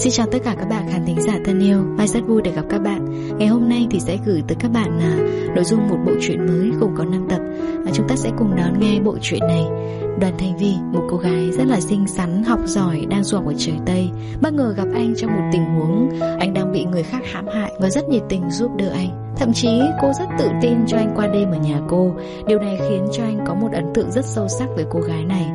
Xin chào tất cả các bạn khán thính giả thân yêu. Mai rất vui được gặp các bạn. Ngày hôm nay thì sẽ gửi tới các bạn là nội dung một bộ truyện mới gồm có 5 tập. Và Chúng ta sẽ cùng đón nghe bộ truyện này. Đoàn Thanh Vi, một cô gái rất là xinh xắn, học giỏi, đang du học ở trời Tây Bất ngờ gặp anh trong một tình huống. Anh đang bị người khác hãm hại và rất nhiệt tình giúp đỡ anh. Thậm chí, cô rất tự tin cho anh qua đêm ở nhà cô. Điều này khiến cho anh có một ấn tượng rất sâu sắc với cô gái này.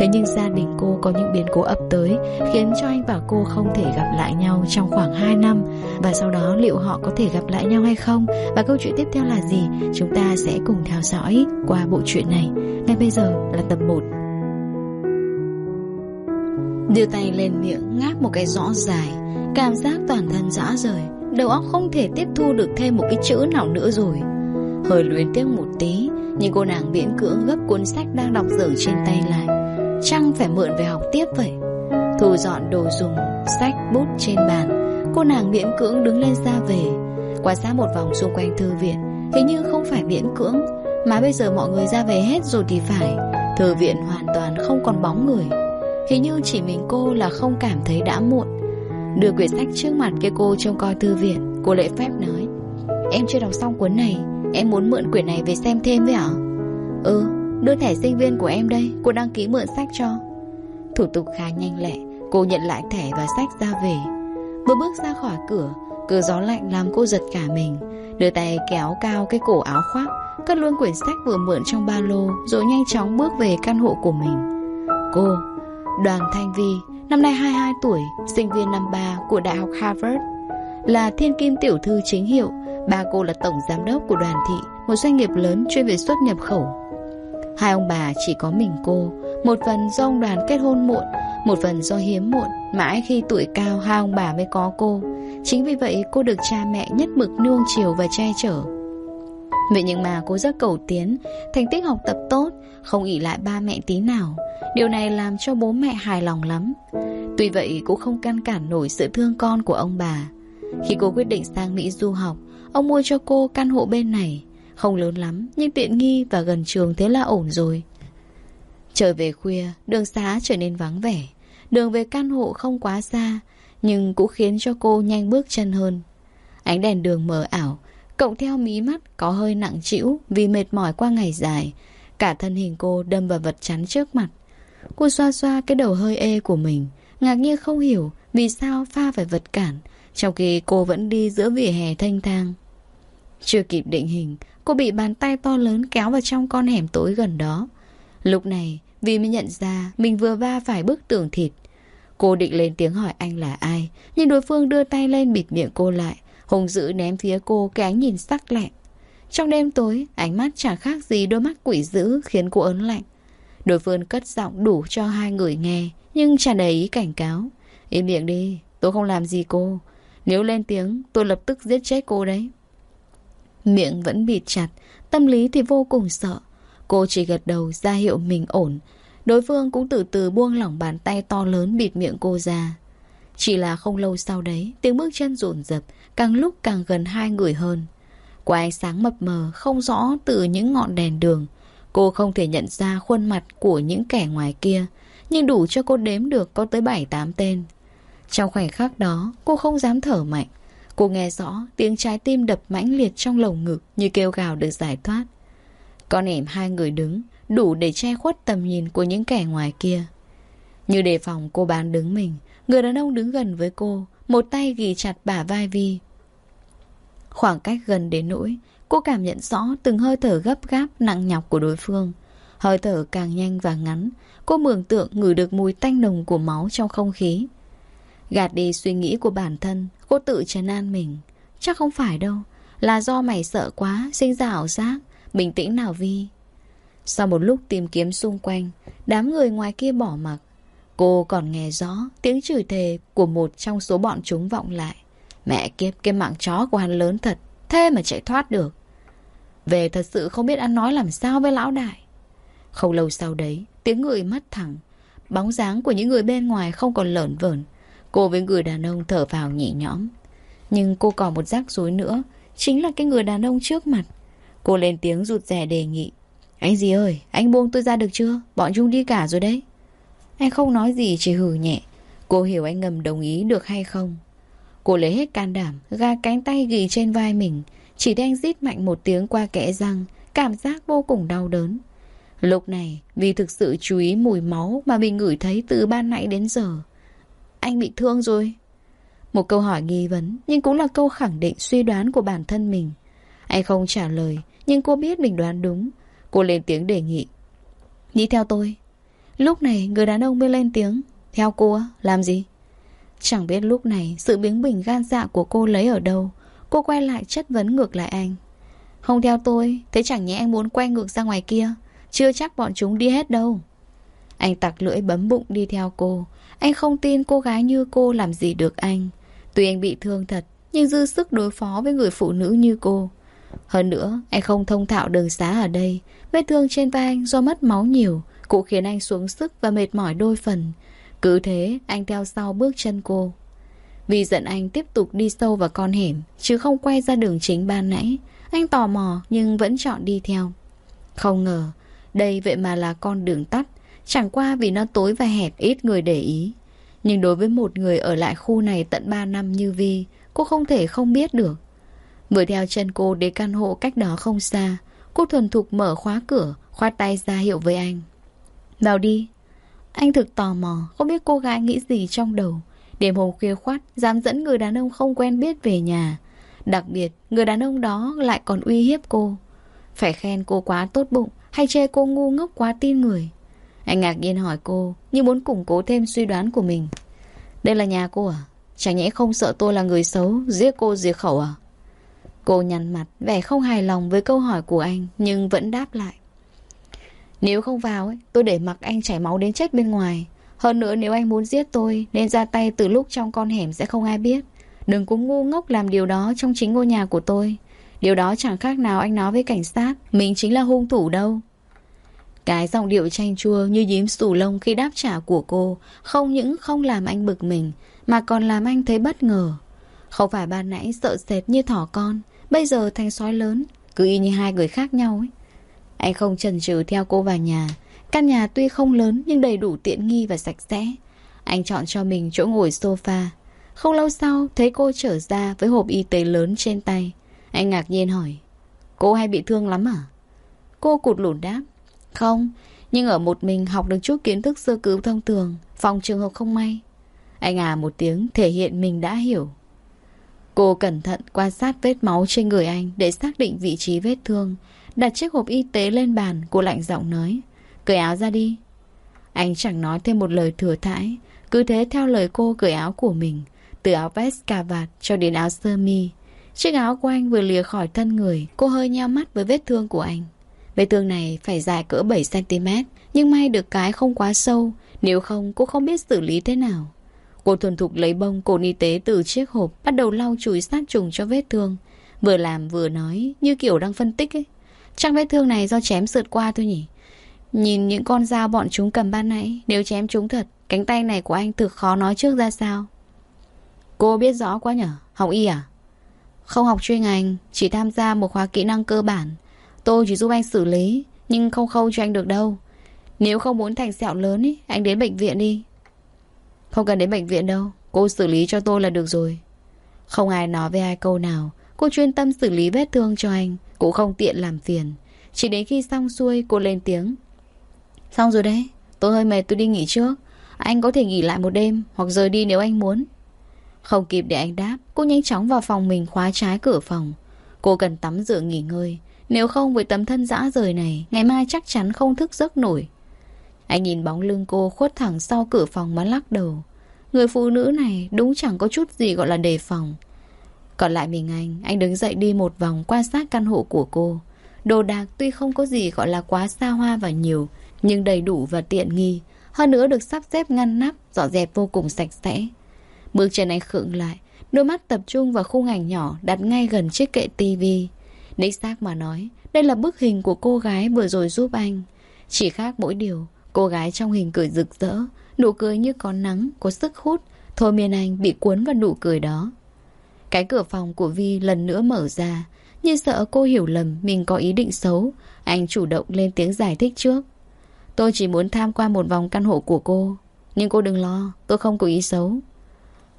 Thế nhưng gia đình cô có những biến cố ập tới, Khiến cho anh và cô không thể gặp lại nhau trong khoảng 2 năm. Và sau đó, liệu họ có thể gặp lại nhau hay không? Và câu chuyện tiếp theo là gì? Chúng ta sẽ cùng theo dõi qua bộ truyện này. Ngay bây giờ là tập 1 Đưa tay lên miệng ngáp một cái rõ dài. Cảm giác toàn thân rõ rời. Đầu óc không thể tiếp thu được thêm một cái chữ nào nữa rồi. Hơi luyến tiếc một tí, Nhưng cô nàng miễn cưỡng gấp cuốn sách đang đọc dở trên tay lại. Chăng phải mượn về học tiếp vậy? Thu dọn đồ dùng, Sách, bút trên bàn. Cô nàng miễn cưỡng đứng lên ra về. Quan sát một vòng xung quanh thư viện, Hình như không phải miễn cưỡng, Mà bây giờ mọi người ra về hết rồi thì phải. Thư viện hoàn toàn không còn bóng người. Hình như chỉ mình cô là không cảm thấy đã muộn. Đưa quyển sách trước mặt kia cô trông coi thư viện, Cô lễ phép nói. Em chưa đọc xong cuốn này, Em muốn mượn quyển này về xem thêm với ạ. Ừ Đưa thẻ sinh viên của em đây, Cô đăng ký mượn sách cho. Thủ tục khá nhanh lẹ, Cô nhận lại thẻ và sách ra về. Vừa bước ra khỏi cửa Cửa gió lạnh làm cô giật cả mình. Đưa tay kéo cao cái cổ áo khoác, Cất luôn quyển sách vừa mượn trong ba lô, Rồi nhanh chóng bước về căn hộ của mình. Cô, Đoàn Thanh Vi Năm nay 22 tuổi, Sinh viên năm 3 của Đại học Harvard. Là thiên kim tiểu thư chính hiệu Ba cô là tổng giám đốc của đoàn thị, Một doanh nghiệp lớn chuyên về xuất nhập khẩu. Hai ông bà chỉ có mình cô, Một phần do ông đoàn kết hôn muộn, Một phần do hiếm muộn, Mãi khi tuổi cao hai ông bà mới có cô. Chính vì vậy, cô được cha mẹ nhất mực nuông chiều và che chở. Vậy nhưng mà cô rất cầu tiến, Thành tích học tập tốt, Không ỉ lại ba mẹ tí nào. Điều này làm cho bố mẹ hài lòng lắm. Tuy vậy cũng không ngăn cản nổi sự thương con của ông bà. Khi cô quyết định sang Mỹ du học, Ông mua cho cô căn hộ bên này. Không lớn lắm, Nhưng tiện nghi và gần trường thế là ổn rồi. Trở về khuya, Đường xá trở nên vắng vẻ. Đường về căn hộ không quá xa, Nhưng cũng khiến cho cô nhanh bước chân hơn. Ánh đèn đường mờ ảo Cộng theo mí mắt, có hơi nặng trĩu Vì mệt mỏi qua ngày dài. Cả thân hình cô đâm vào vật chắn trước mặt. Cô xoa xoa cái đầu hơi ê của mình, Ngạc nhiên không hiểu Vì sao pha phải vật cản, Trong khi cô vẫn đi giữa vỉa hè thanh thang. Chưa kịp định hình, Cô bị bàn tay to lớn kéo vào trong con hẻm tối gần đó. Lúc này Vì mới nhận ra Mình vừa va phải bức tường thịt. Cô định lên tiếng hỏi anh là ai, Nhưng đối phương đưa tay lên bịt miệng cô lại. Hùng dữ ném phía cô cái ánh nhìn sắc lẹm Trong đêm tối, Ánh mắt chẳng khác gì đôi mắt quỷ dữ Khiến cô ớn lạnh. Đối phương cất giọng đủ cho hai người nghe, Nhưng tràn đầy ý cảnh cáo. Im miệng đi, Tôi không làm gì cô. Nếu lên tiếng, tôi lập tức giết chết cô đấy. Miệng vẫn bịt chặt, Tâm lý thì vô cùng sợ. Cô chỉ gật đầu ra hiệu mình ổn. Đối phương cũng từ từ buông lỏng bàn tay to lớn bịt miệng cô ra. Chỉ là không lâu sau đấy, Tiếng bước chân rồn rập Càng lúc càng gần hai người hơn. Qua ánh sáng mập mờ, Không rõ từ những ngọn đèn đường, Cô không thể nhận ra khuôn mặt của những kẻ ngoài kia, Nhưng đủ cho cô đếm được có tới 7-8 tên. Trong khoảnh khắc đó, Cô không dám thở mạnh. Cô nghe rõ tiếng trái tim đập mãnh liệt trong lồng ngực Như kêu gào được giải thoát. Con ẻm hai người đứng, Đủ để che khuất tầm nhìn của những kẻ ngoài kia. Như đề phòng cô bán đứng mình, Người đàn ông đứng gần với cô một tay ghi chặt bả vai Vi Khoảng cách gần đến nỗi Cô cảm nhận rõ từng hơi thở gấp gáp nặng nhọc của đối phương. Hơi thở càng nhanh và ngắn, cô mường tượng ngửi được mùi tanh nồng của máu trong không khí. Gạt đi suy nghĩ của bản thân, cô tự trấn an mình. Chắc không phải đâu, là do mày sợ quá, sinh ra ảo giác, bình tĩnh nào Vi. Sau một lúc tìm kiếm xung quanh, đám người ngoài kia bỏ mặc. Cô còn nghe rõ tiếng chửi thề của một trong số bọn chúng vọng lại. Mẹ kiếp cái mạng chó của hắn lớn thật, thế mà chạy thoát được. Về thật sự không biết ăn nói làm sao với lão đại. Không lâu sau đấy Tiếng người mất thẳng. Bóng dáng của những người bên ngoài không còn lởn vởn. Cô với người đàn ông thở vào nhỉ nhõm. Nhưng cô còn một rắc rối nữa Chính là cái người đàn ông trước mặt. Cô lên tiếng rụt rè đề nghị. Anh gì ơi, anh buông tôi ra được chưa? Bọn chúng đi cả rồi đấy. Anh không nói gì, chỉ hử nhẹ. Cô hiểu anh ngầm đồng ý được hay không? Cô lấy hết can đảm Gà cánh tay ghi trên vai mình. Chỉ đang rít mạnh một tiếng qua kẽ răng, Cảm giác vô cùng đau đớn. Lúc này, vì thực sự chú ý mùi máu Mà mình ngửi thấy từ ban nãy đến giờ. Anh bị thương rồi. Một câu hỏi nghi vấn, Nhưng cũng là câu khẳng định suy đoán của bản thân mình. Anh không trả lời, Nhưng cô biết mình đoán đúng. Cô lên tiếng đề nghị. Đi theo tôi. Lúc này người đàn ông mới lên tiếng, Theo cô làm gì? Chẳng biết lúc này sự biếng bình gan dạ của cô lấy ở đâu, Cô quay lại chất vấn ngược lại anh. Không theo tôi, Thế chẳng nhẽ anh muốn quay ngược ra ngoài kia? Chưa chắc bọn chúng đi hết đâu. Anh tặc lưỡi bấm bụng đi theo cô. Anh không tin cô gái như cô làm gì được anh. Tuy anh bị thương thật, Nhưng dư sức đối phó với người phụ nữ như cô. Hơn nữa, Anh không thông thạo đường xá ở đây, Vết thương trên vai anh do mất máu nhiều. Cũng khiến anh xuống sức và mệt mỏi đôi phần. Cứ thế, anh theo sau bước chân cô. Vì giận anh tiếp tục đi sâu vào con hẻm, Chứ không quay ra đường chính ban nãy, Anh tò mò nhưng vẫn chọn đi theo. Không ngờ, Đây vậy mà là con đường tắt, Chẳng qua vì nó tối và hẹp ít người để ý. Nhưng đối với một người ở lại khu này tận 3 năm như Vi, Cô không thể không biết được. Vừa theo chân cô đến căn hộ cách đó không xa, Cô thuần thục mở khóa cửa, Khoát tay ra hiệu với anh. Vào đi anh thực tò mò, không biết cô gái nghĩ gì trong đầu. Đêm hôm khuya khoát, dám dẫn người đàn ông không quen biết về nhà. Đặc biệt, người đàn ông đó lại còn uy hiếp cô. Phải khen cô quá tốt bụng, hay chê cô ngu ngốc quá tin người. Anh ngạc nhiên hỏi cô, như muốn củng cố thêm suy đoán của mình. Đây là nhà cô à? Chẳng nhẽ không sợ tôi là người xấu, giết cô diệt khẩu à? Cô nhăn mặt, vẻ không hài lòng với câu hỏi của anh, nhưng vẫn đáp lại. Nếu không vào ấy, tôi để mặc anh chảy máu đến chết bên ngoài. Hơn nữa nếu anh muốn giết tôi Nên ra tay từ lúc trong con hẻm sẽ không ai biết. Đừng cũng ngu ngốc làm điều đó Trong chính ngôi nhà của tôi. Điều đó chẳng khác nào anh nói với cảnh sát Mình chính là hung thủ đâu. Cái giọng điệu chanh chua như dím sù lông Khi đáp trả của cô Không những không làm anh bực mình Mà còn làm anh thấy bất ngờ. Không phải ban nãy sợ sệt như thỏ con Bây giờ thành sói lớn Cứ y như hai người khác nhau ấy anh không chần chừ theo cô vào nhà. Căn nhà tuy không lớn nhưng đầy đủ tiện nghi và sạch sẽ. Anh chọn cho mình chỗ ngồi sofa. Không lâu sau thấy cô trở ra với hộp y tế lớn trên tay. Anh ngạc nhiên hỏi Cô hay bị thương lắm à? Cô cụt lủn đáp Không, nhưng ở một mình học được chút kiến thức sơ cứu thông thường Phòng trường hợp không may. Anh à một tiếng thể hiện mình đã hiểu. Cô cẩn thận quan sát vết máu trên người anh Để xác định vị trí vết thương. Đặt chiếc hộp y tế lên bàn, Cô lạnh giọng nói. Cởi áo ra đi. Anh chẳng nói thêm một lời thừa thãi, Cứ thế theo lời cô cởi áo của mình, Từ áo vest, cà vạt cho đến áo sơ mi. Chiếc áo của anh vừa lìa khỏi thân người, Cô hơi nheo mắt với vết thương của anh. Vết thương này phải dài cỡ 7cm Nhưng may được cái không quá sâu, Nếu không cô không biết xử lý thế nào. Cô thuần thục lấy bông cồn y tế từ chiếc hộp, Bắt đầu lau chùi sát trùng cho vết thương. Vừa làm vừa nói, Như kiểu đang phân tích ấy. Chắc vết thương này do chém sượt qua thôi nhỉ? Nhìn những con dao bọn chúng cầm ban nãy Nếu chém chúng thật Cánh tay này của anh thực khó nói trước ra sao? Cô biết rõ quá nhở? Học y à? Không học chuyên ngành Chỉ tham gia một khóa kỹ năng cơ bản. Tôi chỉ giúp anh xử lý Nhưng không khâu cho anh được đâu. Nếu không muốn thành sẹo lớn ý, Anh đến bệnh viện đi. Không cần đến bệnh viện đâu Cô xử lý cho tôi là được rồi. Không ai nói với ai câu nào Cô chuyên tâm xử lý vết thương cho anh cũng không tiện làm phiền. Chỉ đến khi xong xuôi, cô lên tiếng. Xong rồi đấy, Tôi hơi mệt, tôi đi nghỉ trước. Anh có thể nghỉ lại một đêm, Hoặc rời đi nếu anh muốn. Không kịp để anh đáp, Cô nhanh chóng vào phòng mình khóa trái cửa phòng. Cô cần tắm rửa nghỉ ngơi. Nếu không, với tấm thân dã rời này, Ngày mai chắc chắn không thức giấc nổi. Anh nhìn bóng lưng cô khuất thẳng sau cửa phòng mà lắc đầu. Người phụ nữ này đúng chẳng có chút gì gọi là đề phòng còn lại mình anh, anh đứng dậy đi một vòng quan sát căn hộ của cô. Đồ đạc tuy không có gì gọi là quá xa hoa và nhiều, nhưng đầy đủ và tiện nghi. Hơn nữa được sắp xếp ngăn nắp, dọn dẹp vô cùng sạch sẽ. Bước chân anh khựng lại, đôi mắt tập trung vào khung ảnh nhỏ đặt ngay gần chiếc kệ tivi. Đích xác mà nói, đây là bức hình của cô gái vừa rồi giúp anh. Chỉ khác mỗi điều, cô gái trong hình cười rực rỡ, nụ cười như có nắng, có sức hút, thôi miên anh bị cuốn vào nụ cười đó. Cái cửa phòng của Vi lần nữa mở ra. Như sợ cô hiểu lầm, mình có ý định xấu, Anh chủ động lên tiếng giải thích trước. Tôi chỉ muốn tham quan một vòng căn hộ của cô, Nhưng cô đừng lo, Tôi không có ý xấu.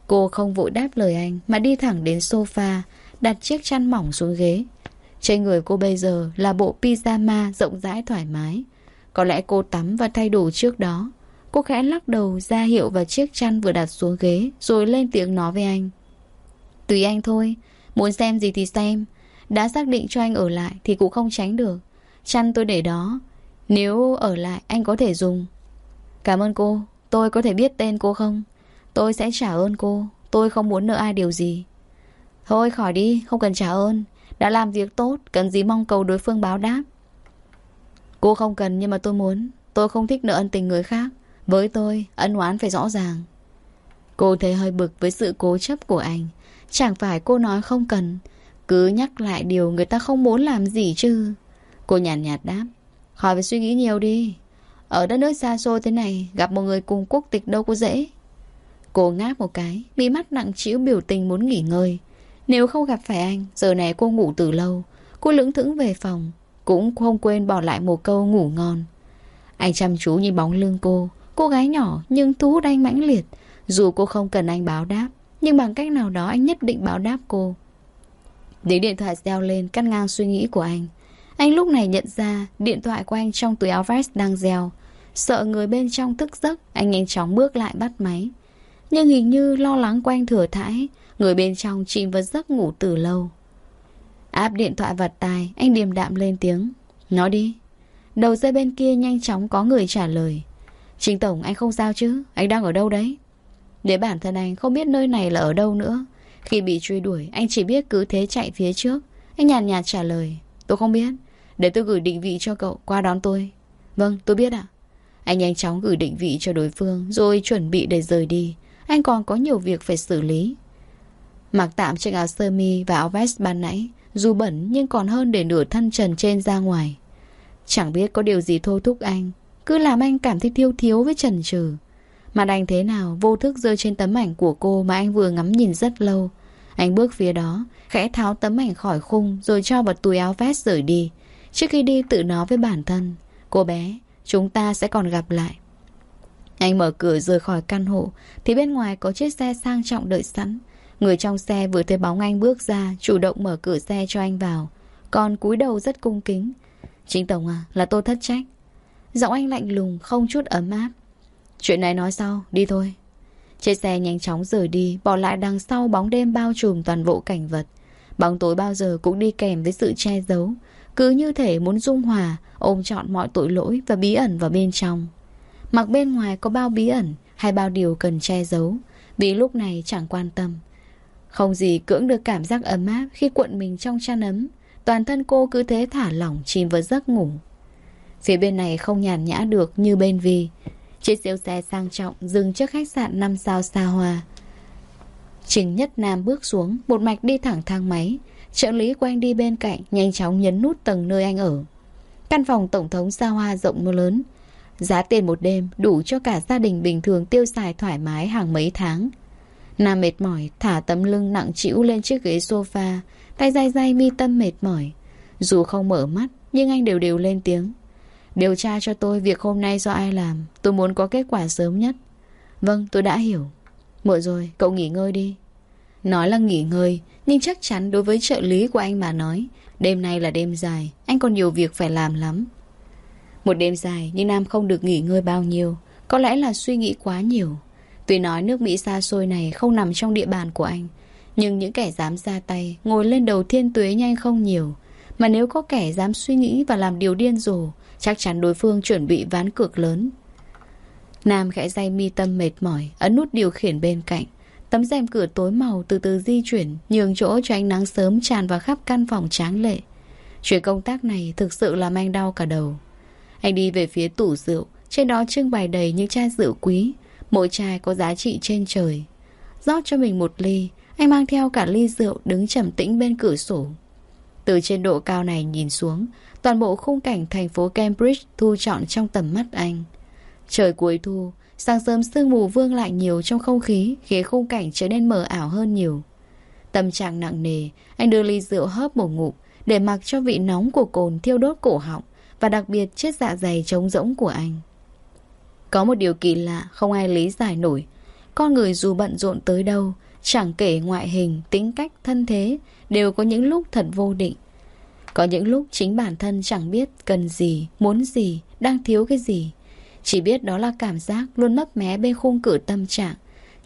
Cô không vội đáp lời anh, Mà đi thẳng đến sofa, Đặt chiếc chăn mỏng xuống ghế. Trên người cô bây giờ là bộ pyjama rộng rãi thoải mái. Có lẽ cô tắm và thay đồ trước đó. Cô khẽ lắc đầu ra hiệu vào chiếc chăn vừa đặt xuống ghế, Rồi lên tiếng nói với anh. Tùy anh thôi. Muốn xem gì thì xem. Đã xác định cho anh ở lại thì cũng không tránh được. Chăn tôi để đó. Nếu ở lại, anh có thể dùng. Cảm ơn cô. Tôi có thể biết tên cô không? Tôi sẽ trả ơn cô. Tôi không muốn nợ ai điều gì. Thôi, khỏi đi. Không cần trả ơn. Đã làm việc tốt, Cần gì mong cầu đối phương báo đáp. Cô không cần, nhưng mà tôi muốn. Tôi không thích nợ ân tình người khác. Với tôi, ân oán phải rõ ràng. Cô thấy hơi bực với sự cố chấp của anh. Chẳng phải cô nói không cần. Cứ nhắc lại điều người ta không muốn làm gì chứ. Cô nhàn nhạt, nhạt đáp. Khỏi phải suy nghĩ nhiều đi. Ở đất nước xa xôi thế này Gặp một người cùng quốc tịch đâu có dễ. Cô ngáp một cái Bị mắt nặng chịu biểu tình muốn nghỉ ngơi. Nếu không gặp phải anh Giờ này cô ngủ từ lâu. Cô lững thững về phòng Cũng không quên bỏ lại một câu ngủ ngon. Anh chăm chú nhìn bóng lưng cô. Cô gái nhỏ nhưng thu hút anh mãnh liệt. Dù cô không cần anh báo đáp nhưng bằng cách nào đó anh nhất định báo đáp cô. Tiếng điện thoại reo lên, cắt ngang suy nghĩ của anh. Anh lúc này nhận ra Điện thoại của anh trong túi áo vest đang reo. Sợ người bên trong thức giấc, Anh nhanh chóng bước lại bắt máy. Nhưng hình như lo lắng của anh thừa thãi, Người bên trong chìm vào giấc ngủ từ lâu. Áp điện thoại vật tai, Anh điềm đạm lên tiếng. Nói đi. Đầu dây bên kia nhanh chóng có người trả lời. Trình Tổng, anh không sao chứ? Anh đang ở đâu đấy? Để bản thân anh không biết nơi này là ở đâu nữa. Khi bị truy đuổi Anh chỉ biết cứ thế chạy phía trước. Anh nhàn nhạt, trả lời Tôi không biết. Để tôi gửi định vị cho cậu qua đón tôi. Vâng tôi biết ạ. Anh nhanh chóng gửi định vị cho đối phương Rồi chuẩn bị để rời đi. Anh còn có nhiều việc phải xử lý. Mặc tạm chiếc áo sơ mi và áo vest ban nãy Dù bẩn nhưng còn hơn để nửa thân trần trên ra ngoài. Chẳng biết có điều gì thôi thúc anh Cứ làm anh cảm thấy thiêu thiếu với trần trừ Mặt anh thế nào, vô thức rơi trên tấm ảnh của cô mà anh vừa ngắm nhìn rất lâu. Anh bước phía đó, Khẽ tháo tấm ảnh khỏi khung Rồi cho vào túi áo vest rời đi. Trước khi đi, tự nói với bản thân, Cô bé, Chúng ta sẽ còn gặp lại. Anh mở cửa rời khỏi căn hộ, Thì bên ngoài có chiếc xe sang trọng đợi sẵn. Người trong xe vừa thấy bóng anh bước ra, Chủ động mở cửa xe cho anh vào. Còn cúi đầu rất cung kính. Chính Tổng à là tôi thất trách. Giọng anh lạnh lùng, không chút ấm áp. Chuyện này nói sau, đi thôi. Chiếc xe nhanh chóng rời đi, Bỏ lại đằng sau bóng đêm bao trùm toàn bộ cảnh vật. Bóng tối bao giờ cũng đi kèm với sự che giấu, Cứ như thể muốn dung hòa, Ôm trọn mọi tội lỗi và bí ẩn vào bên trong. Mặc bên ngoài có bao bí ẩn Hay bao điều cần che giấu, Vì lúc này chẳng quan tâm. Không gì cưỡng được cảm giác ấm áp Khi cuộn mình trong chăn ấm, Toàn thân cô cứ thế thả lỏng chìm vào giấc ngủ. Phía bên này không nhàn nhã được như bên Vi Chiếc siêu xe sang trọng dừng trước khách sạn 5 sao xa hoa Trình Nhất Nam bước xuống, Một mạch đi thẳng thang máy. Trợ lý của anh đi bên cạnh, Nhanh chóng nhấn nút tầng nơi anh ở. Căn phòng tổng thống xa hoa rộng lớn. Giá tiền một đêm đủ cho cả gia đình bình thường tiêu xài thoải mái hàng mấy tháng. Nam mệt mỏi, thả tấm lưng nặng trĩu lên chiếc ghế sofa, Tay day day mi tâm mệt mỏi. Dù không mở mắt, Nhưng anh đều đều lên tiếng. Điều tra cho tôi việc hôm nay do ai làm. Tôi muốn có kết quả sớm nhất. Vâng tôi đã hiểu. Muộn rồi, cậu nghỉ ngơi đi. Nói là nghỉ ngơi, Nhưng chắc chắn đối với trợ lý của anh mà nói, Đêm nay là đêm dài, Anh còn nhiều việc phải làm lắm. Một đêm dài, nhưng Nam không được nghỉ ngơi bao nhiêu. Có lẽ là suy nghĩ quá nhiều. Tuy nói nước Mỹ xa xôi này không nằm trong địa bàn của anh, Nhưng những kẻ dám ra tay, Ngồi lên đầu thiên tuế nhanh không nhiều. Mà nếu có kẻ dám suy nghĩ và làm điều điên rồ Chắc chắn đối phương chuẩn bị ván cược lớn. Nam khẽ day mi tâm mệt mỏi, Ấn nút điều khiển bên cạnh. Tấm rèm cửa tối màu từ từ di chuyển, Nhường chỗ cho ánh nắng sớm tràn vào khắp căn phòng tráng lệ. Chuyện công tác này thực sự làm anh đau cả đầu. Anh đi về phía tủ rượu, Trên đó trưng bày đầy những chai rượu quý. Mỗi chai có giá trị trên trời. Rót cho mình một ly, Anh mang theo cả ly rượu đứng trầm tĩnh bên cửa sổ. Từ trên độ cao này nhìn xuống Toàn bộ khung cảnh thành phố Cambridge thu trọn trong tầm mắt anh. Trời cuối thu, sáng sớm sương mù vương lại nhiều trong không khí khiến khung cảnh trở nên mờ ảo hơn nhiều. Tâm trạng nặng nề, anh đưa ly rượu hớp một ngụm để mặc cho vị nóng của cồn thiêu đốt cổ họng và đặc biệt chiếc dạ dày trống rỗng của anh. Có một điều kỳ lạ không ai lý giải nổi. Con người dù bận rộn tới đâu, chẳng kể ngoại hình, tính cách, thân thế, đều có những lúc thật vô định. Có những lúc chính bản thân chẳng biết cần gì, muốn gì, đang thiếu cái gì. Chỉ biết đó là cảm giác luôn mấp mé bên khung cửa tâm trạng.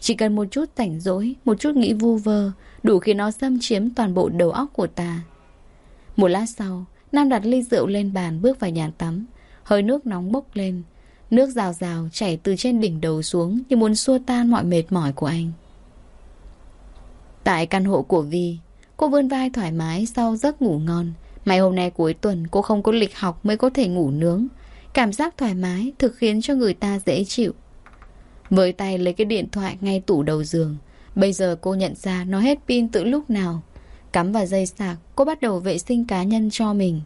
Chỉ cần một chút rảnh rỗi, một chút nghĩ vu vơ, đủ khi nó xâm chiếm toàn bộ đầu óc của ta. Một lát sau, Nam đặt ly rượu lên bàn bước vào nhà tắm. Hơi nước nóng bốc lên. Nước rào rào chảy từ trên đỉnh đầu xuống như muốn xua tan mọi mệt mỏi của anh. Tại căn hộ của Vi, cô vươn vai thoải mái sau giấc ngủ ngon. May hôm nay cuối tuần cô không có lịch học mới có thể ngủ nướng. Cảm giác thoải mái thực khiến cho người ta dễ chịu. Với tay lấy cái điện thoại ngay tủ đầu giường. Bây giờ cô nhận ra nó hết pin từ lúc nào. Cắm vào dây sạc, cô bắt đầu vệ sinh cá nhân cho mình.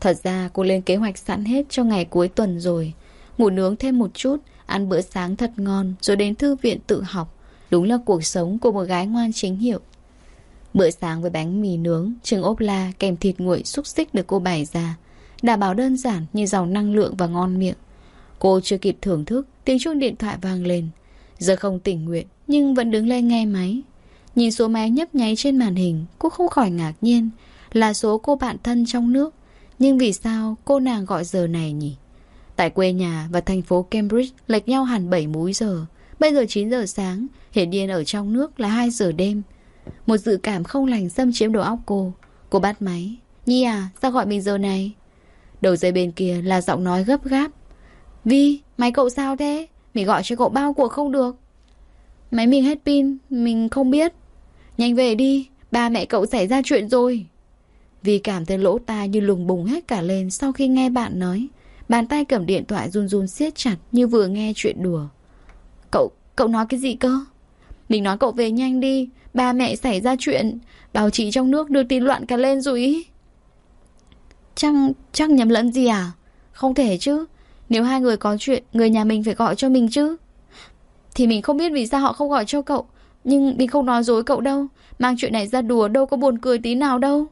Thật ra cô lên kế hoạch sẵn hết cho ngày cuối tuần rồi. Ngủ nướng thêm một chút, ăn bữa sáng thật ngon, rồi đến thư viện tự học. Đúng là cuộc sống của một gái ngoan chính hiệu. Bữa sáng với bánh mì nướng, trứng ốp la kèm thịt nguội xúc xích được cô bày ra. Đảm bảo đơn giản như giàu năng lượng và ngon miệng. Cô chưa kịp thưởng thức, tiếng chuông điện thoại vang lên. Giờ không tỉnh nguyện, nhưng vẫn đứng lên nghe máy. Nhìn số máy nhấp nháy trên màn hình, cô không khỏi ngạc nhiên. Là số cô bạn thân trong nước. Nhưng vì sao cô nàng gọi giờ này nhỉ? Tại quê nhà và thành phố Cambridge lệch nhau hẳn 7 múi giờ. Bây giờ 9 giờ sáng, hiển nhiên ở trong nước là 2 giờ đêm. Một dự cảm không lành xâm chiếm đầu óc cô. Cô bắt máy. Nhi à, sao gọi mình giờ này? Đầu dây bên kia là giọng nói gấp gáp. Vi, máy cậu sao thế? Mình gọi cho cậu bao cuộc không được. Máy mình hết pin, mình không biết. Nhanh về đi, ba mẹ cậu xảy ra chuyện rồi. Vi cảm thấy lỗ tai như lùng bùng hết cả lên sau khi nghe bạn nói. Bàn tay cầm điện thoại run run siết chặt như vừa nghe chuyện đùa. Cậu, cậu nói cái gì cơ? Mình nói cậu về nhanh đi, ba mẹ xảy ra chuyện, báo chí trong nước đưa tin loạn cả lên rồi ý. Chắc, chắc nhầm lẫn gì à? Không thể chứ. Nếu hai người có chuyện, người nhà mình phải gọi cho mình chứ. Thì mình không biết vì sao họ không gọi cho cậu. Nhưng mình không nói dối cậu đâu. Mang chuyện này ra đùa đâu có buồn cười tí nào đâu.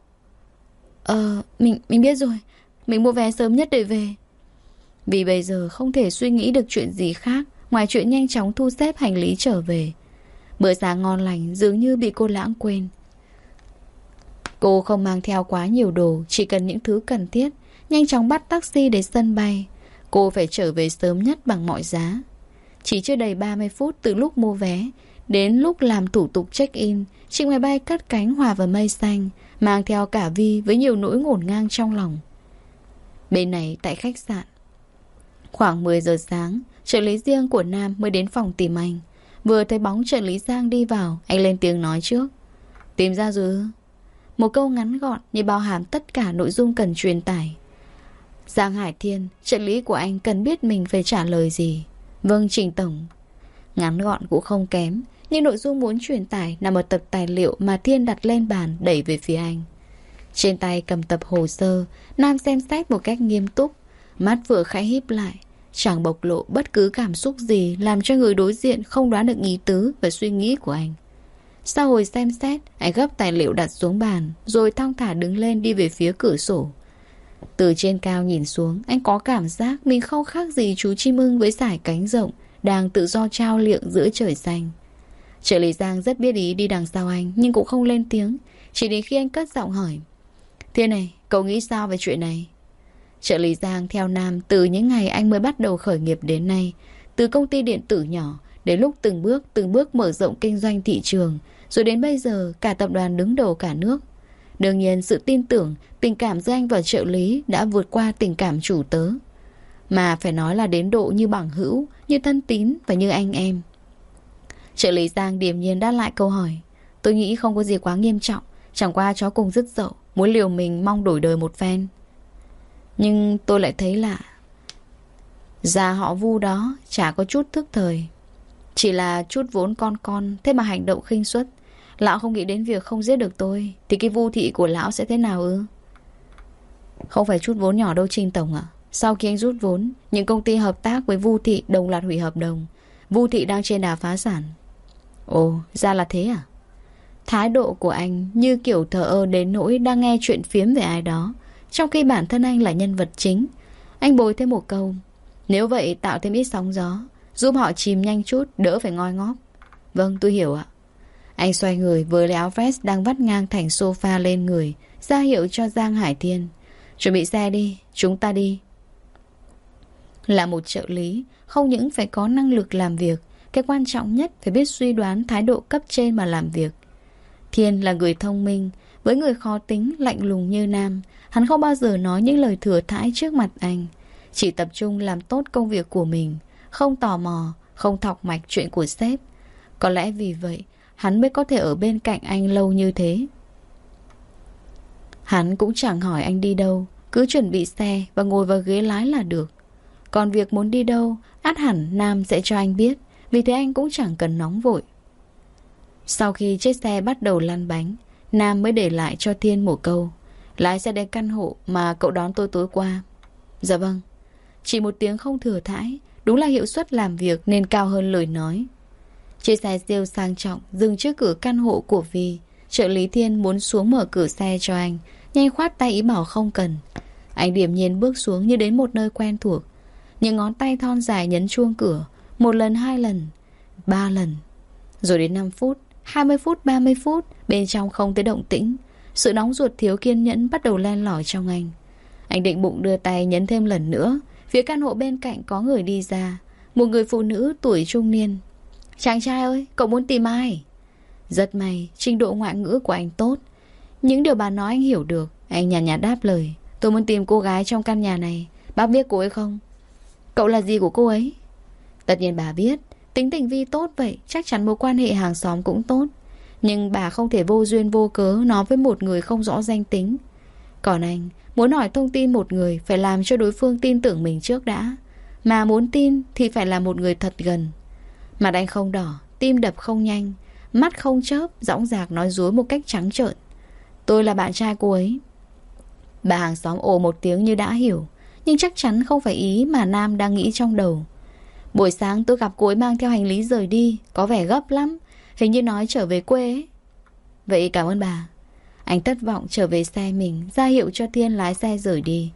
Ờ, mình mình biết rồi. Mình mua vé sớm nhất để về. Vì bây giờ không thể suy nghĩ được chuyện gì khác ngoài chuyện nhanh chóng thu xếp hành lý trở về. Bữa sáng ngon lành dường như bị cô lãng quên. Cô không mang theo quá nhiều đồ, chỉ cần những thứ cần thiết, nhanh chóng bắt taxi đến sân bay. Cô phải trở về sớm nhất bằng mọi giá. Chỉ chưa đầy 30 phút từ lúc mua vé, đến lúc làm thủ tục check-in, chiếc máy bay cất cánh hòa vào mây xanh, mang theo cả Vi với nhiều nỗi ngổn ngang trong lòng. Bên này tại khách sạn. Khoảng 10 giờ sáng, trợ lý riêng của Nam mới đến phòng tìm anh. Vừa thấy bóng trợ lý Giang đi vào, anh lên tiếng nói trước. Tìm ra rồi Một câu ngắn gọn như bao hàm tất cả nội dung cần truyền tải. Giang Hải Thiên, trợ lý của anh cần biết mình phải trả lời gì. Vâng, Trình Tổng. Ngắn gọn cũng không kém, nhưng nội dung muốn truyền tải nằm ở tập tài liệu mà Thiên đặt lên bàn đẩy về phía anh. Trên tay cầm tập hồ sơ, Nam xem xét một cách nghiêm túc, mắt vừa khẽ híp lại. Chẳng bộc lộ bất cứ cảm xúc gì làm cho người đối diện không đoán được ý tứ và suy nghĩ của anh. Sau hồi xem xét, anh gấp tài liệu đặt xuống bàn, rồi thong thả đứng lên đi về phía cửa sổ. Từ trên cao nhìn xuống, anh có cảm giác mình không khác gì chú chim ưng với sải cánh rộng, đang tự do trao liệng giữa trời xanh. Trợ lý Giang rất biết ý đi đằng sau anh, nhưng cũng không lên tiếng, chỉ đến khi anh cất giọng hỏi. Thiên này, cậu nghĩ sao về chuyện này? Trợ lý Giang theo Nam từ những ngày anh mới bắt đầu khởi nghiệp đến nay, từ công ty điện tử nhỏ đến lúc từng bước từng bước mở rộng kinh doanh thị trường, rồi đến bây giờ cả tập đoàn đứng đầu cả nước. Đương nhiên sự tin tưởng, tình cảm giữa anh và trợ lý đã vượt qua tình cảm chủ tớ. Mà phải nói là đến độ như bằng hữu, như thân tín và như anh em. Trợ lý Giang điềm nhiên đáp lại câu hỏi. Tôi nghĩ không có gì quá nghiêm trọng, chẳng qua chó cùng rất dậu, muốn liều mình mong đổi đời một phen. Nhưng tôi lại thấy lạ. Già họ vu đó chả có chút thức thời. Chỉ là chút vốn con con, thế mà hành động khinh suất. Lão không nghĩ đến việc không giết được tôi. Thì cái vu thị của lão sẽ thế nào ư? Không phải chút vốn nhỏ đâu Trinh Tổng ạ. Sau khi anh rút vốn Những công ty hợp tác với vu thị đồng loạt hủy hợp đồng. Vu thị đang trên đà phá sản. Ồ ra là thế à? Thái độ của anh như kiểu thờ ơ đến nỗi đang nghe chuyện phiếm về ai đó. Trong khi bản thân anh là nhân vật chính Anh bồi thêm một câu Nếu vậy tạo thêm ít sóng gió Giúp họ chìm nhanh chút Đỡ phải ngoi ngóp. Vâng tôi hiểu ạ. Anh xoay người với lấy áo vest đang vắt ngang thành sofa lên người ra hiệu cho Giang Hải Thiên Chuẩn bị xe đi Chúng ta đi. Là một trợ lý Không những phải có năng lực làm việc Cái quan trọng nhất phải biết suy đoán thái độ cấp trên mà làm việc. Thiên là người thông minh Với người khó tính, lạnh lùng như Nam Hắn không bao giờ nói những lời thừa thãi trước mặt anh. Chỉ tập trung làm tốt công việc của mình, Không tò mò, Không thọc mạch chuyện của sếp. Có lẽ vì vậy, Hắn mới có thể ở bên cạnh anh lâu như thế. Hắn cũng chẳng hỏi anh đi đâu, Cứ chuẩn bị xe và ngồi vào ghế lái là được. Còn việc muốn đi đâu, Át hẳn Nam sẽ cho anh biết, Vì thế anh cũng chẳng cần nóng vội. Sau khi chiếc xe bắt đầu lăn bánh, Nam mới để lại cho Thiên một câu. Lái xe đến căn hộ mà cậu đón tôi tối qua. Dạ vâng. Chỉ một tiếng không thừa thãi, Đúng là hiệu suất làm việc nên cao hơn lời nói. Chiếc xe siêu sang trọng Dừng trước cửa căn hộ của Vi. Trợ lý Thiên muốn xuống mở cửa xe cho anh, Nhanh khoát tay ý bảo không cần. Anh điểm nhiên bước xuống như đến một nơi quen thuộc. Những ngón tay thon dài nhấn chuông cửa, Một lần, hai lần, Ba lần. Rồi đến 5 phút 20 phút 30 phút, Bên trong không tới động tĩnh. Sự nóng ruột thiếu kiên nhẫn bắt đầu len lỏi trong anh. Anh định bụng đưa tay nhấn thêm lần nữa. Phía căn hộ bên cạnh có người đi ra. Một người phụ nữ tuổi trung niên. Chàng trai ơi cậu muốn tìm ai? Rất may trình độ ngoại ngữ của anh tốt. Những điều bà nói anh hiểu được. Anh nhàn nhạt, nhạt đáp lời. Tôi muốn tìm cô gái trong căn nhà này. Bác biết cô ấy không? Cậu là gì của cô ấy? Tất nhiên bà biết. Tính tình Vi tốt vậy Chắc chắn mối quan hệ hàng xóm cũng tốt. Nhưng bà không thể vô duyên vô cớ Nói với một người không rõ danh tính. Còn anh, Muốn hỏi thông tin một người Phải làm cho đối phương tin tưởng mình trước đã. Mà muốn tin thì phải là một người thật gần. Mặt anh không đỏ, Tim đập không nhanh, Mắt không chớp Dõng dạc nói dối một cách trắng trợn. Tôi là bạn trai cô ấy. Bà hàng xóm ồ một tiếng như đã hiểu, Nhưng chắc chắn không phải ý mà Nam đang nghĩ trong đầu. Buổi sáng tôi gặp cô ấy mang theo hành lý rời đi, Có vẻ gấp lắm. Hình như nói trở về quê ấy. Vậy cảm ơn bà. Anh thất vọng trở về xe mình, ra hiệu cho Thiên lái xe rời đi.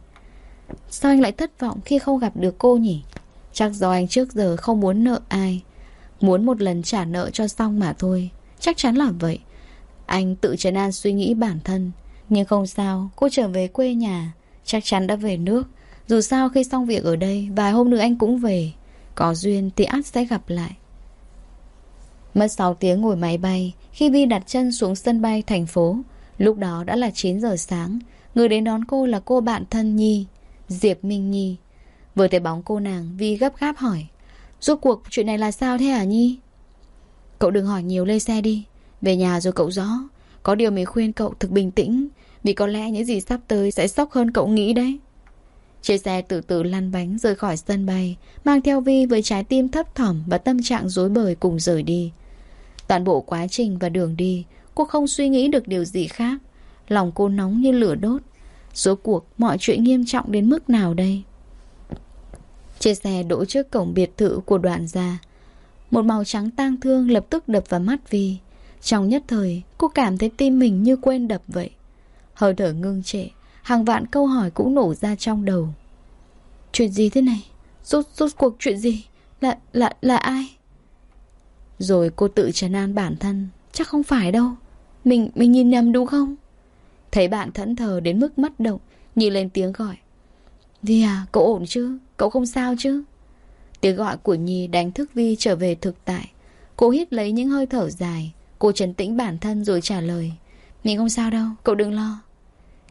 Sao anh lại thất vọng khi không gặp được cô nhỉ? Chắc do anh trước giờ không muốn nợ ai. Muốn một lần trả nợ cho xong mà thôi. Chắc chắn là vậy. Anh tự trấn an suy nghĩ bản thân. Nhưng không sao, Cô trở về quê nhà. Chắc chắn đã về nước. Dù sao khi xong việc ở đây, Vài hôm nữa anh cũng về. Có duyên thì ắt sẽ gặp lại. Mất 6 tiếng ngồi máy bay, Khi Vi đặt chân xuống sân bay thành phố. Lúc đó đã là 9 giờ sáng. Người đến đón cô là cô bạn thân Nhi, Diệp Minh Nhi. Vừa thấy bóng cô nàng Vi gấp gáp hỏi, Rốt cuộc chuyện này là sao thế hả Nhi? Cậu đừng hỏi nhiều, lên xe đi. Về nhà rồi cậu rõ. Có điều mình khuyên cậu thực bình tĩnh, Vì có lẽ những gì sắp tới sẽ sốc hơn cậu nghĩ đấy. Chiếc xe từ từ lăn bánh rời khỏi sân bay, Mang theo Vi với trái tim thấp thỏm Và tâm trạng rối bời cùng rời đi. Toàn bộ quá trình và đường đi Cô không suy nghĩ được điều gì khác Lòng cô nóng như lửa đốt Số cuộc mọi chuyện nghiêm trọng đến mức nào đây Chiếc xe đỗ trước cổng biệt thự của đoạn gia Một màu trắng tang thương lập tức đập vào mắt Vi trong nhất thời, cô cảm thấy tim mình như quên đập vậy. Hơi thở ngưng trệ, hàng vạn câu hỏi cũng nổ ra trong đầu. Chuyện gì thế này? Rốt, rốt cuộc chuyện gì? Là, là, là ai? Rồi cô tự trấn an bản thân. Chắc không phải đâu. Mình, mình nhìn nhầm đúng không? Thấy bạn thẫn thờ đến mức mất động, nhìn lên tiếng gọi. Vi à, cậu ổn chứ? Cậu không sao chứ? Tiếng gọi của Nhi đánh thức Vi trở về thực tại. Cô hít lấy những hơi thở dài, Cô trấn tĩnh bản thân rồi trả lời Mình không sao đâu, cậu đừng lo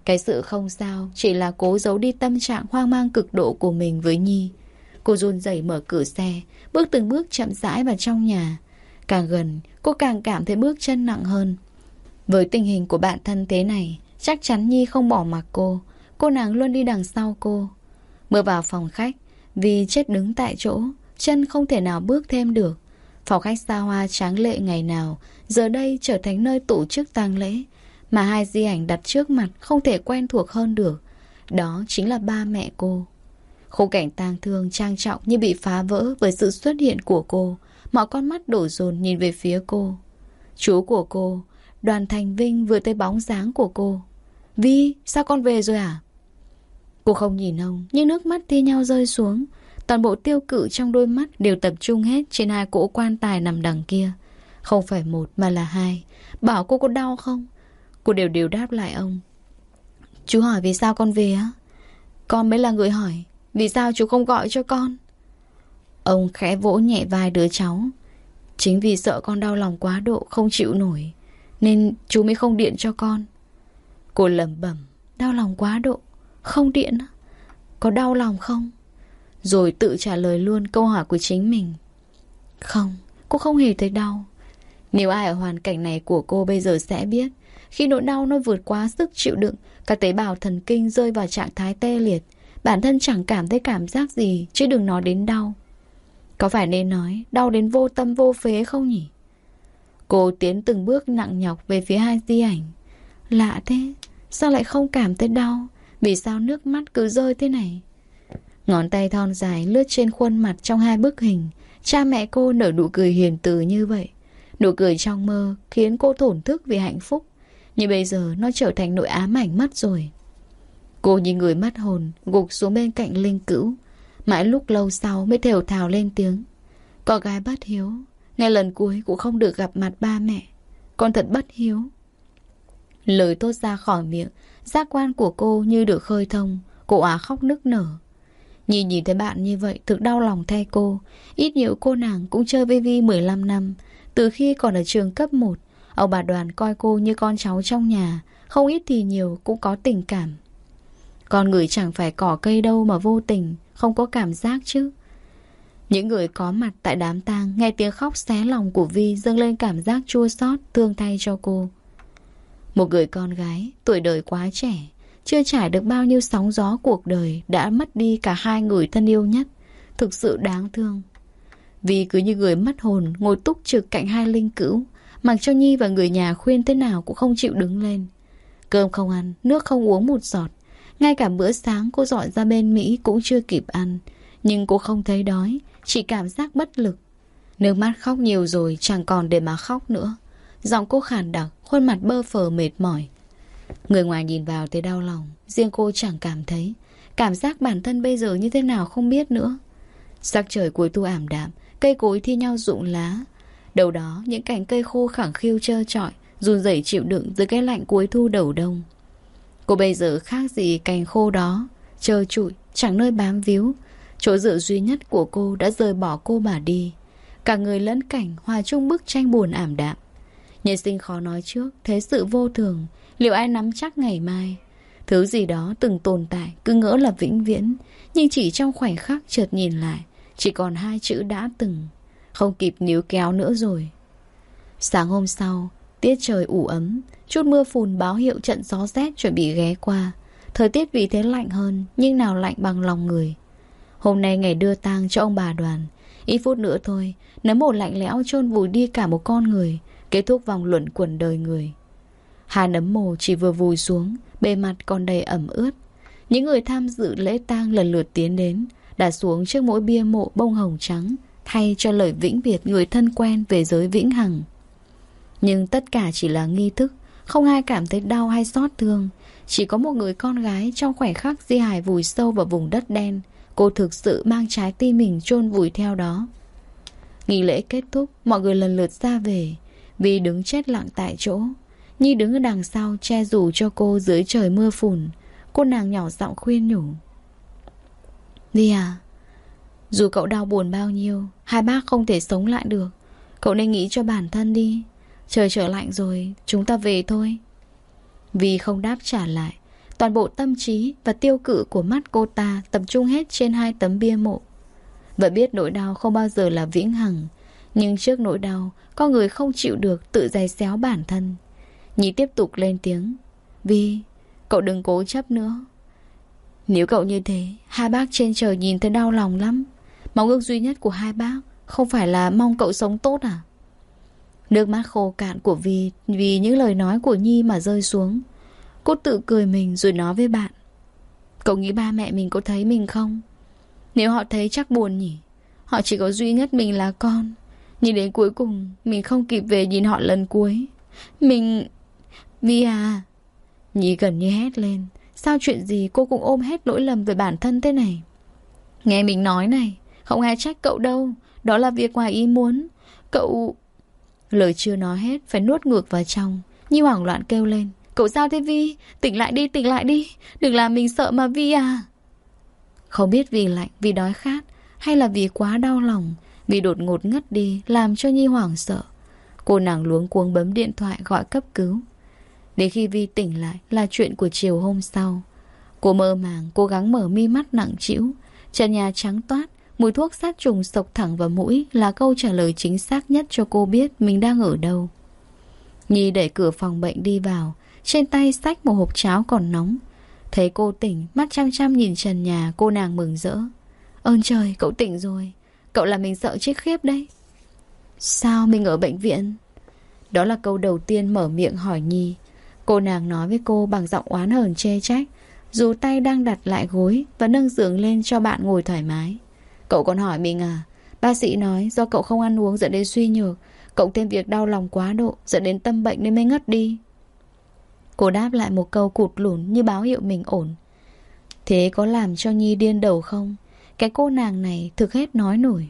Cái sự không sao Chỉ là cố giấu đi tâm trạng hoang mang cực độ của mình với Nhi Cô run rẩy mở cửa xe Bước từng bước chậm rãi vào trong nhà Càng gần, cô càng cảm thấy bước chân nặng hơn. Với tình hình của bạn thân thế này, Chắc chắn Nhi không bỏ mặc cô. Cô nàng luôn đi đằng sau cô. Bước vào phòng khách, Vì chết đứng tại chỗ, Chân không thể nào bước thêm được. Phòng khách xa hoa tráng lệ ngày nào, Giờ đây trở thành nơi tổ chức tang lễ, Mà hai di ảnh đặt trước mặt Không thể quen thuộc hơn được. Đó chính là ba mẹ cô. Khung cảnh tang thương trang trọng như bị phá vỡ Với sự xuất hiện của cô Mọi con mắt đổ dồn nhìn về phía cô Chú của cô Đoàn Thành Vinh vừa thấy bóng dáng của cô Vi, sao con về rồi à? Cô không nhìn ông Nhưng nước mắt thi nhau rơi xuống Toàn bộ tiêu cự trong đôi mắt đều tập trung hết trên hai cỗ quan tài nằm đằng kia. Không phải một mà là hai. Bảo cô có đau không? Cô đều đều đáp lại ông. Chú hỏi vì sao con về á? Con mới là người hỏi. Vì sao chú không gọi cho con? Ông khẽ vỗ nhẹ vai đứa cháu. Chính vì sợ con đau lòng quá độ không chịu nổi. Nên chú mới không điện cho con. Cô lẩm bẩm. Đau lòng quá độ. Không điện á? Có đau lòng không? Rồi tự trả lời luôn câu hỏi của chính mình Không, cô không hề thấy đau Nếu ai ở hoàn cảnh này của cô bây giờ sẽ biết Khi nỗi đau nó vượt quá sức chịu đựng Các tế bào thần kinh rơi vào trạng thái tê liệt Bản thân chẳng cảm thấy cảm giác gì Chứ đừng nói đến đau có phải nên nói, đau đến vô tâm vô phế không nhỉ? Cô tiến từng bước nặng nhọc về phía hai di ảnh. Lạ thế, Sao lại không cảm thấy đau? Vì sao nước mắt cứ rơi thế này? Ngón tay thon dài lướt trên khuôn mặt trong hai bức hình. Cha mẹ cô nở nụ cười hiền từ như vậy. Nụ cười trong mơ khiến cô thổn thức vì hạnh phúc. Nhưng bây giờ nó trở thành nỗi ám ảnh mất rồi. Cô như người mất hồn, Gục xuống bên cạnh Linh Cữu Mãi lúc lâu sau mới thều thào lên tiếng. Có gái bất hiếu, Ngay lần cuối cũng không được gặp mặt ba mẹ. Con thật bất hiếu. Lời tốt ra khỏi miệng, Giác quan của cô như được khơi thông, Cô á khóc nức nở. Nhìn nhìn thấy bạn như vậy, thực đau lòng thay cô. Ít nhiều cô nàng cũng chơi với Vi 15 năm. Từ khi còn ở trường cấp 1 Ông bà đoàn coi cô như con cháu trong nhà. Không ít thì nhiều cũng có tình cảm. Con người chẳng phải cỏ cây đâu mà vô tình. Không có cảm giác chứ. Những người có mặt tại đám tang Nghe tiếng khóc xé lòng của Vi dâng lên cảm giác chua xót Thương thay cho cô. Một người con gái Tuổi đời quá trẻ chưa trải được bao nhiêu sóng gió cuộc đời Đã mất đi cả hai người thân yêu nhất Thực sự đáng thương. Vì cứ như người mất hồn Ngồi túc trực cạnh hai linh cữu Mặc cho Nhi và người nhà khuyên thế nào Cũng không chịu đứng lên. Cơm không ăn, nước không uống một giọt ngay cả bữa sáng cô dọn ra bên Mỹ Cũng chưa kịp ăn. Nhưng cô không thấy đói, Chỉ cảm giác bất lực. Nước mắt khóc nhiều rồi, chẳng còn để mà khóc nữa. Giọng cô khàn đặc, Khuôn mặt bơ phờ mệt mỏi. Người ngoài nhìn vào thấy đau lòng, Riêng cô chẳng cảm thấy. Cảm giác bản thân bây giờ như thế nào không biết nữa. Sắc trời cuối thu ảm đạm, Cây cối thi nhau rụng lá. Đầu đó, những cành cây khô khẳng khiu trơ trọi, Run rẩy chịu đựng dưới cái lạnh cuối thu đầu đông. Cô bây giờ khác gì cành khô đó. Trơ trụi, Chẳng nơi bám víu. Chỗ dựa duy nhất của cô đã rời bỏ cô mà đi. Cả người lẫn cảnh Hòa chung bức tranh buồn ảm đạm. Nhân sinh khó nói trước, Thế sự vô thường. Liệu ai nắm chắc ngày mai? Thứ gì đó từng tồn tại, Cứ ngỡ là vĩnh viễn. Nhưng chỉ trong khoảnh khắc chợt nhìn lại, Chỉ còn hai chữ đã từng. Không kịp níu kéo nữa rồi. Sáng hôm sau, Tiết trời ủ ấm. Chút mưa phùn báo hiệu trận gió rét chuẩn bị ghé qua. Thời tiết vì thế lạnh hơn, Nhưng nào lạnh bằng lòng người. Hôm nay ngày đưa tang cho ông bà đoàn. Ít phút nữa thôi, Nấm một lạnh lẽo chôn vùi đi cả một con người, Kết thúc vòng luận quẩn đời người. Hai nấm mồ chỉ vừa vùi xuống, Bề mặt còn đầy ẩm ướt. Những người tham dự lễ tang lần lượt tiến đến, Đặt xuống trước mỗi bia mộ bông hồng trắng, Thay cho lời vĩnh biệt người thân quen về giới vĩnh hằng. Nhưng tất cả chỉ là nghi thức không ai cảm thấy đau hay xót thương. Chỉ có một người con gái trong khoảnh khắc di hài vùi sâu vào vùng đất đen. Cô thực sự mang trái tim mình chôn vùi theo đó. Nghỉ lễ kết thúc, Mọi người lần lượt ra về. Vì đứng chết lặng tại chỗ. Nhi đứng ở đằng sau che dù cho cô dưới trời mưa phùn. Cô nàng nhỏ giọng khuyên nhủ. Đi à Dù cậu đau buồn bao nhiêu, Hai bác không thể sống lại được. Cậu nên nghĩ cho bản thân đi. Trời trở lạnh rồi, Chúng ta về thôi. Vì không đáp trả lại, Toàn bộ tâm trí và tiêu cự của mắt cô ta Tập trung hết trên hai tấm bia mộ. Vẫn biết nỗi đau không bao giờ là vĩnh hằng, Nhưng trước nỗi đau Con người không chịu được tự dày xéo bản thân. Nhi tiếp tục lên tiếng vì cậu đừng cố chấp nữa. Nếu cậu như thế, Hai bác trên trời nhìn thấy đau lòng lắm. Mong ước duy nhất của hai bác Không phải là mong cậu sống tốt à? Nước mắt khô cạn của Vi, Vì những lời nói của Nhi mà rơi xuống. Cô tự cười mình rồi nói với bạn, Cậu nghĩ ba mẹ mình có thấy mình không? Nếu họ thấy chắc buồn nhỉ. Họ chỉ có duy nhất mình là con. Nhưng đến cuối cùng, Mình không kịp về nhìn họ lần cuối. Mình... Vi à. Nhi gần như hét lên, Sao chuyện gì cô cũng ôm hết lỗi lầm về bản thân thế này? Nghe mình nói này, Không ai trách cậu đâu. Đó là việc ngoài ý muốn. Cậu... Lời chưa nói hết, Phải nuốt ngược vào trong. Nhi hoảng loạn kêu lên, Cậu sao thế Vi? Tỉnh lại đi, tỉnh lại đi. Đừng làm mình sợ mà Vi à. Không biết vì lạnh Vì đói khát, Hay là vì quá đau lòng. Vì đột ngột ngất đi, Làm cho Nhi hoảng sợ. Cô nàng luống cuống bấm điện thoại gọi cấp cứu. Đến khi Vi tỉnh lại, Là chuyện của chiều hôm sau. Cô mơ màng, cố gắng mở mi mắt nặng trĩu. Trần nhà trắng toát Mùi thuốc sát trùng sộc thẳng vào mũi Là câu trả lời chính xác nhất cho cô biết Mình đang ở đâu. Nhi đẩy cửa phòng bệnh đi vào, Trên tay xách một hộp cháo còn nóng. Thấy cô tỉnh, Mắt chăm chăm nhìn trần nhà, Cô nàng mừng rỡ. Ơn trời, cậu tỉnh rồi. Cậu làm mình sợ chết khiếp đấy. Sao mình ở bệnh viện? Đó là câu đầu tiên mở miệng hỏi Nhi. Cô nàng nói với cô bằng giọng oán hờn chê trách, Dù tay đang đặt lại gối Và nâng giường lên cho bạn ngồi thoải mái. Cậu còn hỏi mình à? Bác sĩ nói, do cậu không ăn uống dẫn đến suy nhược. Cộng thêm việc đau lòng quá độ Dẫn đến tâm bệnh nên mới ngất đi. Cô đáp lại một câu cụt lủn Như báo hiệu mình ổn. Thế có làm cho Nhi điên đầu không? Cái cô nàng này thực hết nói nổi.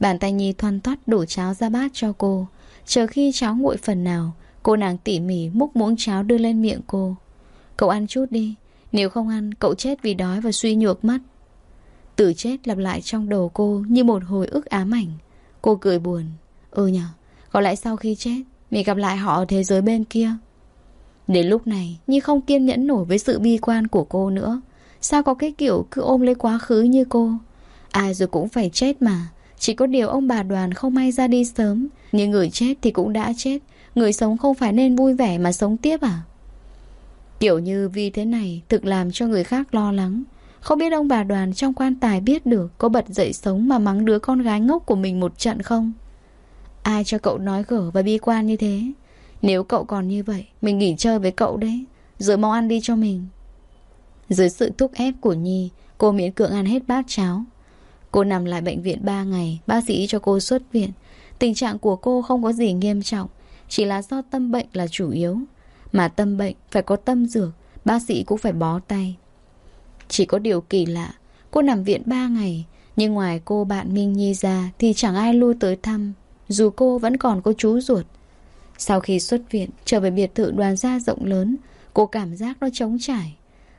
Bàn tay Nhi thoăn thoắt đổ cháo ra bát cho cô. Chờ khi cháo nguội phần nào, Cô nàng tỉ mỉ múc muỗng cháo đưa lên miệng cô. Cậu ăn chút đi. Nếu không ăn, cậu chết vì đói và suy nhược mất. Tử chết lặp lại trong đầu cô Như một hồi ức ám ảnh. Cô cười buồn. Ừ nhở Có lẽ sau khi chết, Mình gặp lại họ ở thế giới bên kia. Đến lúc này, Nhi không kiên nhẫn nổi với sự bi quan của cô nữa. Sao có cái kiểu cứ ôm lấy quá khứ như cô? Ai rồi cũng phải chết mà. Chỉ có điều ông bà đoàn không may ra đi sớm. Nhưng người chết thì cũng đã chết. Người sống không phải nên vui vẻ mà sống tiếp à? Kiểu như vì thế này Thực làm cho người khác lo lắng. Không biết ông bà đoàn trong quan tài biết được Có bật dậy sống mà mắng đứa con gái ngốc của mình một trận không? Ai cho cậu nói gở và bi quan như thế? Nếu cậu còn như vậy, Mình nghỉ chơi với cậu đấy, Rồi mau ăn đi cho mình. Dưới sự thúc ép của Nhi, Cô miễn cưỡng ăn hết bát cháo. Cô nằm lại bệnh viện 3 ngày, Bác sĩ cho cô xuất viện. Tình trạng của cô không có gì nghiêm trọng, Chỉ là do tâm bệnh là chủ yếu. Mà tâm bệnh phải có tâm dược, Bác sĩ cũng phải bó tay. Chỉ có điều kỳ lạ Cô nằm viện 3 ngày Nhưng ngoài cô bạn Minh Nhi ra Thì chẳng ai lui tới thăm dù cô vẫn còn có chú ruột. Sau khi xuất viện, trở về biệt thự đoàn gia rộng lớn, cô cảm giác nó trống trải.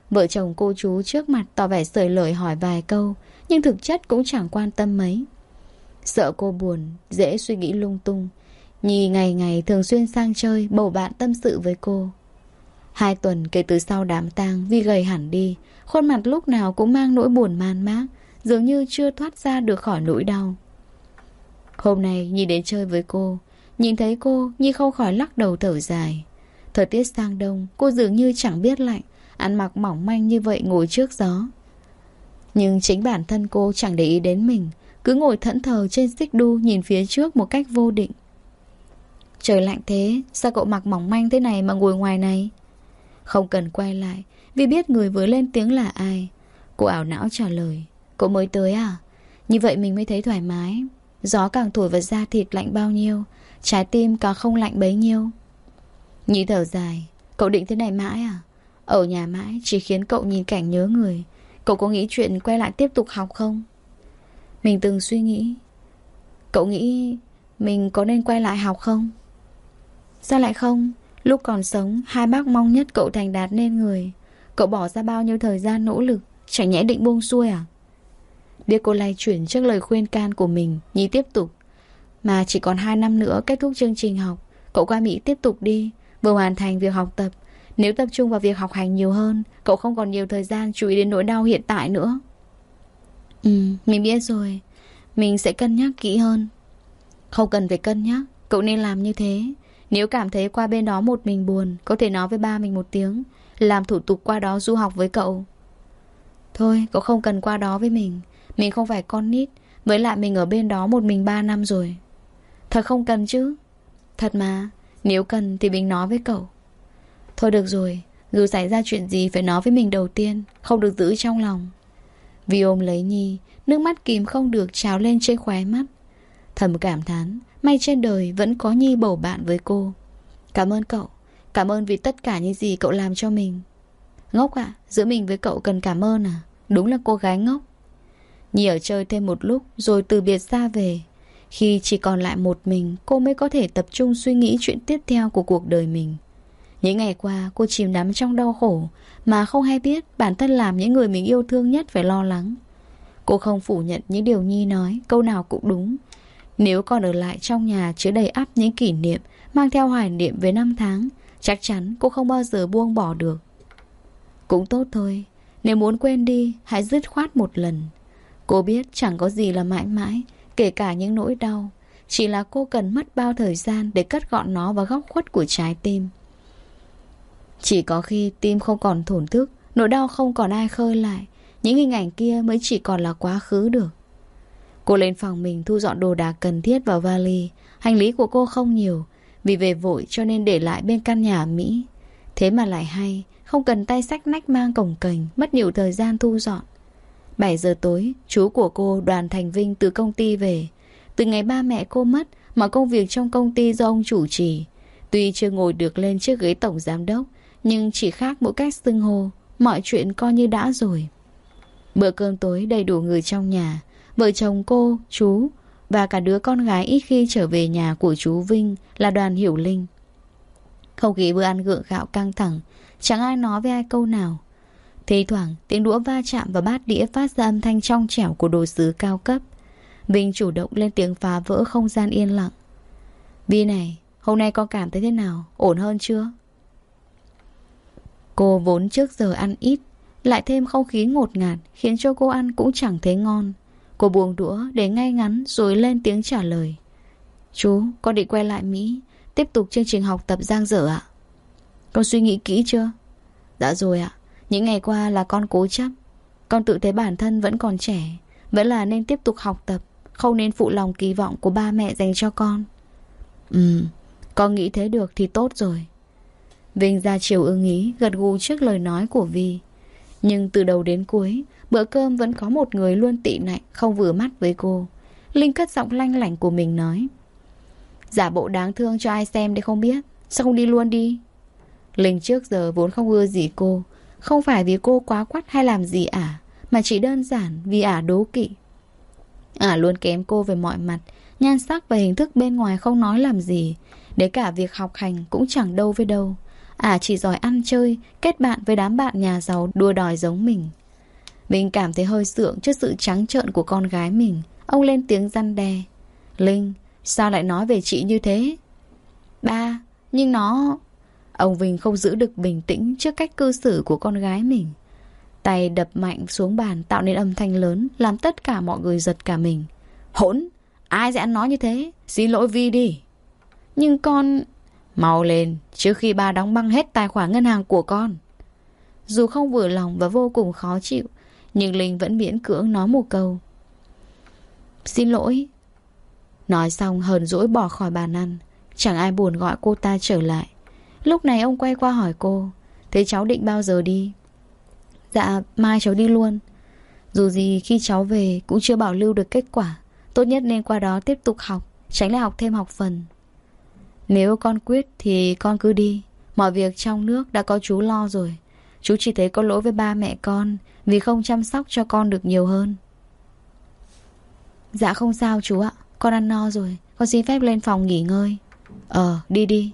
Vợ chồng cô chú trước mặt tỏ vẻ sởi lời hỏi vài câu, nhưng thực chất cũng chẳng quan tâm mấy. Sợ cô buồn, dễ suy nghĩ lung tung. Nhi ngày ngày thường xuyên sang chơi, bầu bạn tâm sự với cô. Hai tuần kể từ sau đám tang, Vi gầy hẳn đi, khuôn mặt lúc nào cũng mang nỗi buồn man mác, dường như chưa thoát ra được khỏi nỗi đau. Hôm nay Nhi đến chơi với cô. Nhìn thấy cô Nhi không khỏi lắc đầu thở dài. Thời tiết sang đông Cô dường như chẳng biết lạnh Ăn mặc mỏng manh như vậy ngồi trước gió. Nhưng chính bản thân cô chẳng để ý đến mình Cứ ngồi thẫn thờ trên xích đu Nhìn phía trước một cách vô định. Trời lạnh thế Sao cậu mặc mỏng manh thế này mà ngồi ngoài này? Không cần quay lại, Vì biết người vừa lên tiếng là ai. Cô ảo não trả lời Cậu mới tới à? Như vậy mình mới thấy thoải mái. Gió càng thổi vào da thịt lạnh bao nhiêu, Trái tim càng không lạnh bấy nhiêu. Nhĩ thở dài, Cậu định thế này mãi à? Ở nhà mãi chỉ khiến cậu nhìn cảnh nhớ người. Cậu có nghĩ chuyện quay lại tiếp tục học không? Mình từng suy nghĩ, Cậu nghĩ Mình có nên quay lại học không? Sao lại không? Lúc còn sống Hai bác mong nhất cậu thành đạt nên người. Cậu bỏ ra bao nhiêu thời gian nỗ lực Chẳng nhẽ định buông xuôi à? Biết cô lay chuyển trước lời khuyên can của mình Nhi tiếp tục. Mà chỉ còn 2 năm nữa kết thúc chương trình học Cậu qua Mỹ tiếp tục đi Vừa hoàn thành việc học tập. Nếu tập trung vào việc học hành nhiều hơn Cậu không còn nhiều thời gian chú ý đến nỗi đau hiện tại nữa. Ừ, mình biết rồi. Mình sẽ cân nhắc kỹ hơn. Không cần phải cân nhắc Cậu nên làm như thế. Nếu cảm thấy qua bên đó một mình buồn Có thể nói với ba mình một tiếng Làm thủ tục qua đó du học với cậu. Thôi, cậu không cần qua đó với mình. Mình không phải con nít Với lại mình ở bên đó một mình ba năm rồi. Thật không cần chứ? Thật mà. Nếu cần thì mình nói với cậu. Thôi được rồi Dù xảy ra chuyện gì phải nói với mình đầu tiên Không được giữ trong lòng. Vì ôm lấy Nhi Nước mắt kìm không được trào lên trên khóe mắt. Thầm cảm thán May trên đời vẫn có Nhi bầu bạn với cô Cảm ơn cậu Cảm ơn vì tất cả những gì cậu làm cho mình Ngốc ạ Giữa mình với cậu cần cảm ơn à Đúng là cô gái ngốc Nhi ở chơi thêm một lúc rồi từ biệt ra về. Khi chỉ còn lại một mình, cô mới có thể tập trung suy nghĩ chuyện tiếp theo của cuộc đời mình. Những ngày qua, cô chìm đắm trong đau khổ, mà không hay biết bản thân làm những người mình yêu thương nhất phải lo lắng. Cô không phủ nhận những điều Nhi nói, câu nào cũng đúng. Nếu còn ở lại trong nhà chứa đầy ắp những kỷ niệm, mang theo hoài niệm về năm tháng, chắc chắn cô không bao giờ buông bỏ được. Cũng tốt thôi, nếu muốn quên đi, hãy dứt khoát một lần. Cô biết chẳng có gì là mãi mãi, kể cả những nỗi đau. Chỉ là cô cần mất bao thời gian để cất gọn nó vào góc khuất của trái tim. Chỉ có khi tim không còn thổn thức, nỗi đau không còn ai khơi lại, những hình ảnh kia mới chỉ còn là quá khứ được. Cô lên phòng mình thu dọn đồ đạc cần thiết vào vali. Hành lý của cô không nhiều, vì về vội cho nên để lại bên căn nhà Mỹ. Thế mà lại hay, không cần tay sách nách mang cổng cành, mất nhiều thời gian thu dọn. 7 giờ tối, chú của cô đoàn Thành Vinh từ công ty về. Từ ngày ba mẹ cô mất, mọi công việc trong công ty do ông chủ trì. Tuy chưa ngồi được lên chiếc ghế tổng giám đốc, nhưng chỉ khác mỗi cách xưng hô, mọi chuyện coi như đã rồi. Bữa cơm tối đầy đủ người trong nhà, vợ chồng cô, chú và cả đứa con gái ít khi trở về nhà của chú Vinh là đoàn Hiểu Linh. Không khí bữa ăn gượng gạo căng thẳng, chẳng ai nói với ai câu nào. Thì thoảng tiếng đũa va chạm vào bát đĩa phát ra âm thanh trong trẻo của đồ sứ cao cấp. Vinh chủ động lên tiếng phá vỡ không gian yên lặng. Vi này, hôm nay con cảm thấy thế nào? Ổn hơn chưa? Cô vốn trước giờ ăn ít, lại thêm không khí ngột ngạt khiến cho cô ăn cũng chẳng thấy ngon. Cô buông đũa để ngay ngắn rồi lên tiếng trả lời. Chú, con định quay lại Mỹ, tiếp tục chương trình học tập giang dở ạ. Con suy nghĩ kỹ chưa? Đã rồi ạ. Những ngày qua là con cố chấp. Con tự thấy bản thân vẫn còn trẻ, vẫn là nên tiếp tục học tập, không nên phụ lòng kỳ vọng của ba mẹ dành cho con. Ừ, con nghĩ thế được thì tốt rồi. Vinh ra chiều ưng ý, gật gù trước lời nói của Vi. Nhưng từ đầu đến cuối, bữa cơm vẫn có một người luôn tị nạnh, không vừa mắt với cô. Linh cất giọng lanh lảnh của mình nói. Giả bộ đáng thương cho ai xem để không biết. Sao không đi luôn đi? Linh trước giờ vốn không ưa gì cô. Không phải vì cô quá quắt hay làm gì ả, mà chỉ đơn giản vì ả đố kỵ. Ả luôn kém cô về mọi mặt, nhan sắc và hình thức bên ngoài không nói làm gì. Đến cả việc học hành cũng chẳng đâu với đâu. Ả chỉ giỏi ăn chơi, kết bạn với đám bạn nhà giàu đua đòi giống mình. Mình cảm thấy hơi sượng trước sự trắng trợn của con gái mình. Ông lên tiếng răn đe. Linh, sao lại nói về chị như thế? Ba, nhưng nó... Ông Vinh không giữ được bình tĩnh trước cách cư xử của con gái mình. Tay đập mạnh xuống bàn tạo nên âm thanh lớn làm tất cả mọi người giật cả mình. Hỗn! Ai sẽ ăn nói như thế? Xin lỗi Vi đi. Nhưng con... Mau lên, trước khi ba đóng băng hết tài khoản ngân hàng của con. Dù không vừa lòng và vô cùng khó chịu, nhưng Linh vẫn miễn cưỡng nói một câu. Xin lỗi. Nói xong hờn dỗi bỏ khỏi bàn ăn. Chẳng ai buồn gọi cô ta trở lại. Lúc này ông quay qua hỏi cô. Thế cháu định bao giờ đi? Dạ, mai cháu đi luôn. Dù gì khi cháu về cũng chưa bảo lưu được kết quả. Tốt nhất nên qua đó tiếp tục học, tránh lại học thêm học phần. Nếu con quyết thì con cứ đi. Mọi việc trong nước đã có chú lo rồi. Chú chỉ thấy có lỗi với ba mẹ con vì không chăm sóc cho con được nhiều hơn. Dạ không sao chú ạ. Con ăn no rồi. Con xin phép lên phòng nghỉ ngơi. Ờ, đi đi.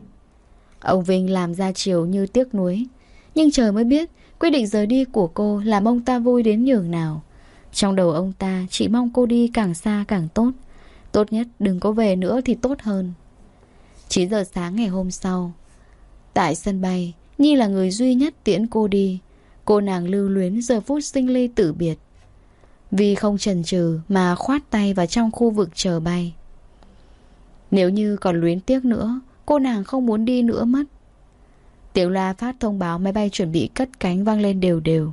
Ông Vinh làm ra chiều như tiếc nuối. Nhưng trời mới biết quyết định rời đi của cô làm ông ta vui đến nhường nào. Trong đầu ông ta chỉ mong cô đi càng xa càng tốt. Tốt nhất đừng có về nữa thì tốt hơn. 9 giờ sáng ngày hôm sau. Tại sân bay, Nhi là người duy nhất tiễn cô đi. Cô nàng lưu luyến giờ phút sinh ly tử biệt. Vì không chần chừ Mà khoát tay vào trong khu vực chờ bay. Nếu như còn luyến tiếc nữa, Cô nàng không muốn đi nữa mất. Tiểu la phát thông báo máy bay chuẩn bị cất cánh vang lên đều đều.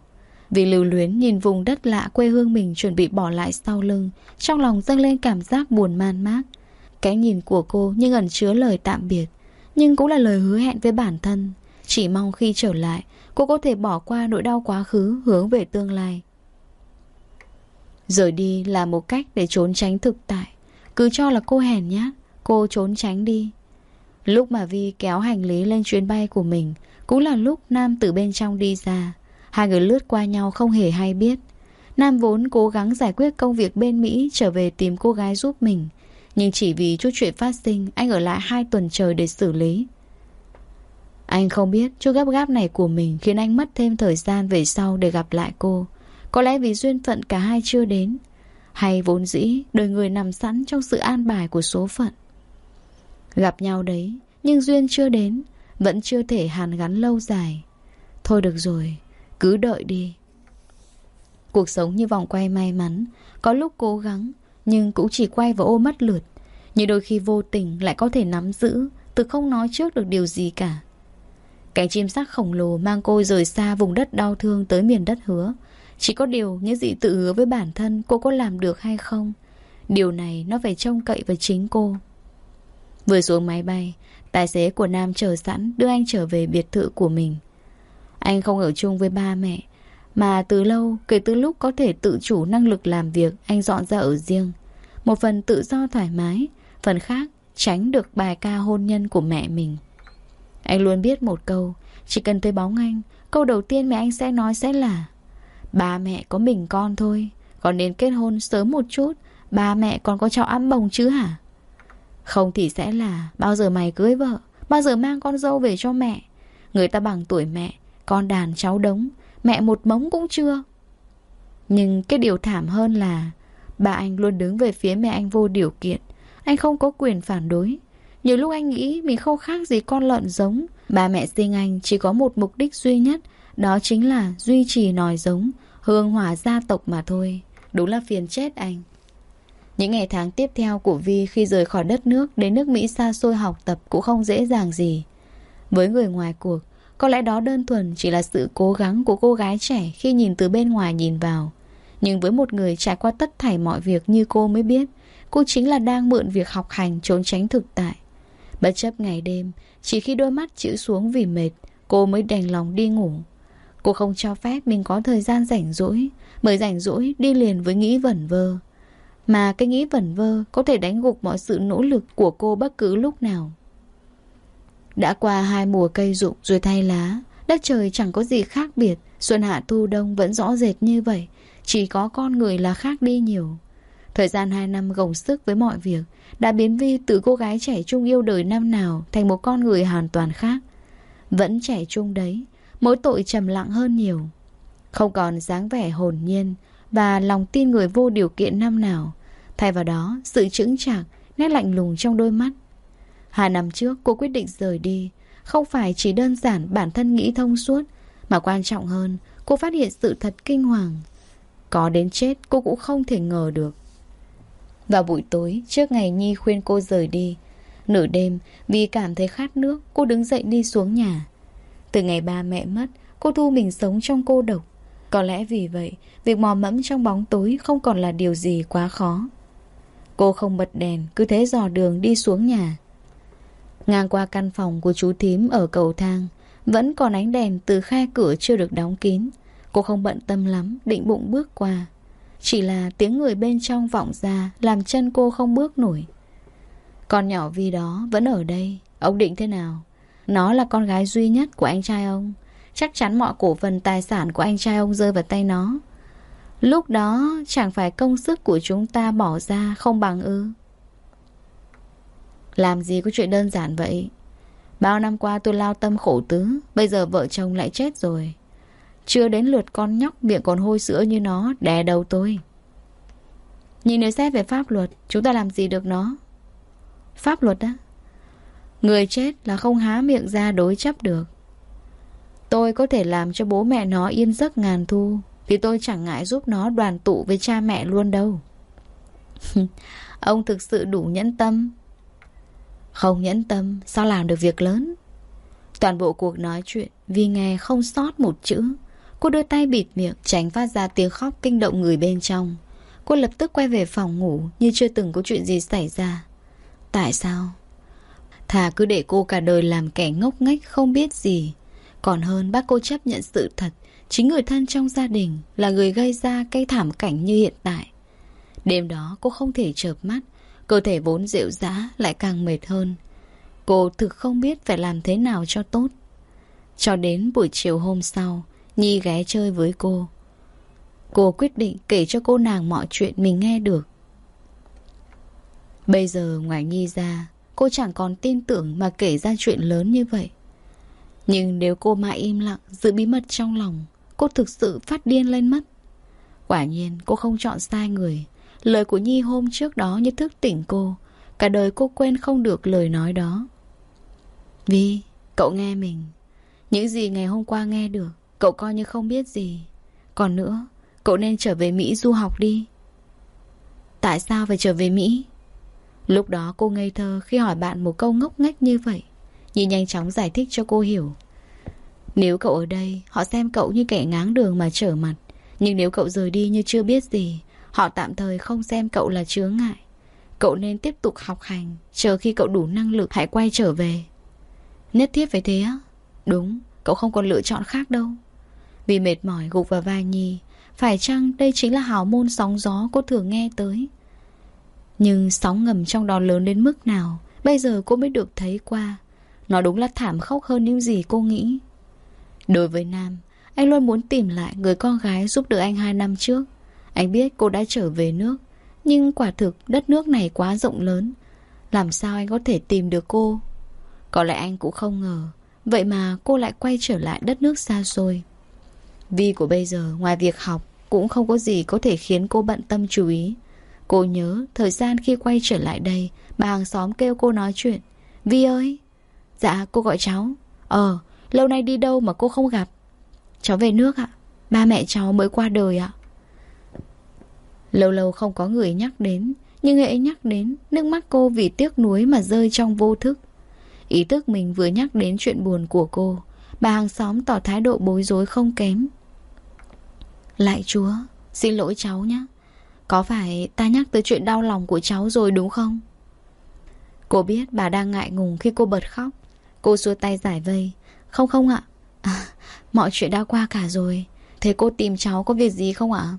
Vì lưu luyến nhìn vùng đất lạ quê hương mình chuẩn bị bỏ lại sau lưng, Trong lòng dâng lên cảm giác buồn man mác cái nhìn của cô nhưng ẩn chứa lời tạm biệt, Nhưng cũng là lời hứa hẹn với bản thân. Chỉ mong khi trở lại, Cô có thể bỏ qua nỗi đau quá khứ Hướng về tương lai. Rời đi là một cách để trốn tránh thực tại. Cứ cho là cô hèn nhát, Cô trốn tránh đi. Lúc mà Vi kéo hành lý lên chuyến bay của mình, Cũng là lúc Nam từ bên trong đi ra. Hai người lướt qua nhau không hề hay biết. Nam vốn cố gắng giải quyết công việc bên Mỹ trở về tìm cô gái giúp mình. Nhưng chỉ vì chút chuyện phát sinh, anh ở lại hai tuần trời để xử lý. Anh không biết chút gấp gáp này của mình khiến anh mất thêm thời gian về sau để gặp lại cô. Có lẽ vì duyên phận cả hai chưa đến. Hay vốn dĩ đời người nằm sẵn trong sự an bài của số phận. Gặp nhau đấy, nhưng duyên chưa đến, vẫn chưa thể hàn gắn lâu dài. Thôi được rồi, cứ đợi đi. Cuộc sống như vòng quay may mắn, có lúc cố gắng, nhưng cũng chỉ quay vào ô mắt lượt. Nhưng đôi khi vô tình lại có thể nắm giữ, từ không nói trước được điều gì cả. Cánh chim sắc khổng lồ mang cô rời xa vùng đất đau thương tới miền đất hứa. Chỉ có điều những gì tự hứa với bản thân cô có làm được hay không. Điều này nó phải trông cậy vào chính cô. Vừa xuống máy bay, tài xế của Nam chờ sẵn đưa anh trở về biệt thự của mình. Anh không ở chung với ba mẹ, mà từ lâu kể từ lúc có thể tự chủ năng lực làm việc anh dọn ra ở riêng. Một phần tự do thoải mái, phần khác tránh được bài ca hôn nhân của mẹ mình. Anh luôn biết một câu Chỉ cần thấy bóng anh Câu đầu tiên mẹ anh sẽ nói sẽ là Ba mẹ có mình con thôi Còn nên kết hôn sớm một chút Ba mẹ còn có cháu ấm bồng chứ hả Không thì sẽ là Bao giờ mày cưới vợ Bao giờ mang con dâu về cho mẹ Người ta bằng tuổi mẹ Con đàn cháu đống Mẹ một mống cũng chưa Nhưng cái điều thảm hơn là Bà anh luôn đứng về phía mẹ anh vô điều kiện Anh không có quyền phản đối nhiều lúc anh nghĩ mình không khác gì con lợn giống. bà mẹ sinh anh chỉ có một mục đích duy nhất, đó chính là duy trì nòi giống, hương hỏa gia tộc mà thôi. Đúng là phiền chết anh. Những ngày tháng tiếp theo của Vi khi rời khỏi đất nước đến nước Mỹ xa xôi học tập cũng không dễ dàng gì. Với người ngoài cuộc, có lẽ đó đơn thuần chỉ là sự cố gắng của cô gái trẻ khi nhìn từ bên ngoài nhìn vào. Nhưng với một người trải qua tất thảy mọi việc như cô mới biết, cô chính là đang mượn việc học hành trốn tránh thực tại. Bất chấp ngày đêm, chỉ khi đôi mắt chịu xuống vì mệt, cô mới đành lòng đi ngủ. Cô không cho phép mình có thời gian rảnh rỗi, bởi rảnh rỗi đi liền với nghĩ vẩn vơ. Mà cái nghĩ vẩn vơ có thể đánh gục mọi sự nỗ lực của cô bất cứ lúc nào. Đã qua hai mùa cây rụng rồi thay lá, đất trời chẳng có gì khác biệt, xuân hạ thu đông vẫn rõ rệt như vậy, chỉ có con người là khác đi nhiều. Thời gian hai năm gồng sức với mọi việc đã biến Vi từ cô gái trẻ trung yêu đời năm nào thành một con người hoàn toàn khác. Vẫn trẻ trung đấy, mỗi tội trầm lặng hơn nhiều. Không còn dáng vẻ hồn nhiên và lòng tin người vô điều kiện năm nào. Thay vào đó, sự chững chạc, nét lạnh lùng trong đôi mắt. Hai năm trước cô quyết định rời đi, không phải chỉ đơn giản bản thân nghĩ thông suốt, mà quan trọng hơn, cô phát hiện sự thật kinh hoàng. Có đến chết cô cũng không thể ngờ được. Vào buổi tối, trước ngày Nhi khuyên cô rời đi, nửa đêm, vì cảm thấy khát nước, cô đứng dậy đi xuống nhà. Từ ngày ba mẹ mất, cô thu mình sống trong cô độc. Có lẽ vì vậy, việc mò mẫm trong bóng tối không còn là điều gì quá khó. Cô không bật đèn, cứ thế dò đường đi xuống nhà. Ngang qua căn phòng của chú thím ở cầu thang, vẫn còn ánh đèn từ khe cửa chưa được đóng kín. Cô không bận tâm lắm, định bụng bước qua. Chỉ là tiếng người bên trong vọng ra Làm chân cô không bước nổi. Con nhỏ Vi đó vẫn ở đây Ông định thế nào? Nó là con gái duy nhất của anh trai ông. Chắc chắn mọi cổ phần tài sản của anh trai ông rơi vào tay nó. Lúc đó chẳng phải công sức của chúng ta bỏ ra không bằng ư? Làm gì có chuyện đơn giản vậy? Bao năm qua tôi lao tâm khổ tứ, Bây giờ vợ chồng lại chết rồi. Chưa đến lượt con nhóc miệng còn hôi sữa như nó, Đè đầu tôi. Nhìn nếu xét về pháp luật, Chúng ta làm gì được nó? Pháp luật á? Người chết là không há miệng ra đối chấp được. Tôi có thể làm cho bố mẹ nó yên giấc ngàn thu Thì tôi chẳng ngại giúp nó đoàn tụ với cha mẹ luôn đâu. Ông thực sự đủ nhẫn tâm không nhẫn tâm Sao làm được việc lớn Toàn bộ cuộc nói chuyện Vì nghe không sót một chữ Cô đưa tay bịt miệng tránh phát ra tiếng khóc kinh động người bên trong. Cô lập tức quay về phòng ngủ như chưa từng có chuyện gì xảy ra. Tại sao? Thà cứ để cô cả đời làm kẻ ngốc nghếch không biết gì. Còn hơn bác cô chấp nhận sự thật chính người thân trong gia đình là người gây ra cây thảm cảnh như hiện tại. Đêm đó cô không thể chợp mắt, cơ thể vốn dịu dã lại càng mệt hơn. Cô thực không biết phải làm thế nào cho tốt. Cho đến buổi chiều hôm sau, Nhi ghé chơi với cô. Cô quyết định kể cho cô nàng mọi chuyện mình nghe được Bây giờ ngoài Nhi ra Cô chẳng còn tin tưởng mà kể ra chuyện lớn như vậy Nhưng nếu cô mãi im lặng Giữ bí mật trong lòng Cô thực sự phát điên lên mất Quả nhiên cô không chọn sai người Lời của Nhi hôm trước đó như thức tỉnh cô. Cả đời cô quên không được lời nói đó. Vi, cậu nghe mình. Những gì ngày hôm qua nghe được Cậu coi như không biết gì. Còn nữa, cậu nên trở về Mỹ du học đi. Tại sao phải trở về Mỹ? Lúc đó cô ngây thơ khi hỏi bạn một câu ngốc nghếch như vậy. Nhi nhanh chóng giải thích cho cô hiểu. Nếu cậu ở đây Họ xem cậu như kẻ ngáng đường mà trở mặt. Nhưng nếu cậu rời đi như chưa biết gì Họ tạm thời không xem cậu là chướng ngại. Cậu nên tiếp tục học hành Chờ khi cậu đủ năng lực hãy quay trở về. Nhất thiết phải thế á? Đúng, cậu không còn lựa chọn khác đâu. Vì mệt mỏi gục vào vai Nhi. Phải chăng đây chính là hào môn sóng gió cô thường nghe tới? Nhưng sóng ngầm trong đó lớn đến mức nào Bây giờ cô mới được thấy qua. Nó đúng là thảm khốc hơn những gì cô nghĩ. Đối với Nam Anh luôn muốn tìm lại người con gái giúp đỡ anh hai năm trước. Anh biết cô đã trở về nước, Nhưng quả thực đất nước này quá rộng lớn. Làm sao anh có thể tìm được cô? Có lẽ anh cũng không ngờ, Vậy mà cô lại quay trở lại đất nước xa xôi. Vi của bây giờ, ngoài việc học, Cũng không có gì có thể khiến cô bận tâm chú ý. Cô nhớ, thời gian khi quay trở lại đây, Bà hàng xóm kêu cô nói chuyện. Vi ơi! Dạ cô gọi cháu. Ờ lâu nay đi đâu mà cô không gặp? Cháu về nước ạ. Ba mẹ cháu mới qua đời ạ. Lâu lâu không có người nhắc đến Nhưng hệ nhắc đến Nước mắt cô vì tiếc nuối mà rơi trong vô thức. Ý thức mình vừa nhắc đến chuyện buồn của cô Bà hàng xóm tỏ thái độ bối rối không kém. Lại chúa Xin lỗi cháu nhé. Có phải ta nhắc tới chuyện đau lòng của cháu rồi đúng không? Cô biết bà đang ngại ngùng khi cô bật khóc. Cô xua tay giải vây. Không không ạ. À, Mọi chuyện đã qua cả rồi. Thế cô tìm cháu có việc gì không ạ?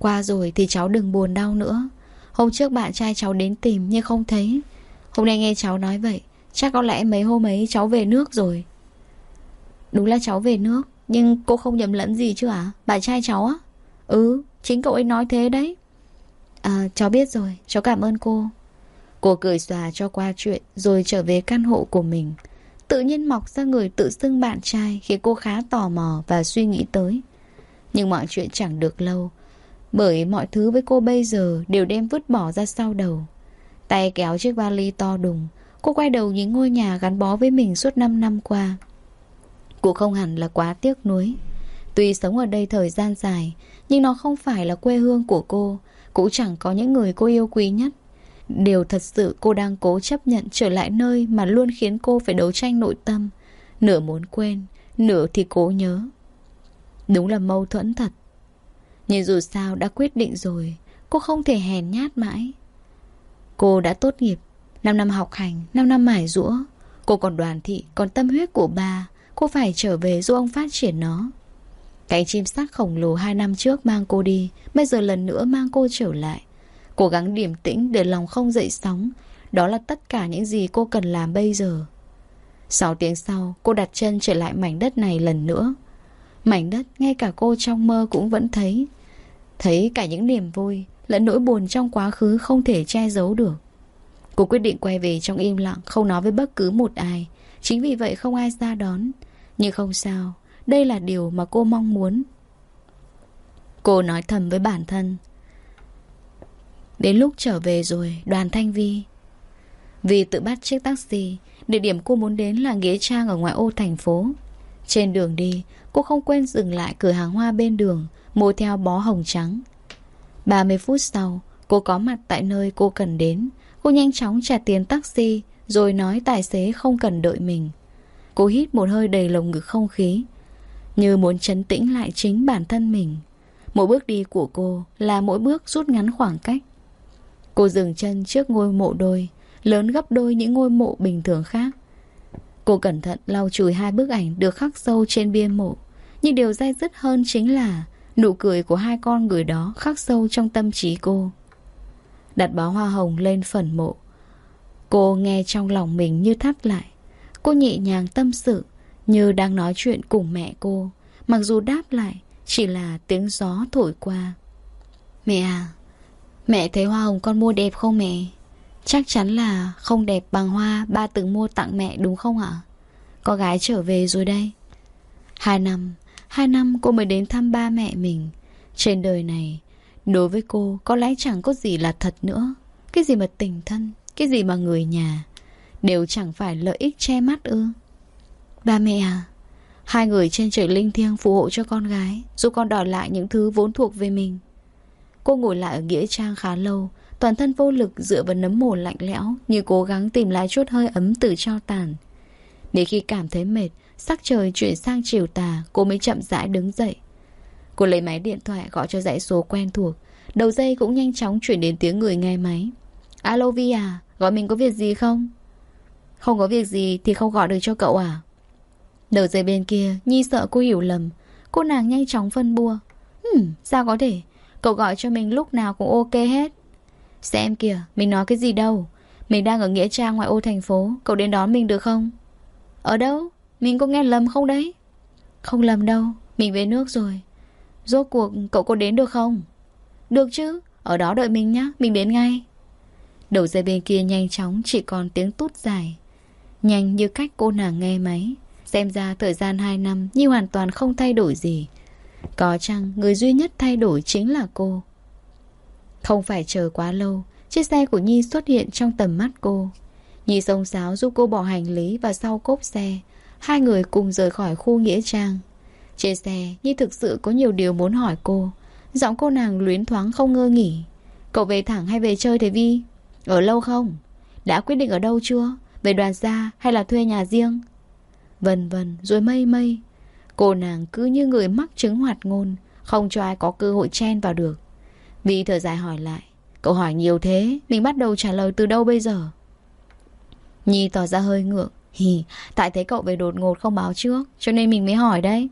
Qua rồi thì cháu đừng buồn đau nữa. Hôm trước bạn trai cháu đến tìm nhưng không thấy. Hôm nay nghe cháu nói vậy, Chắc có lẽ mấy hôm ấy cháu về nước rồi. Đúng là cháu về nước, Nhưng cô không nhầm lẫn gì chứ à Bạn trai cháu á? Ừ chính cậu ấy nói thế đấy. À cháu biết rồi, Cháu cảm ơn cô. Cô cười xòa cho qua chuyện, Rồi trở về căn hộ của mình. Tự nhiên mọc ra người tự xưng bạn trai, Khiến cô khá tò mò và suy nghĩ tới. Nhưng mọi chuyện chẳng được lâu bởi mọi thứ với cô bây giờ Đều đem vứt bỏ ra sau đầu Tay kéo chiếc vali to đùng Cô quay đầu nhìn ngôi nhà gắn bó với mình suốt 5 năm qua Cô không hẳn là quá tiếc nuối Tuy sống ở đây thời gian dài Nhưng nó không phải là quê hương của cô Cũng chẳng có những người cô yêu quý nhất Điều thật sự cô đang cố chấp nhận trở lại nơi mà luôn khiến cô phải đấu tranh nội tâm. Nửa muốn quên, nửa thì cố nhớ. Đúng là mâu thuẫn thật. Nhưng dù sao đã quyết định rồi, cô không thể hèn nhát mãi. Cô đã tốt nghiệp, 5 năm học hành, 5 năm mải rũa. Cô còn đoàn thị, còn tâm huyết của bà, cô phải trở về giúp ông phát triển nó. cánh chim sắc khổng lồ hai năm trước mang cô đi, bây giờ lần nữa mang cô trở lại. Cố gắng điềm tĩnh để lòng không dậy sóng Đó là tất cả những gì cô cần làm bây giờ 6 tiếng sau Cô đặt chân trở lại mảnh đất này lần nữa Mảnh đất ngay cả cô trong mơ cũng vẫn thấy Thấy cả những niềm vui Lẫn nỗi buồn trong quá khứ không thể che giấu được. Cô quyết định quay về trong im lặng, Không nói với bất cứ một ai. Chính vì vậy không ai ra đón. Nhưng không sao, Đây là điều mà cô mong muốn. Cô nói thầm với bản thân. Đến lúc trở về rồi, Đoàn Thanh Vi. Vì tự bắt chiếc taxi. Địa điểm cô muốn đến là Nghĩa Trang ở ngoại ô thành phố. Trên đường đi, Cô không quên dừng lại cửa hàng hoa bên đường. Mua theo bó hồng trắng. 30 phút sau, Cô có mặt tại nơi cô cần đến. Cô nhanh chóng trả tiền taxi, Rồi nói tài xế không cần đợi mình. Cô hít một hơi đầy lồng ngực không khí, Như muốn chấn tĩnh lại chính bản thân mình. Mỗi bước đi của cô Là mỗi bước rút ngắn khoảng cách. Cô dừng chân trước ngôi mộ đôi, Lớn gấp đôi những ngôi mộ bình thường khác. Cô cẩn thận lau chùi hai bức ảnh Được khắc sâu trên bia mộ. Nhưng điều dai dứt hơn chính là Nụ cười của hai con người đó Khắc sâu trong tâm trí cô. Đặt bó hoa hồng lên phần mộ. Cô nghe trong lòng mình như thắt lại. Cô nhẹ nhàng tâm sự, Như đang nói chuyện cùng mẹ cô. Mặc dù đáp lại, Chỉ là tiếng gió thổi qua. Mẹ à Mẹ thấy hoa hồng con mua đẹp không mẹ? Chắc chắn là không đẹp bằng hoa Ba từng mua tặng mẹ đúng không ạ? Có gái trở về rồi đây. Hai năm Hai năm cô mới đến thăm ba mẹ mình. Trên đời này, Đối với cô, có lẽ chẳng có gì là thật nữa. Cái gì mà tình thân, Cái gì mà người nhà, Đều chẳng phải lợi ích che mắt ư. Ba mẹ à Hai người trên trời linh thiêng phù hộ cho con gái Giúp con đòi lại những thứ vốn thuộc về mình. Cô ngồi lại ở Nghĩa Trang khá lâu, Toàn thân vô lực dựa vào nấm mồ lạnh lẽo Như cố gắng tìm lại chút hơi ấm từ cho tàn. Đến khi cảm thấy mệt Sắc trời chuyển sang chiều tà, Cô mới chậm rãi đứng dậy. Cô lấy máy điện thoại gọi cho dãy số quen thuộc. Đầu dây cũng nhanh chóng chuyển đến tiếng người nghe máy. Alo Vi à Gọi mình có việc gì không? Không có việc gì thì không gọi được cho cậu à? Đầu dây bên kia, Nhi sợ cô hiểu lầm. Cô nàng nhanh chóng phân bua. Ừm sao có thể? Cậu gọi cho mình lúc nào cũng ok hết. Xem kìa, mình nói cái gì đâu? Mình đang ở Nghĩa Trang ngoại ô thành phố, Cậu đến đón mình được không? Ở đâu? Mình có nghe lầm không đấy? Không lầm đâu, Mình về nước rồi. Rốt cuộc cậu có đến được không? Được chứ, Ở đó đợi mình nhé Mình đến ngay. Đầu dây bên kia nhanh chóng Chỉ còn tiếng tút dài. Nhanh như cách cô nàng nghe máy. Xem ra thời gian 2 năm Nhi hoàn toàn không thay đổi gì. Có chăng người duy nhất thay đổi chính là cô? Không phải chờ quá lâu, Chiếc xe của Nhi xuất hiện trong tầm mắt cô. Nhi sông sáo giúp cô bỏ hành lý Và sau cốp xe. Hai người cùng rời khỏi khu Nghĩa Trang. Trên xe, Nhi thực sự có nhiều điều muốn hỏi cô. Giọng cô nàng luyến thoáng không ngơ nghỉ. Cậu về thẳng hay về chơi thế Vi? Ở lâu không? Đã quyết định ở đâu chưa? Về đoàn gia hay là thuê nhà riêng? Vần vần, rồi mây mây. Cô nàng cứ như người mắc chứng hoạt ngôn, Không cho ai có cơ hội chen vào được. Vì thở dài hỏi lại. Cậu hỏi nhiều thế, Mình bắt đầu trả lời từ đâu bây giờ? Nhi tỏ ra hơi ngượng. Hì, tại thấy cậu về đột ngột không báo trước Cho nên mình mới hỏi đấy.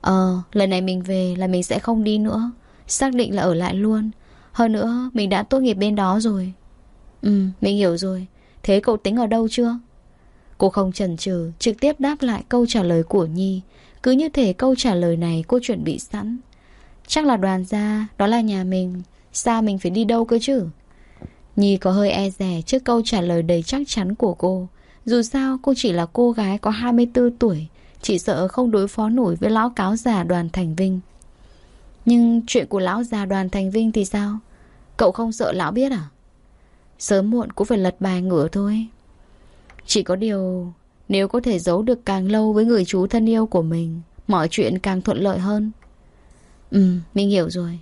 Ờ, lần này mình về là mình sẽ không đi nữa. Xác định là ở lại luôn. Hơn nữa, mình đã tốt nghiệp bên đó rồi. Ừ, mình hiểu rồi. Thế cậu tính ở đâu chưa? Cô không chần chừ trực tiếp đáp lại câu trả lời của Nhi. Cứ như thể câu trả lời này cô chuẩn bị sẵn. Chắc là đoàn gia Đó là nhà mình. Sao mình phải đi đâu cơ chứ? Nhi có hơi e rè trước câu trả lời đầy chắc chắn của cô. Dù sao, cô chỉ là cô gái có 24 tuổi, Chỉ sợ không đối phó nổi với lão cáo già đoàn Thành Vinh. Nhưng chuyện của lão già đoàn Thành Vinh thì sao? Cậu không sợ lão biết à? Sớm muộn cũng phải lật bài ngửa thôi. Chỉ có điều, Nếu có thể giấu được càng lâu với người chú thân yêu của mình, Mọi chuyện càng thuận lợi hơn. Ừ mình hiểu rồi.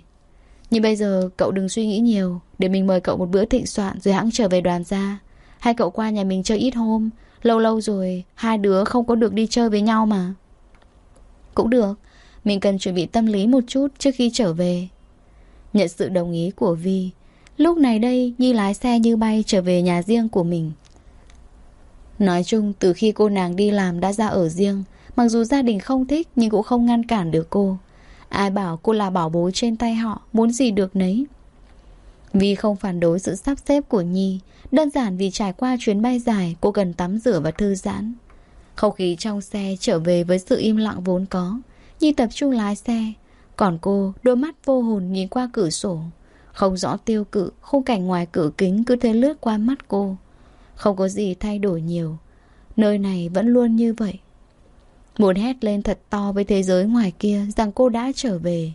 Nhưng bây giờ cậu đừng suy nghĩ nhiều, Để mình mời cậu một bữa thịnh soạn Rồi hãng trở về đoàn ra hai cậu qua nhà mình chơi ít hôm. Lâu lâu rồi, Hai đứa không có được đi chơi với nhau mà. Cũng được, Mình cần chuẩn bị tâm lý một chút trước khi trở về. Nhận sự đồng ý của Vi, Lúc này đây Nhi lái xe như bay trở về nhà riêng của mình. Nói chung, từ khi cô nàng đi làm đã ra ở riêng, Mặc dù gia đình không thích nhưng cũng không ngăn cản được cô. Ai bảo cô là bảo bối trên tay họ, Muốn gì được nấy. Vì không phản đối sự sắp xếp của Nhi, Đơn giản vì trải qua chuyến bay dài, Cô cần tắm rửa và thư giãn. Không khí trong xe trở về với sự im lặng vốn có, Nhi tập trung lái xe. Còn cô, đôi mắt vô hồn nhìn qua cửa sổ. Không rõ tiêu cự, Khung cảnh ngoài cửa kính cứ thế lướt qua mắt cô. Không có gì thay đổi nhiều. Nơi này vẫn luôn như vậy. Muốn hét lên thật to với thế giới ngoài kia Rằng cô đã trở về.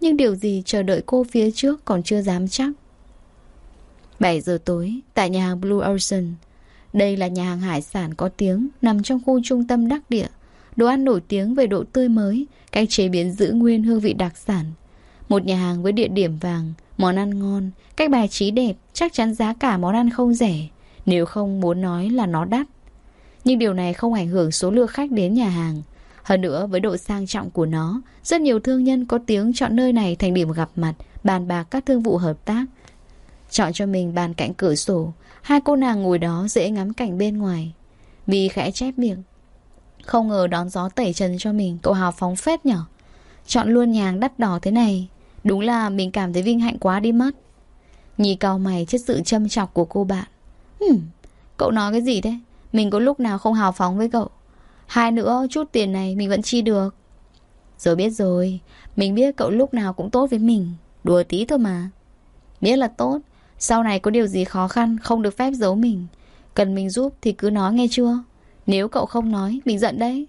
Nhưng điều gì chờ đợi cô phía trước Còn chưa dám chắc. 7 giờ tối, Tại nhà hàng Blue Ocean. Đây là nhà hàng hải sản có tiếng, Nằm trong khu trung tâm đắc địa. Đồ ăn nổi tiếng về độ tươi mới, Cách chế biến giữ nguyên hương vị đặc sản. Một nhà hàng với địa điểm vàng, Món ăn ngon, Cách bài trí đẹp, Chắc chắn giá cả món ăn không rẻ. Nếu không muốn nói là nó đắt. Nhưng điều này không ảnh hưởng số lượng khách đến nhà hàng. Hơn nữa, với độ sang trọng của nó, Rất nhiều thương nhân có tiếng chọn nơi này thành điểm gặp mặt, Bàn bạc các thương vụ hợp tác. Chọn cho mình bàn cạnh cửa sổ. Hai cô nàng ngồi đó dễ ngắm cảnh bên ngoài. Vì khẽ chép miệng. Không ngờ đón gió tẩy trần cho mình Cậu hào phóng phết nhở? Chọn luôn nhàng đắt đỏ thế này. Đúng là mình cảm thấy vinh hạnh quá đi mất. Nhì cao mày trước sự châm chọc của cô bạn. Hừm, cậu nói cái gì thế? Mình có lúc nào không hào phóng với cậu? Hai nữa chút tiền này mình vẫn chi được. Rồi biết rồi. Mình biết cậu lúc nào cũng tốt với mình. Đùa tí thôi mà. Biết là tốt. Sau này có điều gì khó khăn, Không được phép giấu mình. Cần mình giúp thì cứ nói nghe chưa? Nếu cậu không nói, Mình giận đấy.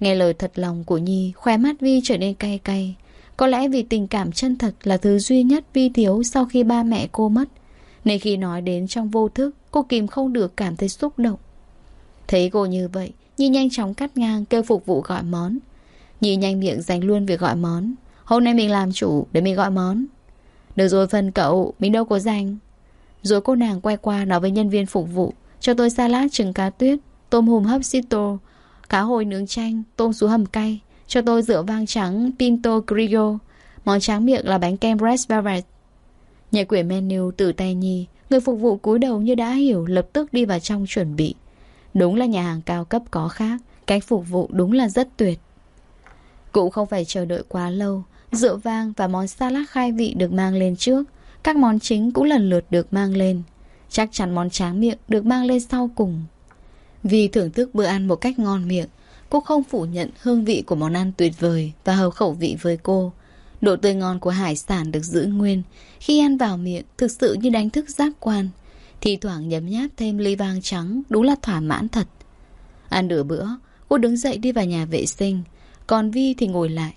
Nghe lời thật lòng của Nhi, Khoe mắt Vi trở nên cay cay. Có lẽ vì tình cảm chân thật là thứ duy nhất Vi thiếu sau khi ba mẹ cô mất. Nên khi nói đến trong vô thức, Cô kìm không được cảm thấy xúc động. Thấy cô như vậy, Nhi nhanh chóng cắt ngang kêu phục vụ gọi món. Nhi nhanh miệng dành luôn việc gọi món. Hôm nay mình làm chủ để mình gọi món. Được rồi phần cậu, Mình đâu có dành Rồi cô nàng quay qua nói với nhân viên phục vụ, Cho tôi salad, trứng cá tuyết, Tôm hùm hấp sito Cá hồi nướng chanh, Tôm sú hầm cay, Cho tôi rượu vang trắng, Pinto Grillo Món tráng miệng là bánh kem Red Velvet. Nhận quyển menu từ tay Nhi Người phục vụ cúi đầu như đã hiểu, Lập tức đi vào trong chuẩn bị. Đúng là nhà hàng cao cấp có khác, Cách phục vụ đúng là rất tuyệt. Cũng không phải chờ đợi quá lâu Rượu vang và món salad khai vị được mang lên trước. Các món chính cũng lần lượt được mang lên. Chắc chắn món tráng miệng được mang lên sau cùng. Vì thưởng thức bữa ăn một cách ngon miệng, Cô không phủ nhận hương vị của món ăn tuyệt vời Và hợp khẩu vị với cô. Độ tươi ngon của hải sản được giữ nguyên. Khi ăn vào miệng, thực sự như đánh thức giác quan. Thì thoảng nhấm nháp thêm ly vang trắng, Đúng là thỏa mãn thật. Ăn nửa bữa, Cô đứng dậy đi vào nhà vệ sinh. Còn Vi thì ngồi lại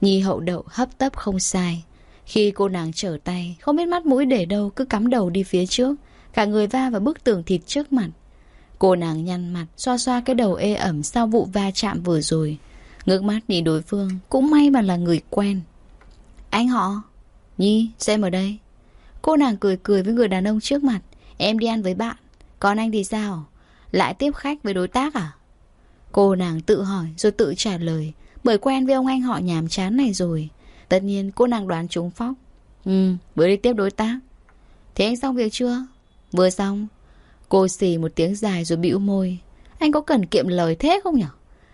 Nhi hậu đậu hấp tấp không sai. Khi cô nàng trở tay, Không biết mắt mũi để đâu, cứ cắm đầu đi phía trước. Cả người va vào bức tường thịt trước mặt. Cô nàng nhăn mặt, Xoa xoa cái đầu ê ẩm Sau vụ va chạm vừa rồi. Ngước mắt nhìn đối phương, Cũng may mà là người quen. Anh họ? Nhi, xem ở đây. Cô nàng cười cười với người đàn ông trước mặt. Em đi ăn với bạn, Còn anh thì sao? Lại tiếp khách với đối tác à? Cô nàng tự hỏi, rồi tự trả lời. Bởi quen với ông anh họ nhàm chán này rồi. Tất nhiên cô nàng đoán trúng phóc. Ừ vừa đi tiếp đối tác. Thế anh xong việc chưa? Vừa xong. Cô xì một tiếng dài rồi bĩu môi. Anh có cần kiệm lời thế không nhở?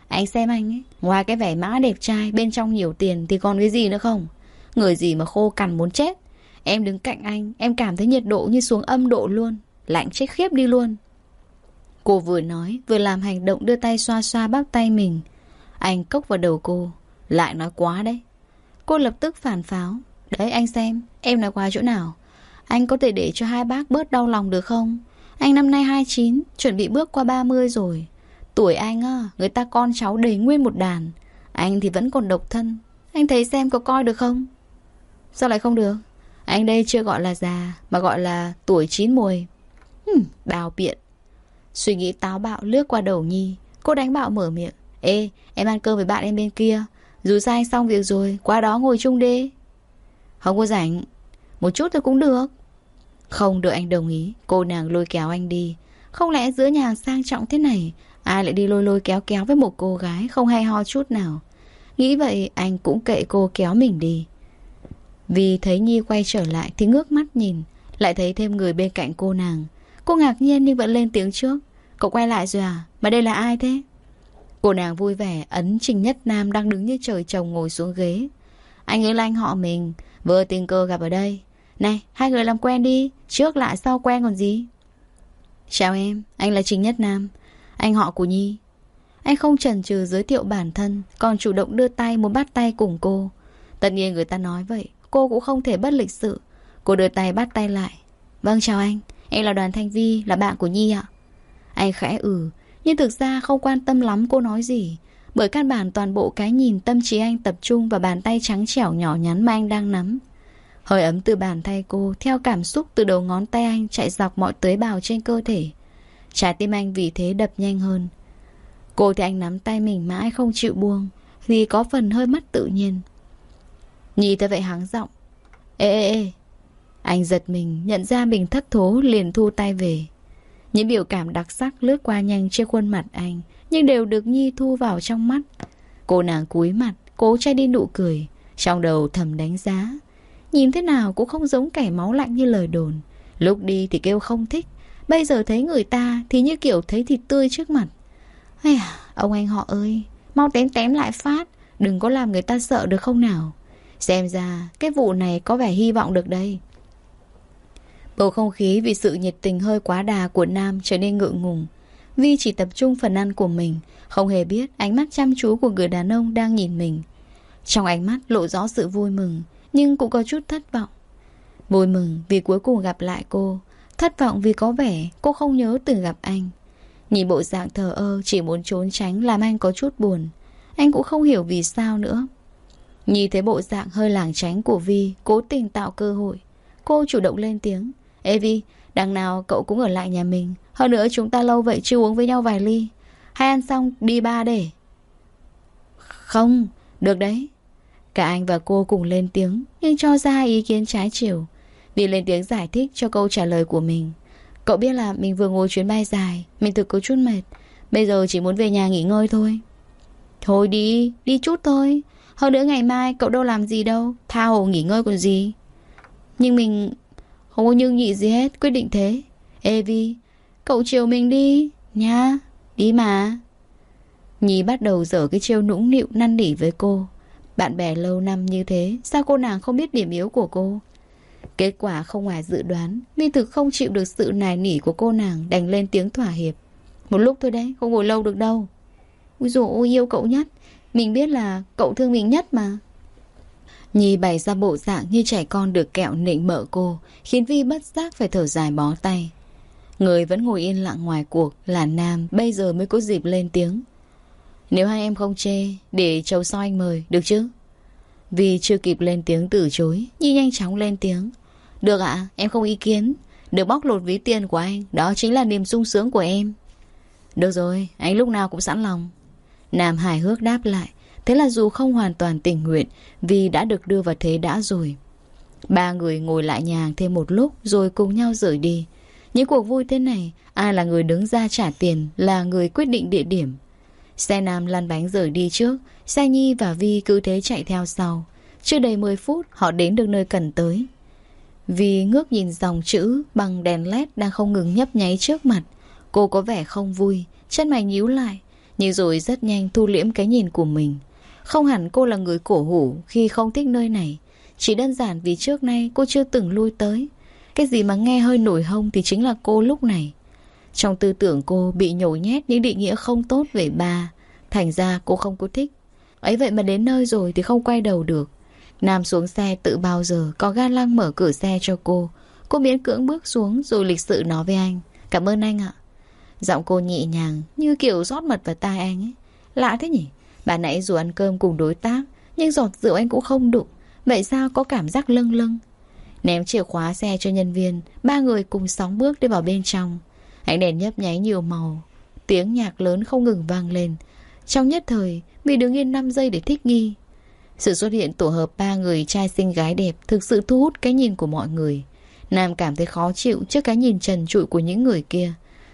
Anh xem anh ấy, Ngoài cái vẻ mã đẹp trai, Bên trong nhiều tiền Thì còn cái gì nữa không? Người gì mà khô cằn muốn chết. Em đứng cạnh anh, Em cảm thấy nhiệt độ như xuống âm độ luôn. Lạnh chết khiếp đi luôn. Cô vừa nói, Vừa làm hành động đưa tay xoa xoa bắp tay mình. Anh cốc vào đầu cô. Lại nói quá đấy. Cô lập tức phản pháo. Đấy anh xem Em nói quá chỗ nào? Anh có thể để cho hai bác bớt đau lòng được không? Anh năm nay 29 Chuẩn bị bước qua 30 rồi. Tuổi anh á, người ta con cháu đầy nguyên một đàn. Anh thì vẫn còn độc thân. Anh thấy xem có coi được không? Sao lại không được? Anh đây chưa gọi là già Mà gọi là tuổi chín mùi Hừm, Bào biện. Suy nghĩ táo bạo lướt qua đầu Nhi. Cô đánh bạo mở miệng. Ê, em ăn cơm với bạn em bên kia. Dù sao anh xong việc rồi, Qua đó ngồi chung đi. Không có rảnh. Một chút thôi cũng được. Không đợi anh đồng ý. Cô nàng lôi kéo anh đi. Không lẽ giữa nhà hàng sang trọng thế này, Ai lại đi lôi lôi kéo kéo với một cô gái Không hay ho chút nào? Nghĩ vậy, anh cũng kệ cô kéo mình đi. Vì thấy Nhi quay trở lại Thì ngước mắt nhìn, Lại thấy thêm người bên cạnh cô nàng. Cô ngạc nhiên nhưng vẫn lên tiếng trước. Cậu quay lại rồi à? Mà đây là ai thế? Cô nàng vui vẻ, ấn Trình Nhất Nam Đang đứng như trời trồng ngồi xuống ghế. Anh ấy là anh họ mình, Vừa tình cờ gặp ở đây. Này, hai người làm quen đi, Trước lại sau quen còn gì? Chào em, Anh là Trình Nhất Nam, anh họ của Nhi. Anh không chần chừ giới thiệu bản thân, Còn chủ động đưa tay muốn bắt tay cùng cô. Tất nhiên người ta nói vậy, Cô cũng không thể bất lịch sự. Cô đưa tay bắt tay lại. Vâng chào anh, Em là đoàn Thanh Vi, Là bạn của Nhi ạ. Anh khẽ ừ nhưng thực ra không quan tâm lắm cô nói gì. Bởi căn bản toàn bộ cái nhìn tâm trí anh tập trung vào bàn tay trắng trẻo nhỏ nhắn mà anh đang nắm. Hơi ấm từ bàn tay cô, Theo cảm xúc từ đầu ngón tay anh chạy dọc mọi tế bào trên cơ thể. Trái tim anh vì thế đập nhanh hơn. Cô thì anh nắm tay mình mãi không chịu buông, Vì có phần hơi mất tự nhiên. Nhi thấy vậy háng giọng. Ê ê ê. Anh giật mình, nhận ra mình thất thố, liền thu tay về. Những biểu cảm đặc sắc lướt qua nhanh trên khuôn mặt anh Nhưng đều được Nhi thu vào trong mắt Cô nàng cúi mặt Cố che đi nụ cười Trong đầu thầm đánh giá Nhìn thế nào cũng không giống kẻ máu lạnh như lời đồn Lúc đi thì kêu không thích Bây giờ thấy người ta thì như kiểu thấy thịt tươi trước mặt. Ây à, ông anh họ ơi, mau tém tém lại phát, đừng có làm người ta sợ được không nào. Xem ra cái vụ này có vẻ hy vọng được đây. Bầu không khí vì sự nhiệt tình hơi quá đà của Nam trở nên ngượng ngùng. Vi chỉ tập trung phần ăn của mình, Không hề biết ánh mắt chăm chú của người đàn ông đang nhìn mình. Trong ánh mắt lộ rõ sự vui mừng, Nhưng cũng có chút thất vọng. Vui mừng vì cuối cùng gặp lại cô, Thất vọng vì có vẻ cô không nhớ từng gặp anh. Nhìn bộ dạng thờ ơ, Chỉ muốn trốn tránh làm anh có chút buồn. Anh cũng không hiểu vì sao nữa. Nhìn thấy bộ dạng hơi lảng tránh của Vi, Cố tình tạo cơ hội. Cô chủ động lên tiếng. Evi, đằng nào cậu cũng ở lại nhà mình. Hơn nữa chúng ta lâu vậy chưa uống với nhau vài ly. Hay ăn xong đi ba để. Không, được đấy. Cả anh và cô cùng lên tiếng Nhưng cho ra ý kiến trái chiều. Vì lên tiếng giải thích cho câu trả lời của mình. Cậu biết là mình vừa ngồi chuyến bay dài Mình thực có chút mệt. Bây giờ chỉ muốn về nhà nghỉ ngơi thôi. Thôi đi, đi chút thôi. Hơn nữa ngày mai cậu đâu làm gì đâu Tha hồ nghỉ ngơi còn gì. Nhưng mình không có nhưng nhị gì hết Quyết định thế. Ê Vi, cậu chiều mình đi Nha, đi mà. Nhi bắt đầu dở cái trêu nũng nịu năn nỉ với cô. Bạn bè lâu năm như thế Sao cô nàng không biết điểm yếu của cô? Kết quả không ngoài dự đoán Minh thực không chịu được sự nài nỉ của cô nàng Đành lên tiếng thỏa hiệp. Một lúc thôi đấy, không ngồi lâu được đâu. Ui dồi ôi yêu cậu nhất. Mình biết là cậu thương mình nhất mà. Nhi bày ra bộ dạng như trẻ con được kẹo nịnh mỡ cô Khiến Vi bất giác phải thở dài bó tay. Người vẫn ngồi yên lặng ngoài cuộc là Nam Bây giờ mới có dịp lên tiếng. Nếu hai em không chê Để cháu soi anh mời, được chứ? Vi chưa kịp lên tiếng từ chối Nhi nhanh chóng lên tiếng. Được ạ, em không ý kiến. Được bóc lột ví tiền của anh Đó chính là niềm sung sướng của em. Được rồi, anh lúc nào cũng sẵn lòng. Nam hài hước đáp lại Thế là dù không hoàn toàn tình nguyện, Vì đã được đưa vào thế đã rồi. Ba người ngồi lại nhà thêm một lúc Rồi cùng nhau rời đi. Những cuộc vui thế này, Ai là người đứng ra trả tiền Là người quyết định địa điểm. Xe Nam lăn bánh rời đi trước, Xe Nhi và Vi cứ thế chạy theo sau. Chưa đầy 10 phút, họ đến được nơi cần tới. Vì ngước nhìn dòng chữ bằng đèn led đang không ngừng nhấp nháy trước mặt. Cô có vẻ không vui, Chân mày nhíu lại, Nhưng rồi rất nhanh thu liễm cái nhìn của mình. Không hẳn cô là người cổ hủ Khi không thích nơi này. Chỉ đơn giản vì trước nay cô chưa từng lui tới. Cái gì mà nghe hơi nổi hông Thì chính là cô lúc này. Trong tư tưởng cô bị nhồi nhét Những định nghĩa không tốt về ba. Thành ra cô không có thích. Ấy vậy mà đến nơi rồi thì không quay đầu được. Nam xuống xe tự bao giờ, Có ga lăng mở cửa xe cho cô. Cô miễn cưỡng bước xuống rồi lịch sự nói với anh, Cảm ơn anh ạ. Giọng cô nhẹ nhàng, như kiểu rót mật vào tai anh ấy. Lạ thế nhỉ? Bà nãy dù ăn cơm cùng đối tác, Nhưng giọt rượu anh cũng không đụng Vậy sao có cảm giác lâng lâng Ném chìa khóa xe cho nhân viên, Ba người cùng sóng bước đi vào bên trong Ánh đèn nhấp nháy nhiều màu, Tiếng nhạc lớn không ngừng vang lên Trong nhất thời Vì đứng yên 5 giây để thích nghi sự xuất hiện tổ hợp ba người trai xinh gái đẹp thực sự thu hút cái nhìn của mọi người. Nam cảm thấy khó chịu trước cái nhìn trần trụi của những người kia.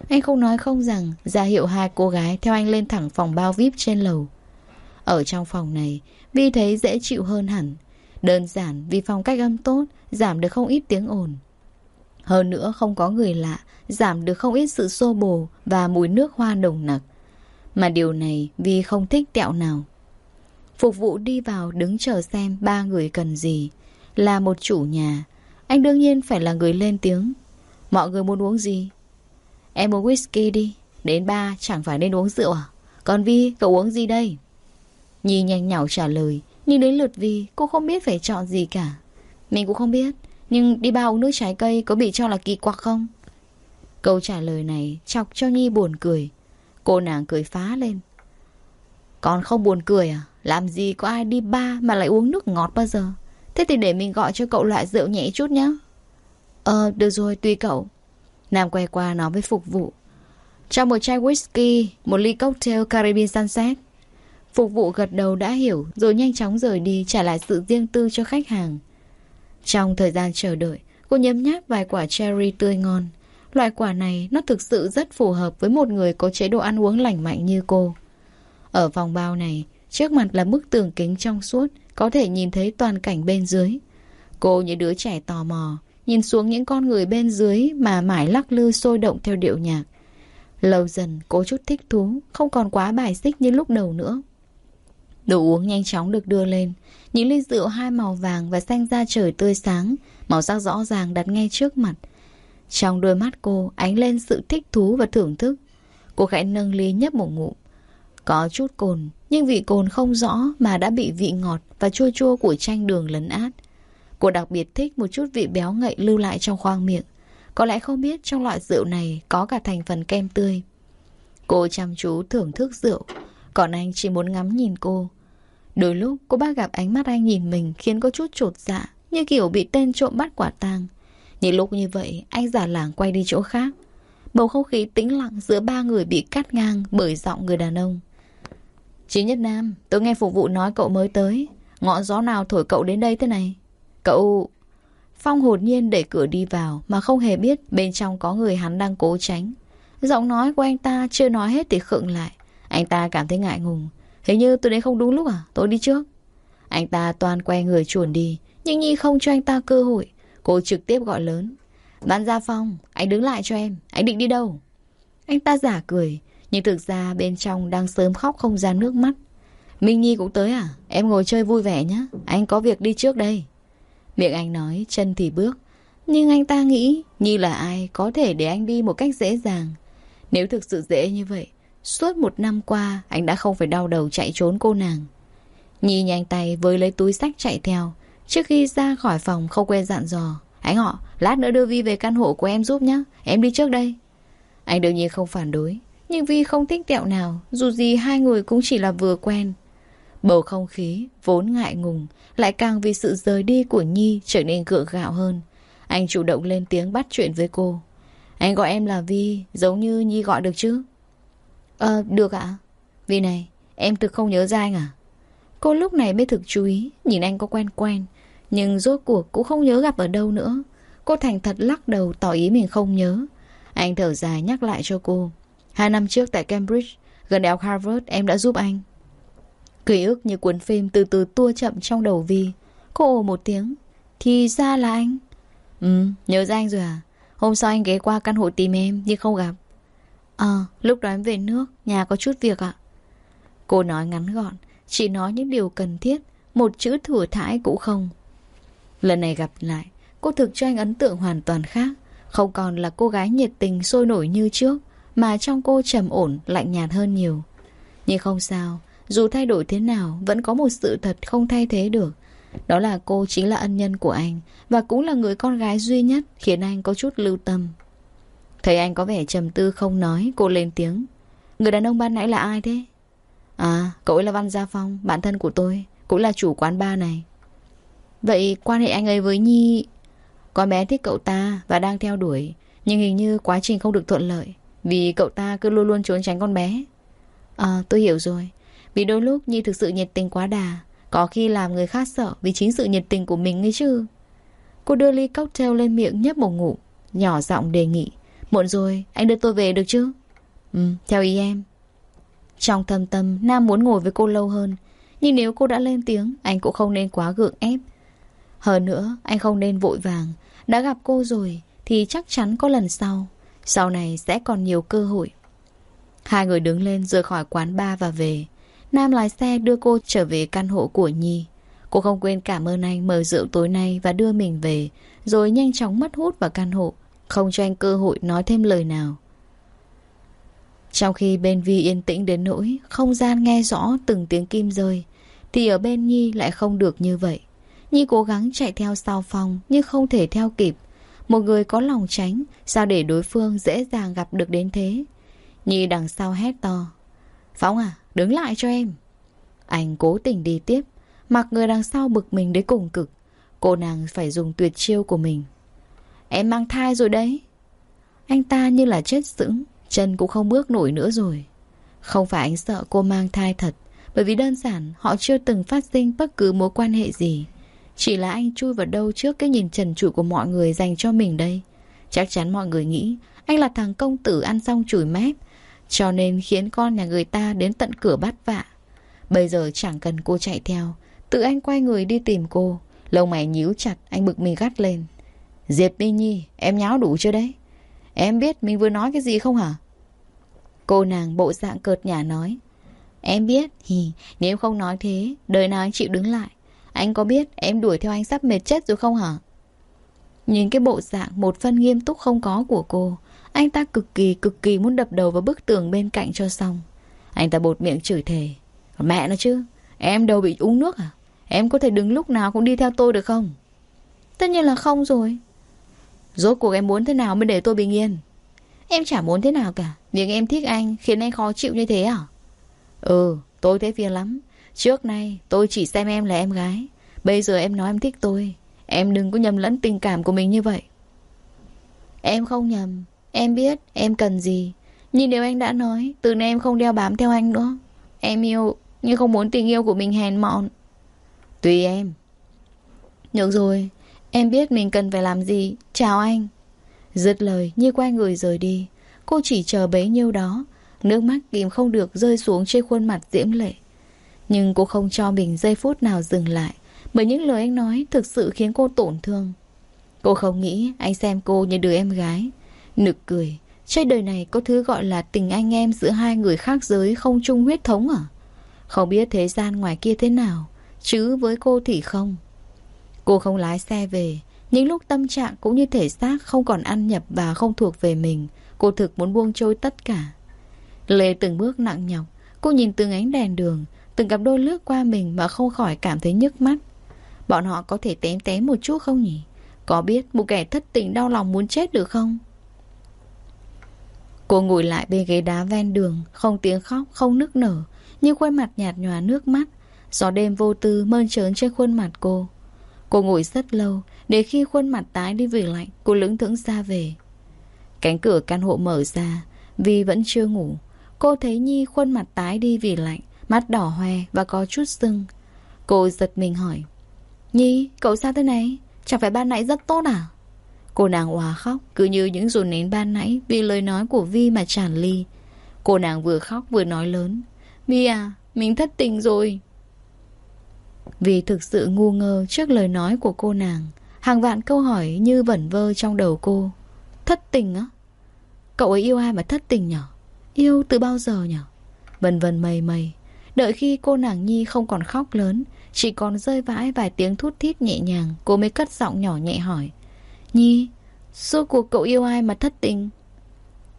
Anh không nói không rằng, ra hiệu hai cô gái theo anh lên thẳng phòng bao VIP trên lầu. Ở trong phòng này, Vi thấy dễ chịu hơn hẳn. Đơn giản vì phòng cách âm tốt, giảm được không ít tiếng ồn. Hơn nữa không có người lạ, giảm được không ít sự xô bồ và mùi nước hoa nồng nặc. Mà điều này Vi không thích tẹo nào. Phục vụ đi vào đứng chờ xem ba người cần gì. Là một chủ nhà. Anh đương nhiên phải là người lên tiếng. Mọi người muốn uống gì? Em uống whisky đi. Đến ba chẳng phải nên uống rượu à? Còn Vi, cậu uống gì đây? Nhi nhanh nhảu trả lời. Nhưng đến lượt Vi, cô không biết phải chọn gì cả. Mình cũng không biết. Nhưng đi ba uống nước trái cây có bị cho là kỳ quặc không? Câu trả lời này chọc cho Nhi buồn cười. Cô nàng cười phá lên. Con không buồn cười à? Làm gì có ai đi ba mà lại uống nước ngọt bao giờ Thế thì để mình gọi cho cậu loại rượu nhẹ chút nhé Ờ được rồi tùy cậu Nam quay qua nói với phục vụ Cho một chai whisky Một ly cocktail Caribbean Sunset Phục vụ gật đầu đã hiểu, Rồi nhanh chóng rời đi trả lại sự riêng tư cho khách hàng. Trong thời gian chờ đợi, Cô nhấm nháp vài quả cherry tươi ngon. Loại quả này nó thực sự rất phù hợp Với một người có chế độ ăn uống lành mạnh như cô. Ở phòng bao này, Trước mặt là bức tường kính trong suốt, Có thể nhìn thấy toàn cảnh bên dưới. Cô như đứa trẻ tò mò, Nhìn xuống những con người bên dưới Mà mãi lắc lư sôi động theo điệu nhạc. Lâu dần, cô chút thích thú, Không còn quá bài xích như lúc đầu nữa. Đồ uống nhanh chóng được đưa lên. Những ly rượu hai màu vàng và xanh da trời tươi sáng, Màu sắc rõ ràng đặt ngay trước mặt. Trong đôi mắt cô, ánh lên sự thích thú và thưởng thức. Cô khẽ nâng ly nhấp một ngụm. Có chút cồn, Nhưng vị cồn không rõ Mà đã bị vị ngọt và chua chua của chanh đường lấn át. Cô đặc biệt thích một chút vị béo ngậy lưu lại trong khoang miệng. Có lẽ không biết trong loại rượu này Có cả thành phần kem tươi. Cô chăm chú thưởng thức rượu. Còn anh chỉ muốn ngắm nhìn cô Đôi lúc cô bác gặp ánh mắt anh nhìn mình Khiến có chút trột dạ Như kiểu bị tên trộm bắt quả tang Những lúc như vậy anh giả làng quay đi chỗ khác Bầu không khí tĩnh lặng giữa ba người bị cắt ngang bởi giọng người đàn ông. Chí Nhất Nam, tôi nghe phục vụ nói cậu mới tới. Ngọn gió nào thổi cậu đến đây thế này? Cậu... Phong hồn nhiên đẩy cửa đi vào mà không hề biết bên trong có người hắn đang cố tránh. Giọng nói của anh ta chưa nói hết thì khựng lại. Anh ta cảm thấy ngại ngùng. Hình như tôi đến không đúng lúc à? Tôi đi trước. Anh ta toàn quay người chuồn đi. Nhưng Nhi không cho anh ta cơ hội. Cô trực tiếp gọi lớn. Văn Gia Phong, anh đứng lại cho em, anh định đi đâu? Anh ta giả cười, nhưng thực ra bên trong đang sớm khóc không ra nước mắt. Minh Nhi cũng tới à? Em ngồi chơi vui vẻ nhé, anh có việc đi trước đây. Miệng anh nói, chân thì bước. Nhưng anh ta nghĩ, Nhi là ai có thể để anh đi một cách dễ dàng. Nếu thực sự dễ như vậy, suốt một năm qua anh đã không phải đau đầu chạy trốn cô nàng. Nhi nhanh tay với lấy túi sách chạy theo, trước khi ra khỏi phòng không quên dặn dò. Anh họ, lát nữa đưa Vi về căn hộ của em giúp nhé. Em đi trước đây. Anh đương nhiên không phản đối. Nhưng Vi không thích tẹo nào. Dù gì hai người cũng chỉ là vừa quen. Bầu không khí, vốn ngại ngùng, lại càng vì sự rời đi của Nhi trở nên gượng gạo hơn. Anh chủ động lên tiếng bắt chuyện với cô. Anh gọi em là Vi, giống như Nhi gọi được chứ? Ờ, được ạ. vì này, em thực không nhớ ra anh à? Cô lúc này mới thực chú ý, nhìn anh có quen quen. Nhưng rốt cuộc cũng không nhớ gặp ở đâu nữa. Cô thành thật lắc đầu tỏ ý mình không nhớ. Anh thở dài nhắc lại cho cô. Hai năm trước tại Cambridge Gần đại học Harvard em đã giúp anh. Ký ức như cuốn phim từ từ tua chậm trong đầu Vi. Cô ồ một tiếng. Thì ra là anh. Ừ nhớ ra anh rồi à? Hôm sau anh ghé qua căn hộ tìm em nhưng không gặp. Ờ lúc đó em về nước Nhà có chút việc ạ Cô nói ngắn gọn Chỉ nói những điều cần thiết Một chữ thừa thãi cũng không Lần này gặp lại, cô thực cho anh ấn tượng hoàn toàn khác. Không còn là cô gái nhiệt tình sôi nổi như trước, mà trong cô trầm ổn, lạnh nhạt hơn nhiều. Nhưng không sao, dù thay đổi thế nào, vẫn có một sự thật không thay thế được. Đó là cô chính là ân nhân của anh, và cũng là người con gái duy nhất khiến anh có chút lưu tâm. Thấy anh có vẻ trầm tư không nói, cô lên tiếng. Người đàn ông ban nãy là ai thế? À, cậu ấy là Văn Gia Phong, bạn thân của tôi, cũng là chủ quán bar này. Vậy quan hệ anh ấy với Nhi Con bé thích cậu ta và đang theo đuổi Nhưng hình như quá trình không được thuận lợi Vì cậu ta cứ luôn luôn trốn tránh con bé À tôi hiểu rồi Vì đôi lúc Nhi thực sự nhiệt tình quá đà Có khi làm người khác sợ Vì chính sự nhiệt tình của mình ấy chứ Cô đưa ly cocktail lên miệng nhấp một ngụm Nhỏ giọng đề nghị Muộn rồi anh đưa tôi về được chứ Ừ theo ý em Trong thầm tâm Nam muốn ngồi với cô lâu hơn Nhưng nếu cô đã lên tiếng Anh cũng không nên quá gượng ép hơn nữa, anh không nên vội vàng. Đã gặp cô rồi thì chắc chắn có lần sau. Sau này sẽ còn nhiều cơ hội. Hai người đứng lên rời khỏi quán bar và về. Nam lái xe đưa cô trở về căn hộ của Nhi. Cô không quên cảm ơn anh mời rượu tối nay và đưa mình về, rồi nhanh chóng mất hút vào căn hộ, không cho anh cơ hội nói thêm lời nào. Trong khi bên Vi yên tĩnh đến nỗi không gian nghe rõ từng tiếng kim rơi, thì ở bên Nhi lại không được như vậy. Nhi cố gắng chạy theo sau Phong nhưng không thể theo kịp. Một người có lòng tránh, sao để đối phương dễ dàng gặp được đến thế? Nhi đằng sau hét to. Phong à, đứng lại cho em. Anh cố tình đi tiếp, mặc người đằng sau bực mình đến cùng cực. Cô nàng phải dùng tuyệt chiêu của mình. Em mang thai rồi đấy. Anh ta như là chết sững, chân cũng không bước nổi nữa rồi. Không phải anh sợ cô mang thai thật, bởi vì đơn giản họ chưa từng phát sinh bất cứ mối quan hệ gì. Chỉ là anh chui vào đâu trước cái nhìn trần trụi của mọi người dành cho mình đây. Chắc chắn mọi người nghĩ anh là thằng công tử ăn xong chùi mép. Cho nên khiến con nhà người ta đến tận cửa bắt vạ. Bây giờ chẳng cần cô chạy theo. Tự anh quay người đi tìm cô. Lông mày nhíu chặt, anh bực mình gắt lên. Diệp Bi Nhi, em nháo đủ chưa đấy? Em biết mình vừa nói cái gì không hả? Cô nàng bộ dạng cợt nhả nói. Em biết, hì, nếu không nói thế, đời nào anh chịu đứng lại. Anh có biết em đuổi theo anh sắp mệt chết rồi không hả? Nhìn cái bộ dạng một phân nghiêm túc không có của cô Anh ta cực kỳ cực kỳ muốn đập đầu vào bức tường bên cạnh cho xong Anh ta bột miệng chửi thề Mẹ nó chứ Em đâu bị uống nước à Em có thể đứng lúc nào cũng đi theo tôi được không Tất nhiên là không rồi Rốt cuộc em muốn thế nào mới để tôi bình yên? Em chả muốn thế nào cả Nhưng em thích anh khiến anh khó chịu như thế à? Ừ tôi thấy phiền lắm. Trước nay tôi chỉ xem em là em gái. Bây giờ em nói em thích tôi. Em đừng có nhầm lẫn tình cảm của mình như vậy. Em không nhầm. Em biết em cần gì. Nhưng nếu anh đã nói Từ nay em không đeo bám theo anh nữa. Em yêu Nhưng không muốn tình yêu của mình hèn mọn. Tùy em. Được rồi Em biết mình cần phải làm gì. Chào anh. Dứt lời như quay người rời đi. Cô chỉ chờ bấy nhiêu đó. Nước mắt kìm không được rơi xuống trên khuôn mặt diễm lệ. Nhưng cô không cho mình giây phút nào dừng lại, Bởi những lời anh nói Thực sự khiến cô tổn thương. Cô không nghĩ anh xem cô như đứa em gái. Nực cười. Trên đời này có thứ gọi là tình anh em Giữa hai người khác giới không chung huyết thống à? Không biết thế gian ngoài kia thế nào, Chứ với cô thì không. Cô không lái xe về. Những lúc tâm trạng cũng như thể xác Không còn ăn nhập và không thuộc về mình Cô thực muốn buông trôi tất cả. Lê từng bước nặng nhọc. Cô nhìn từng ánh đèn đường Từng cặp đôi lướt qua mình mà không khỏi cảm thấy nhức mắt. Bọn họ có thể tém tém một chút không nhỉ? Có biết một kẻ thất tình đau lòng muốn chết được không? Cô ngồi lại bên ghế đá ven đường Không tiếng khóc, không nức nở Nhưng khuôn mặt nhạt nhòa nước mắt. Gió đêm vô tư mơn trớn trên khuôn mặt cô. Cô ngồi rất lâu Để khi khuôn mặt tái đi vì lạnh Cô lững thững ra về. Cánh cửa căn hộ mở ra Vì vẫn chưa ngủ. Cô thấy Nhi khuôn mặt tái đi vì lạnh Mắt đỏ hoe và có chút sưng. Cô giật mình hỏi Nhi, cậu sao thế này? Chẳng phải ban nãy rất tốt à? Cô nàng hòa khóc Cứ như những dồn nến ban nãy Vì lời nói của Vi mà tràn ly. Cô nàng vừa khóc vừa nói lớn Vi à, mình thất tình rồi vì thực sự ngu ngơ trước lời nói của cô nàng, Hàng vạn câu hỏi như vẩn vơ trong đầu cô. Thất tình á? Cậu ấy yêu ai mà thất tình nhở? Yêu từ bao giờ nhở? Vân vân mây mây. Đợi khi cô nàng Nhi không còn khóc lớn, Chỉ còn rơi vãi vài tiếng thút thít nhẹ nhàng, Cô mới cất giọng nhỏ nhẹ hỏi. Nhi, Suốt cuộc cậu yêu ai mà thất tình?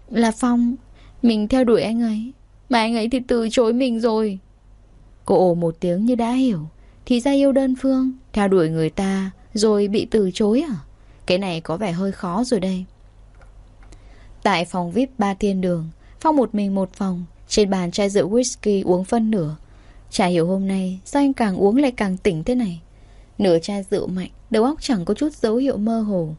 Là Phong, Mình theo đuổi anh ấy. Mà anh ấy thì từ chối mình rồi. Cô ồ một tiếng như đã hiểu thì ra yêu đơn phương, Theo đuổi người ta Rồi bị từ chối à? Cái này có vẻ hơi khó rồi đây. Tại phòng VIP ba thiên đường, Phong một mình một phòng, Trên bàn chai rượu whisky uống phân nửa. Chả hiểu hôm nay Sao anh càng uống lại càng tỉnh thế này. Nửa chai rượu mạnh, Đầu óc chẳng có chút dấu hiệu mơ hồ.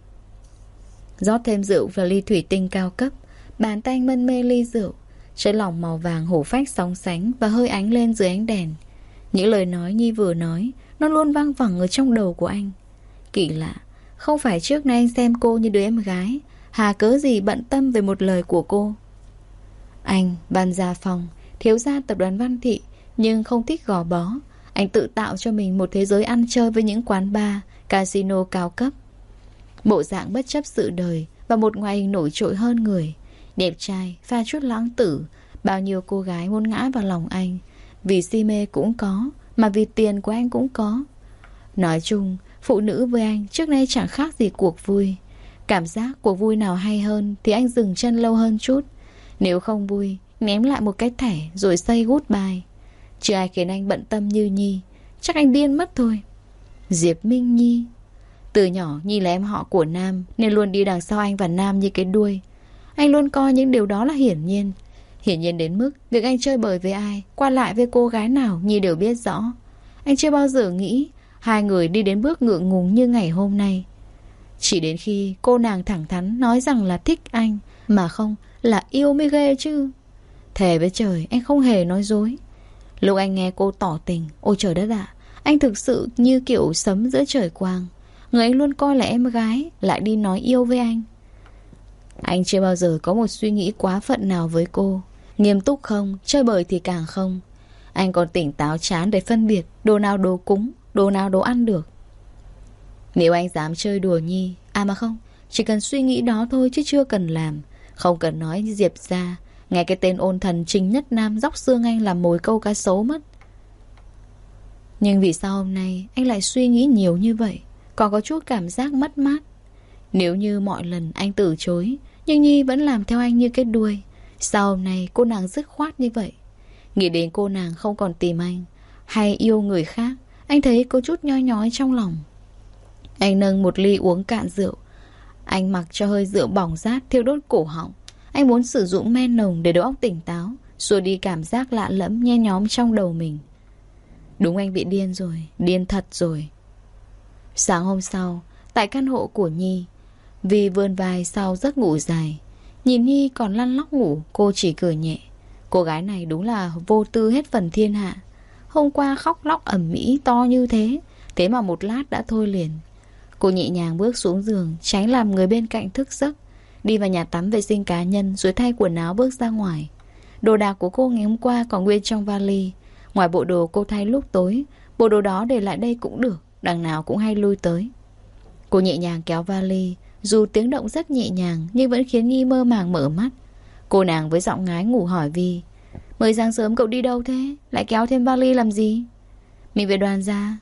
Rót thêm rượu vào ly thủy tinh cao cấp, Bàn tay anh mân mê ly rượu. Chất lỏng màu vàng hổ phách sóng sánh Và hơi ánh lên dưới ánh đèn những lời nói Nhi vừa nói Nó luôn vang vẳng ở trong đầu của anh. Kỳ lạ Không phải trước nay anh xem cô như đứa em gái. Hà cớ gì bận tâm về một lời của cô? Anh, ban Gia phòng Thiếu gia tập đoàn Văn Thị Nhưng không thích gò bó. Anh tự tạo cho mình một thế giới ăn chơi Với những quán bar, casino cao cấp. Bộ dạng bất chấp sự đời Và một ngoại hình nổi trội hơn người. Đẹp trai, pha chút lãng tử. Bao nhiêu cô gái muốn ngã vào lòng anh vì si mê cũng có, Mà vì tiền của anh cũng có. Nói chung, Phụ nữ với anh trước nay chẳng khác gì cuộc vui. Cảm giác cuộc vui nào hay hơn Thì anh dừng chân lâu hơn chút. Nếu không vui, Ném lại một cái thẻ rồi say bài Chưa ai khiến anh bận tâm như Nhi, Chắc anh điên mất thôi. Diệp Minh Nhi. Từ nhỏ, Nhi là em họ của Nam, Nên luôn đi đằng sau anh và Nam như cái đuôi. Anh luôn coi những điều đó là hiển nhiên. Hiển nhiên đến mức Việc anh chơi bời với ai, Qua lại với cô gái nào Nhi đều biết rõ. Anh chưa bao giờ nghĩ Hai người đi đến bước ngượng ngùng như ngày hôm nay. Chỉ đến khi cô nàng thẳng thắn Nói rằng là thích anh, Mà không là yêu mới ghê chứ. Thề với trời, anh không hề nói dối. Lúc anh nghe cô tỏ tình, Ôi trời đất ạ, Anh thực sự như kiểu sấm giữa trời quang. Người anh luôn coi là em gái, Lại đi nói yêu với anh. Anh chưa bao giờ có một suy nghĩ quá phận nào với cô. Nghiêm túc không, chơi bời thì càng không. Anh còn tỉnh táo chán để phân biệt Đồ nào đồ cúng, đồ nào đồ ăn được. Nếu anh dám chơi đùa Nhi À mà không, chỉ cần suy nghĩ đó thôi chứ chưa cần làm. Không cần nói Diệp ra Nghe cái tên ôn thần Trình Nhất Nam Dóc xương anh làm mồi câu cá sấu mất. Nhưng vì sao hôm nay Anh lại suy nghĩ nhiều như vậy Còn có chút cảm giác mất mát? Nếu như mọi lần anh từ chối Nhưng Nhi vẫn làm theo anh như cái đuôi Sao hôm nay cô nàng dứt khoát như vậy? Nghĩ đến cô nàng không còn tìm anh, Hay yêu người khác, Anh thấy có chút nhoi nhói trong lòng. Anh nâng một ly uống cạn rượu. Anh mặc cho hơi rượu bỏng rát Thiêu đốt cổ họng. Anh muốn sử dụng men nồng để đầu óc tỉnh táo, Xua đi cảm giác lạ lẫm nhe nhóm trong đầu mình. Đúng anh bị điên rồi, Điên thật rồi. Sáng hôm sau, Tại căn hộ của Nhi Vì vươn vai sau giấc ngủ dài. Nhìn Nhi còn lăn lóc ngủ, Cô chỉ cười nhẹ. Cô gái này đúng là vô tư hết phần thiên hạ. Hôm qua khóc lóc ẩm mỹ to như thế Thế mà một lát đã thôi liền. Cô nhẹ nhàng bước xuống giường, Tránh làm người bên cạnh thức giấc. Đi vào nhà tắm vệ sinh cá nhân, Rồi thay quần áo bước ra ngoài. Đồ đạc của cô ngày hôm qua còn nguyên trong vali. Ngoài bộ đồ cô thay lúc tối, Bộ đồ đó để lại đây cũng được, Đằng nào cũng hay lui tới. Cô nhẹ nhàng kéo vali dù tiếng động rất nhẹ nhàng, Nhưng vẫn khiến Nhi mơ màng mở mắt. Cô nàng với giọng ngái ngủ hỏi Vi Mới sáng sớm cậu đi đâu thế? Lại kéo thêm vali làm gì? Mình về đoàn ra.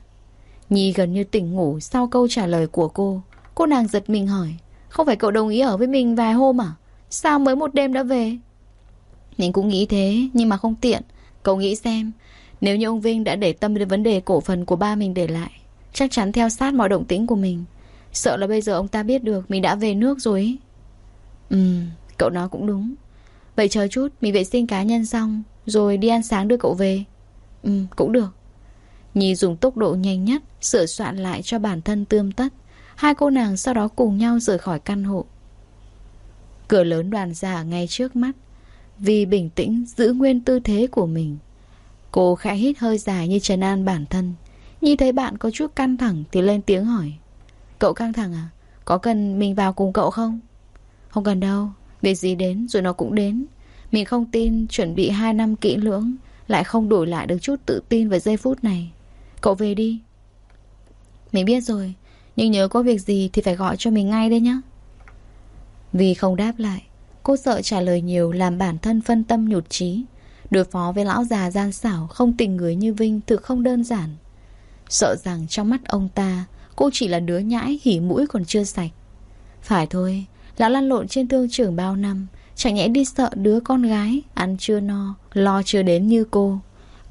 Nhi gần như tỉnh ngủ sau câu trả lời của cô. Cô nàng giật mình hỏi, Không phải cậu đồng ý ở với mình vài hôm à? Sao mới một đêm đã về? Mình cũng nghĩ thế, nhưng mà không tiện. Cậu nghĩ xem, Nếu như ông Vinh đã để tâm đến vấn đề cổ phần của ba mình để lại, Chắc chắn theo sát mọi động tĩnh của mình. Sợ là bây giờ ông ta biết được Mình đã về nước rồi ấy. Ừ cậu nói cũng đúng. Vậy chờ chút, mình vệ sinh cá nhân xong, Rồi đi ăn sáng đưa cậu về. Ừ cũng được. Nhi dùng tốc độ nhanh nhất, Sửa soạn lại cho bản thân tươm tất. Hai cô nàng sau đó cùng nhau rời khỏi căn hộ. Cửa lớn đoàn ra ngay trước mắt. Vì bình tĩnh, giữ nguyên tư thế của mình. Cô khẽ hít hơi dài như trần an bản thân. Nhi thấy bạn có chút căng thẳng Thì lên tiếng hỏi. Cậu căng thẳng à? Có cần mình vào cùng cậu không? Không cần đâu. Việc gì đến rồi nó cũng đến. Mình không tin chuẩn bị 2 năm kỹ lưỡng Lại không đổi lại được chút tự tin vào giây phút này. Cậu về đi. Mình biết rồi, Nhưng nhớ có việc gì thì phải gọi cho mình ngay đấy nhá. Vì không đáp lại, Cô sợ trả lời nhiều Làm bản thân phân tâm nhụt chí. Đối phó với lão già gian xảo, Không tình người như Vinh thực không đơn giản. Sợ rằng trong mắt ông ta Cô chỉ là đứa nhãi hỉ mũi còn chưa sạch. Phải thôi Lão lăn lộn trên thương trường bao năm Chẳng nhẽ đi sợ đứa con gái Ăn chưa no, lo chưa đến như cô.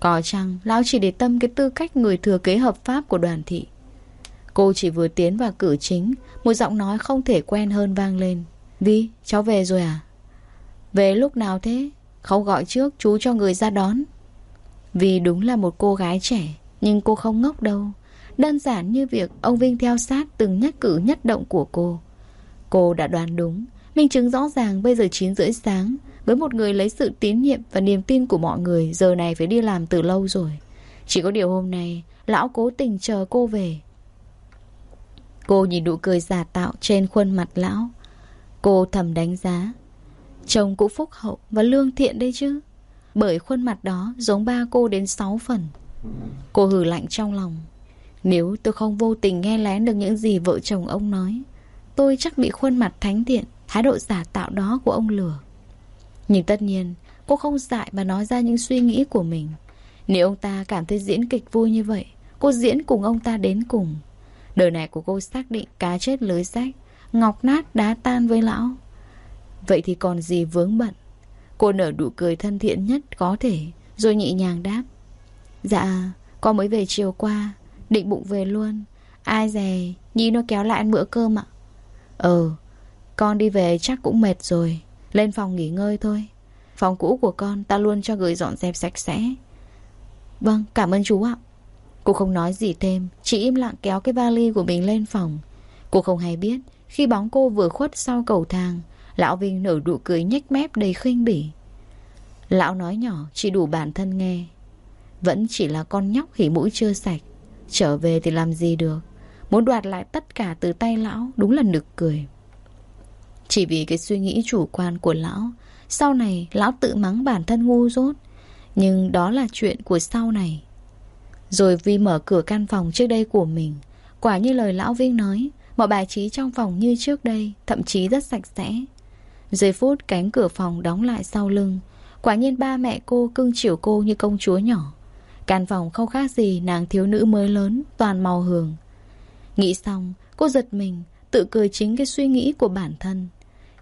Có chăng Lão chỉ để tâm cái tư cách người thừa kế hợp pháp của đoàn thị? Cô chỉ vừa tiến vào cử chính Một giọng nói không thể quen hơn vang lên. Vi, cháu về rồi à? Về lúc nào thế? Không gọi trước chú cho người ra đón. Vì đúng là một cô gái trẻ Nhưng cô không ngốc đâu. Đơn giản như việc ông Vinh theo sát từng nhất cử nhất động của cô. Cô đã đoán đúng. Minh chứng rõ ràng bây giờ 9 rưỡi sáng. Với một người lấy sự tín nhiệm và niềm tin của mọi người, Giờ này phải đi làm từ lâu rồi. Chỉ có điều hôm nay, Lão cố tình chờ cô về. Cô nhìn nụ cười giả tạo trên khuôn mặt lão. Cô thầm đánh giá. Chồng cũng phúc hậu và lương thiện đây chứ. Bởi khuôn mặt đó giống ba cô đến 6 phần. Cô hử lạnh trong lòng. Nếu tôi không vô tình nghe lén được những gì vợ chồng ông nói, Tôi chắc bị khuôn mặt thánh thiện, Thái độ giả tạo đó của ông lừa. Nhưng tất nhiên, Cô không dại mà nói ra những suy nghĩ của mình. Nếu ông ta cảm thấy diễn kịch vui như vậy, Cô diễn cùng ông ta đến cùng. Đời này của cô xác định cá chết lưới rách, Ngọc nát đá tan với lão. Vậy thì còn gì vướng bận? Cô nở nụ cười thân thiện nhất có thể, Rồi nhị nhàng đáp. Dạ Con mới về chiều qua. Định bụng về luôn. Ai dè, Nhi nó kéo lại ăn bữa cơm ạ. Ừ Con đi về chắc cũng mệt rồi. Lên phòng nghỉ ngơi thôi. Phòng cũ của con ta luôn cho gửi dọn dẹp sạch sẽ. Vâng cảm ơn chú ạ. Cô không nói gì thêm, Chỉ im lặng kéo cái vali của mình lên phòng. Cô không hay biết, Khi bóng cô vừa khuất sau cầu thang, Lão Vinh nở nụ cười nhếch mép đầy khinh bỉ. Lão nói nhỏ, chỉ đủ bản thân nghe. Vẫn chỉ là con nhóc hỉ mũi chưa sạch. Trở về thì làm gì được? Muốn đoạt lại tất cả từ tay lão, Đúng là nực cười. Chỉ vì cái suy nghĩ chủ quan của lão, Sau này lão tự mắng bản thân ngu dốt. Nhưng đó là chuyện của sau này. Rồi Vi mở cửa căn phòng trước đây của mình. Quả như lời lão Vinh nói, Mọi bài trí trong phòng như trước đây, Thậm chí rất sạch sẽ. Giây phút cánh cửa phòng đóng lại sau lưng, Quả nhiên ba mẹ cô cưng chiều cô như công chúa nhỏ. Căn phòng không khác gì nàng thiếu nữ mới lớn Toàn màu hường Nghĩ xong cô giật mình Tự cười chính cái suy nghĩ của bản thân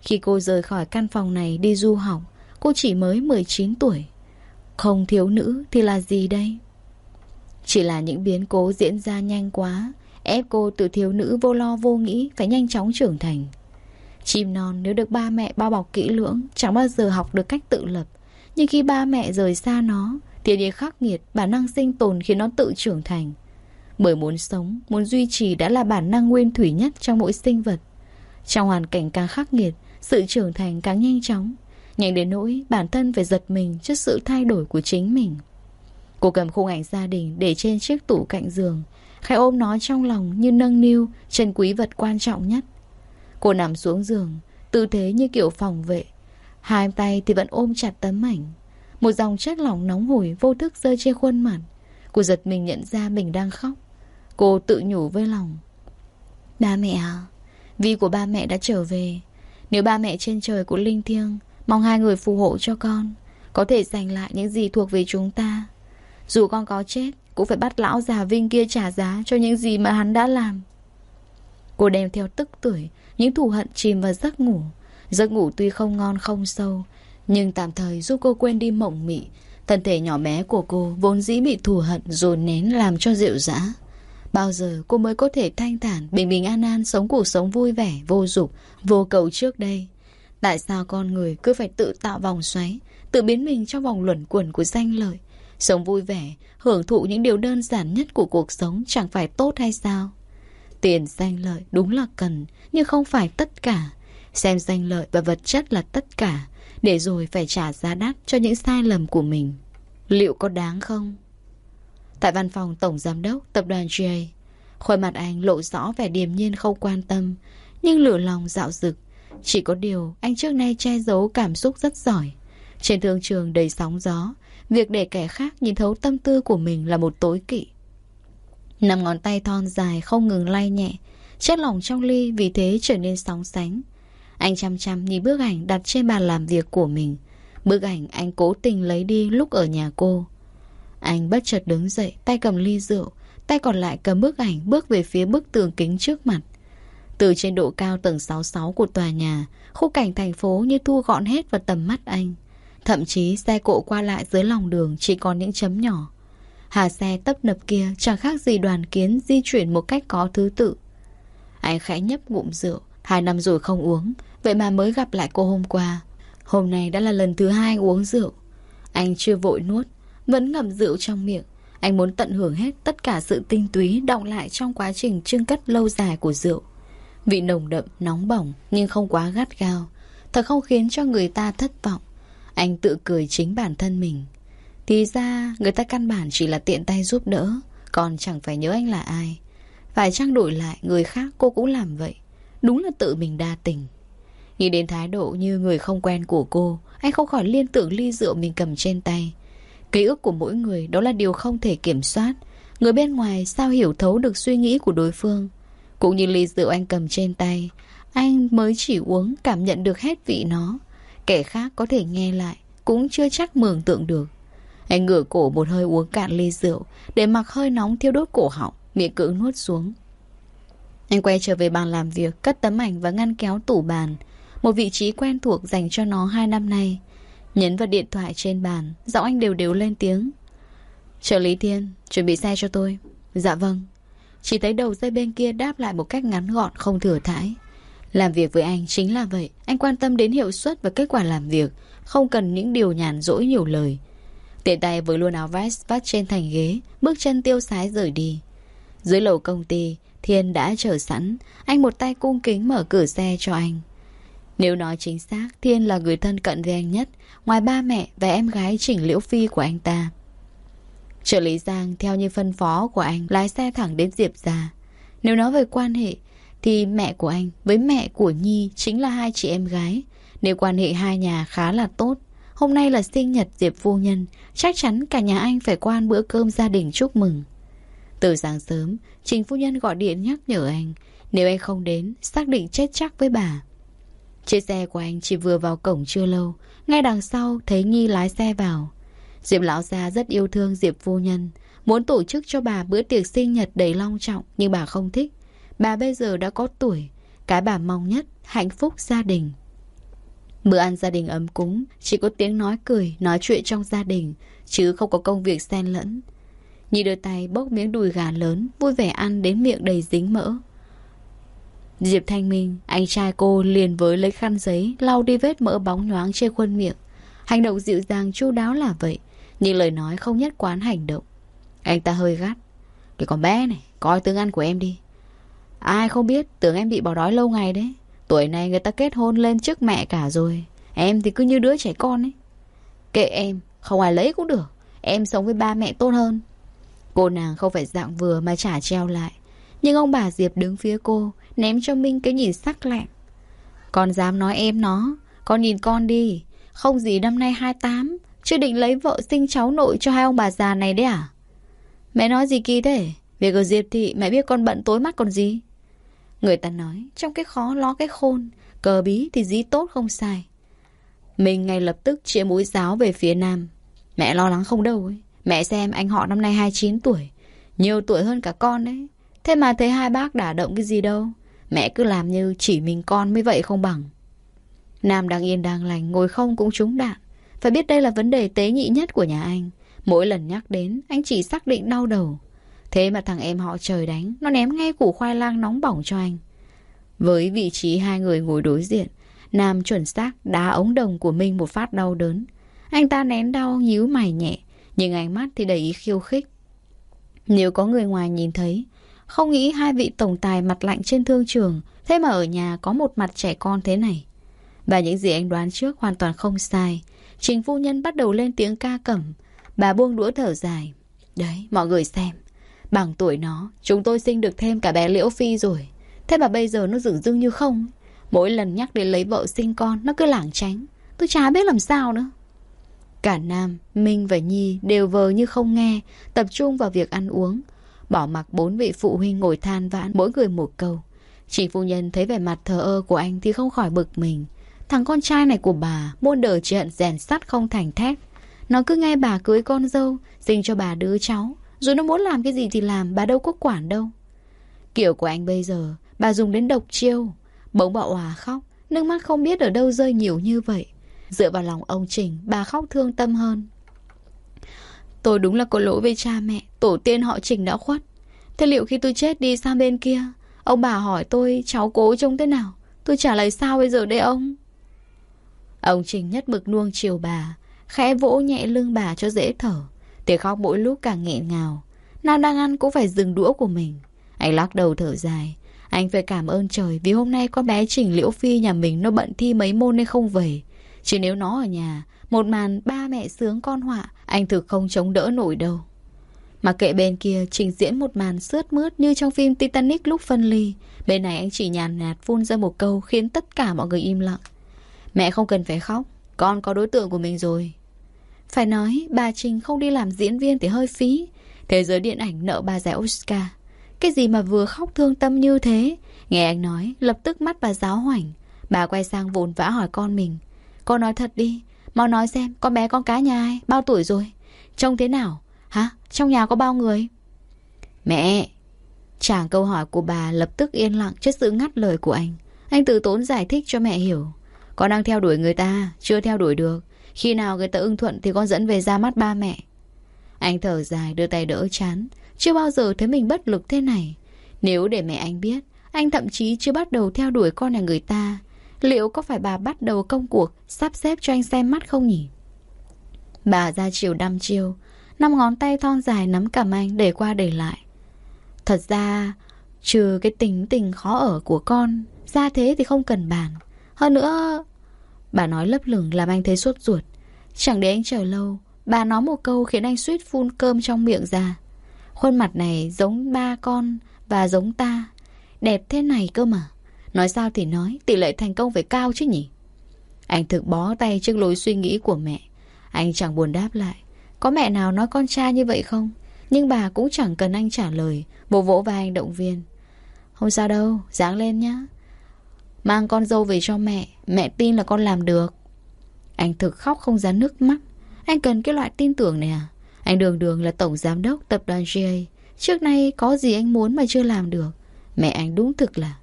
Khi cô rời khỏi căn phòng này đi du học, cô chỉ mới 19 tuổi. Không thiếu nữ thì là gì đây? Chỉ là những biến cố diễn ra nhanh quá, ép cô từ thiếu nữ vô lo vô nghĩ phải nhanh chóng trưởng thành. Chim non nếu được ba mẹ bao bọc kỹ lưỡng chẳng bao giờ học được cách tự lập. Nhưng khi ba mẹ rời xa nó, thiên nhiên khắc nghiệt, bản năng sinh tồn khiến nó tự trưởng thành. Bởi muốn sống, muốn duy trì đã là bản năng nguyên thủy nhất trong mỗi sinh vật. Trong hoàn cảnh càng khắc nghiệt, sự trưởng thành càng nhanh chóng. Nhanh đến nỗi bản thân phải giật mình trước sự thay đổi của chính mình. Cô cầm khung ảnh gia đình để trên chiếc tủ cạnh giường. Khai ôm nó trong lòng như nâng niu, trân quý vật quan trọng nhất. Cô nằm xuống giường, tư thế như kiểu phòng vệ. Hai tay thì vẫn ôm chặt tấm ảnh. Một dòng chất lỏng nóng hổi vô thức rơi trên khuôn mặt. Cô giật mình nhận ra mình đang khóc. Cô tự nhủ với lòng. Ba mẹ à, Vi của ba mẹ đã trở về. Nếu ba mẹ trên trời của Linh Thiêng, mong hai người phù hộ cho con, có thể giành lại những gì thuộc về chúng ta. Dù con có chết, cũng phải bắt lão già Vinh kia trả giá cho những gì mà hắn đã làm. Cô đem theo tức tuổi, những thù hận chìm vào giấc ngủ. Giấc ngủ tuy không ngon không sâu, nhưng tạm thời giúp cô quên đi mộng mị. Thân thể nhỏ bé của cô vốn dĩ bị thù hận rồi nén làm cho dịu dã. Bao giờ cô mới có thể thanh thản, bình bình an an sống cuộc sống vui vẻ, vô dục, vô cầu trước đây? Tại sao con người cứ phải tự tạo vòng xoáy, tự biến mình trong vòng luẩn quẩn của danh lợi? Sống vui vẻ, hưởng thụ những điều đơn giản nhất của cuộc sống chẳng phải tốt hay sao? Tiền danh lợi đúng là cần, nhưng không phải tất cả. Xem danh lợi và vật chất là tất cả, để rồi phải trả giá đắt cho những sai lầm của mình. Liệu có đáng không? Tại văn phòng Tổng Giám đốc Tập đoàn GA, khuôn mặt anh lộ rõ vẻ điềm nhiên không quan tâm, nhưng lửa lòng dạo dực. Chỉ có điều anh trước nay che giấu cảm xúc rất giỏi. Trên thương trường đầy sóng gió, việc để kẻ khác nhìn thấu tâm tư của mình là một tối kỵ. Nằm ngón tay thon dài không ngừng lay nhẹ, chất lỏng trong ly vì thế trở nên sóng sánh. Anh chăm chăm nhìn bức ảnh đặt trên bàn làm việc của mình. Bức ảnh anh cố tình lấy đi lúc ở nhà cô. Anh bất chợt đứng dậy, tay cầm ly rượu, tay còn lại cầm bức ảnh bước về phía bức tường kính trước mặt. Từ trên độ cao tầng 66 của tòa nhà, khung cảnh thành phố như thu gọn hết vào tầm mắt anh. Thậm chí xe cộ qua lại dưới lòng đường chỉ còn những chấm nhỏ. Hà xe tấp nập kia chẳng khác gì đoàn kiến di chuyển một cách có thứ tự. Anh khẽ nhấp ngụm rượu, hai năm rồi không uống, vậy mà mới gặp lại cô hôm qua. Hôm nay đã là lần thứ hai uống rượu. Anh chưa vội nuốt, vẫn ngậm rượu trong miệng. Anh muốn tận hưởng hết tất cả sự tinh túy động lại trong quá trình trưng cất lâu dài của rượu. Vị nồng đậm, nóng bỏng nhưng không quá gắt gao. Thật không khiến cho người ta thất vọng. Anh tự cười chính bản thân mình. Thì ra người ta căn bản chỉ là tiện tay giúp đỡ Còn chẳng phải nhớ anh là ai Phải chăng đổi lại người khác cô cũng làm vậy Đúng là tự mình đa tình. Nghĩ đến thái độ như người không quen của cô, Anh không khỏi liên tưởng ly rượu mình cầm trên tay. Ký ức của mỗi người đó là điều không thể kiểm soát. Người bên ngoài sao hiểu thấu được suy nghĩ của đối phương? Cũng như ly rượu anh cầm trên tay, Anh mới chỉ uống cảm nhận được hết vị nó. Kẻ khác có thể nghe lại, Cũng chưa chắc mường tượng được. Anh ngửa cổ một hơi uống cạn ly rượu, Để mặc hơi nóng thiêu đốt cổ họng, Miệng cưỡng nuốt xuống. Anh quay trở về bàn làm việc, Cất tấm ảnh và ngăn kéo tủ bàn. Một vị trí quen thuộc dành cho nó hai năm nay. Nhấn vào điện thoại trên bàn, Giọng anh đều đều lên tiếng. Trợ lý Thiên, Chuẩn bị xe cho tôi. Dạ vâng. Chỉ thấy đầu dây bên kia đáp lại một cách ngắn gọn, không thừa thãi. Làm việc với anh chính là vậy. Anh quan tâm đến hiệu suất và kết quả làm việc, Không cần những điều nhàn rỗi nhiều lời. Tiện tay với luôn áo vest vắt trên thành ghế, Bước chân tiêu sái rời đi. Dưới lầu công ty Thiên đã chờ sẵn. Anh một tay cung kính mở cửa xe cho anh. Nếu nói chính xác, Thiên là người thân cận với anh nhất. Ngoài ba mẹ và em gái chỉnh liễu phi của anh ta. Trợ lý Giang, theo như phân phó của anh, Lái xe thẳng đến Diệp Già. Nếu nói về quan hệ, Thì mẹ của anh với mẹ của Nhi Chính là hai chị em gái. Nếu quan hệ hai nhà khá là tốt, Hôm nay là sinh nhật Diệp Phu Nhân, Chắc chắn cả nhà anh phải qua bữa cơm gia đình chúc mừng. Từ sáng sớm Trình Phu Nhân gọi điện nhắc nhở anh. Nếu anh không đến Xác định chết chắc với bà. Chiếc xe của anh chỉ vừa vào cổng chưa lâu. Ngay đằng sau thấy Nhi lái xe vào. Diệp Lão Gia rất yêu thương Diệp Phu Nhân. Muốn tổ chức cho bà bữa tiệc sinh nhật đầy long trọng Nhưng bà không thích. Bà bây giờ đã có tuổi. Cái bà mong nhất Hạnh phúc gia đình. Bữa ăn gia đình ấm cúng, chỉ có tiếng nói cười, nói chuyện trong gia đình, chứ không có công việc xen lẫn. Nhi đưa tay bốc miếng đùi gà lớn, vui vẻ ăn đến miệng đầy dính mỡ. Diệp Thanh Minh, anh trai cô liền với lấy khăn giấy, lau đi vết mỡ bóng nhoáng trên khuôn miệng. Hành động dịu dàng chu đáo là vậy, nhưng lời nói không nhất quán hành động. Anh ta hơi gắt. Cái con bé này, coi tương ăn của em đi. Ai không biết, tưởng em bị bỏ đói lâu ngày đấy. Tuổi này người ta kết hôn lên trước mẹ cả rồi. Em thì cứ như đứa trẻ con ấy. Kệ em, không ai lấy cũng được. Em sống với ba mẹ tốt hơn. Cô nàng không phải dạng vừa mà trả treo lại. Nhưng ông bà Diệp đứng phía cô, ném cho Minh cái nhìn sắc lạnh. Con dám nói em nó, con nhìn con đi. Không gì năm nay 28, chưa định lấy vợ sinh cháu nội cho hai ông bà già này đấy à? Mẹ nói gì kỳ thế? Việc ở Diệp Thị mẹ biết con bận tối mắt còn gì? Người ta nói, trong cái khó lo cái khôn, cờ bí thì dí tốt không sai. Mình ngay lập tức chia mũi giáo về phía nam. Mẹ lo lắng không đâu ấy. Mẹ xem anh họ năm nay 29 tuổi. Nhiều tuổi hơn cả con đấy. Thế mà thấy hai bác đả động cái gì đâu. Mẹ cứ làm như chỉ mình con mới vậy không bằng. Nam đang yên đang lành, ngồi không cũng trúng đạn. Phải biết đây là vấn đề tế nhị nhất của nhà anh. Mỗi lần nhắc đến, anh chỉ xác định đau đầu. Thế mà thằng em họ trời đánh, nó ném ngay củ khoai lang nóng bỏng cho anh. Với vị trí hai người ngồi đối diện, Nam chuẩn xác đá ống đồng của mình một phát đau đớn. Anh ta nén đau nhíu mày nhẹ, nhưng ánh mắt thì đầy ý khiêu khích. Nếu có người ngoài nhìn thấy, không nghĩ hai vị tổng tài mặt lạnh trên thương trường, thế mà ở nhà có một mặt trẻ con thế này. Và những gì anh đoán trước hoàn toàn không sai. Trình phu nhân bắt đầu lên tiếng ca cẩm. Bà buông đũa thở dài. Đấy, mọi người xem. Bằng tuổi nó, chúng tôi sinh được thêm cả bé Liễu Phi rồi. Thế mà bây giờ nó dửng dưng như không. Mỗi lần nhắc đến lấy vợ sinh con, nó cứ lảng tránh. Tôi chả biết làm sao nữa. Cả Nam, Minh và Nhi đều vờ như không nghe, tập trung vào việc ăn uống. Bỏ mặc bốn vị phụ huynh ngồi than vãn mỗi người một câu. Chị phu nhân thấy vẻ mặt thờ ơ của anh thì không khỏi bực mình. Thằng con trai này của bà muôn đời chỉ hận rèn sắt không thành thép. Nó cứ nghe bà cưới con dâu, sinh cho bà đứa cháu. Rồi nó muốn làm cái gì thì làm, bà đâu có quản đâu. Kiểu của anh bây giờ, bà dùng đến độc chiêu. Bỗng bạo hòa khóc, nước mắt không biết ở đâu rơi nhiều như vậy. Dựa vào lòng ông Trình, bà khóc thương tâm hơn. Tôi đúng là có lỗi với cha mẹ, tổ tiên họ Trình đã khuất. Thế liệu khi tôi chết đi sang bên kia, ông bà hỏi tôi cháu cố trông thế nào? Tôi trả lời sao bây giờ đây ông? Ông Trình nhất mực nuông chiều bà, khẽ vỗ nhẹ lưng bà cho dễ thở. Tiếng khóc mỗi lúc càng nghẹn ngào. Nam đang ăn cũng phải dừng đũa của mình. Anh lắc đầu thở dài. Anh phải cảm ơn trời vì hôm nay con bé Trình Liễu Phi nhà mình nó bận thi mấy môn nên không về chứ nếu nó ở nhà, một màn ba mẹ sướng con họa, anh thực không chống đỡ nổi đâu. Mà kệ bên kia trình diễn một màn sướt mướt như trong phim Titanic lúc phân ly. Bên này anh chỉ nhàn nhạt phun ra một câu khiến tất cả mọi người im lặng. Mẹ không cần phải khóc, con có đối tượng của mình rồi. Phải nói, bà Trình không đi làm diễn viên thì hơi phí. Thế giới điện ảnh nợ bà giải Oscar. Cái gì mà vừa khóc thương tâm như thế? Nghe anh nói, lập tức mắt bà giáo hoảnh. Bà quay sang vồn vã hỏi con mình. Con nói thật đi, mau nói xem, con bé con cá nhà ai, bao tuổi rồi? Trông thế nào? Hả? Trong nhà có bao người? Mẹ! Chàng câu hỏi của bà lập tức yên lặng trước sự ngắt lời của anh. Anh từ tốn giải thích cho mẹ hiểu. Con đang theo đuổi người ta, chưa theo đuổi được. Khi nào người ta ưng thuận thì con dẫn về ra mắt ba mẹ. Anh thở dài đưa tay đỡ chán. Chưa bao giờ thấy mình bất lực thế này. Nếu để mẹ anh biết, anh thậm chí chưa bắt đầu theo đuổi con nhà người ta. Liệu có phải bà bắt đầu công cuộc sắp xếp cho anh xem mắt không nhỉ? Bà ra chiều đăm chiêu, năm ngón tay thon dài nắm cầm anh để qua để lại. Thật ra, trừ cái tính tình khó ở của con, ra thế thì không cần bàn. Hơn nữa, bà nói lấp lửng làm anh thấy sốt ruột. Chẳng để anh chờ lâu, bà nói một câu khiến anh suýt phun cơm trong miệng ra. Khuôn mặt này giống ba con và giống ta. Đẹp thế này cơ mà. Nói sao thì nói, tỷ lệ thành công phải cao chứ nhỉ? Anh thực bó tay trước lối suy nghĩ của mẹ. Anh chẳng buồn đáp lại. Có mẹ nào nói con trai như vậy không? Nhưng bà cũng chẳng cần anh trả lời. Vỗ vỗ vai anh động viên. Không sao đâu, dáng lên nhá. Mang con dâu về cho mẹ, mẹ tin là con làm được. Anh thực khóc không ra nước mắt. Anh cần cái loại tin tưởng này à? Anh đường đường là tổng giám đốc tập đoàn GA. Trước nay có gì anh muốn mà chưa làm được. Mẹ anh đúng thực là.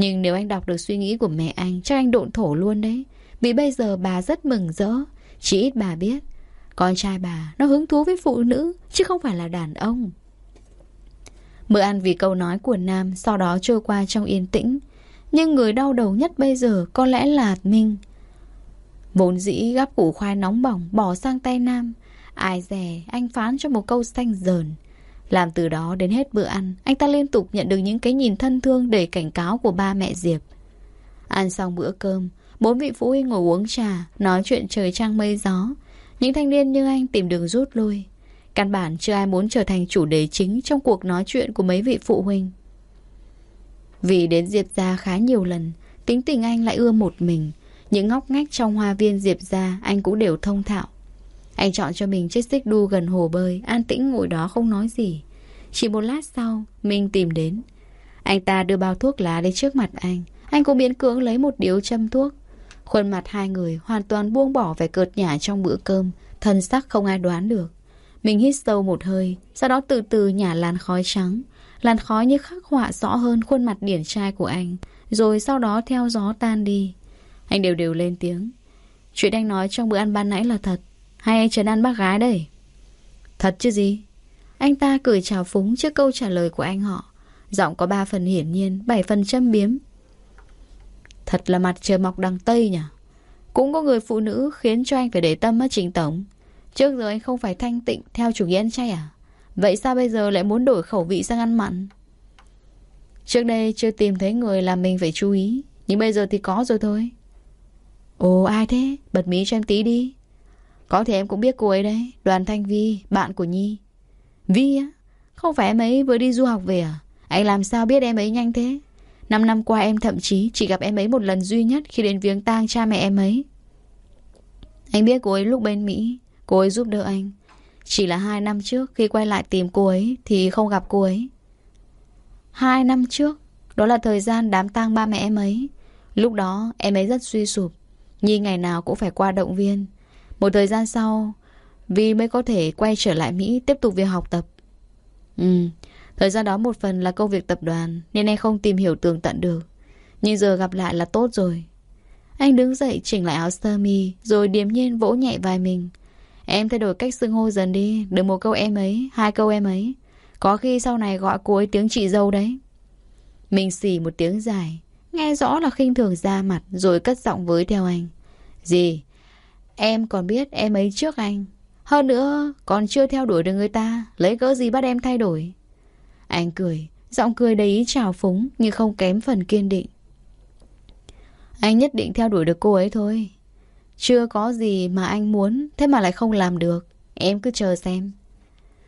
Nhưng nếu anh đọc được suy nghĩ của mẹ anh, chắc anh độn thổ luôn đấy. Vì bây giờ bà rất mừng rỡ. Chỉ ít bà biết Con trai bà nó hứng thú với phụ nữ Chứ không phải là đàn ông. Bữa ăn vì câu nói của Nam Sau đó trôi qua trong yên tĩnh. Nhưng người đau đầu nhất bây giờ Có lẽ là Minh. Vốn dĩ gắp củ khoai nóng bỏng Bỏ sang tay Nam. Ai dè anh phán cho một câu xanh dờn. Làm từ đó đến hết bữa ăn, Anh ta liên tục nhận được những cái nhìn thân thương Đầy cảnh cáo của ba mẹ Diệp. Ăn xong bữa cơm, Bốn vị phụ huynh ngồi uống trà, Nói chuyện trời trăng mây gió. Những thanh niên như anh tìm đường rút lui. Căn bản chưa ai muốn trở thành chủ đề chính Trong cuộc nói chuyện của mấy vị phụ huynh. Vì đến Diệp gia khá nhiều lần, Tính tình anh lại ưa một mình. Những ngóc ngách trong hoa viên Diệp gia Anh cũng đều thông thạo. Anh chọn cho mình chiếc xích đu gần hồ bơi, An tĩnh ngồi đó không nói gì. Chỉ một lát sau, Minh tìm đến. Anh ta đưa bao thuốc lá đến trước mặt anh. Anh cũng biến cưỡng lấy một điếu châm thuốc. Khuôn mặt hai người hoàn toàn buông bỏ vẻ cợt nhả trong bữa cơm. Thân sắc không ai đoán được. Mình hít sâu một hơi, Sau đó từ từ nhả làn khói trắng. Làn khói như khắc họa rõ hơn khuôn mặt điển trai của anh, Rồi sau đó theo gió tan đi. Anh đều đều lên tiếng. Chuyện anh nói trong bữa ăn ban nãy là thật. Hay anh trấn ăn bác gái đây. Thật chứ gì? Anh ta cười chào phúng trước câu trả lời của anh họ. Giọng có ba phần hiển nhiên Bảy phần châm biếm. Thật là mặt trời mọc đằng Tây nhỉ? Cũng có người phụ nữ khiến cho anh phải để tâm á Trình Tổng. Trước giờ anh không phải thanh tịnh Theo chủ nghĩa ăn chay à? Vậy sao bây giờ lại muốn đổi khẩu vị sang ăn mặn? Trước đây chưa tìm thấy người làm mình phải chú ý Nhưng bây giờ thì có rồi thôi. Ồ ai thế? Bật mí cho em tí đi có thể em cũng biết cô ấy đấy Đoàn Thanh Vi Bạn của Nhi Vi á Không phải em ấy vừa đi du học về à Anh làm sao biết em ấy nhanh thế Năm năm qua em thậm chí chỉ gặp em ấy một lần duy nhất khi đến viếng tang cha mẹ em ấy. Anh biết cô ấy lúc bên Mỹ, cô ấy giúp đỡ anh. Chỉ là hai năm trước khi quay lại tìm cô ấy thì không gặp cô ấy. Hai năm trước, đó là thời gian đám tang ba mẹ em ấy. Lúc đó em ấy rất suy sụp, Nhi ngày nào cũng phải qua động viên. Một thời gian sau, Vi mới có thể quay trở lại Mỹ tiếp tục việc học tập. Ừ, Thời gian đó một phần là công việc tập đoàn Nên anh không tìm hiểu tường tận được. Nhưng giờ gặp lại là tốt rồi. Anh đứng dậy chỉnh lại áo sơ mi Rồi điềm nhiên vỗ nhẹ vai mình. Em thay đổi cách xưng hô dần đi Đừng một câu em ấy, hai câu em ấy. Có khi sau này gọi cô ấy tiếng chị dâu đấy. Mình xỉ một tiếng dài Nghe rõ là khinh thường ra mặt Rồi cất giọng với theo anh. Gì? Em còn biết em ấy trước anh Hơn nữa còn chưa theo đuổi được người ta Lấy cỡ gì bắt em thay đổi anh cười, giọng cười đầy ý trào phúng nhưng không kém phần kiên định. Anh nhất định theo đuổi được cô ấy thôi. Chưa có gì mà anh muốn, thế mà lại không làm được. Em cứ chờ xem.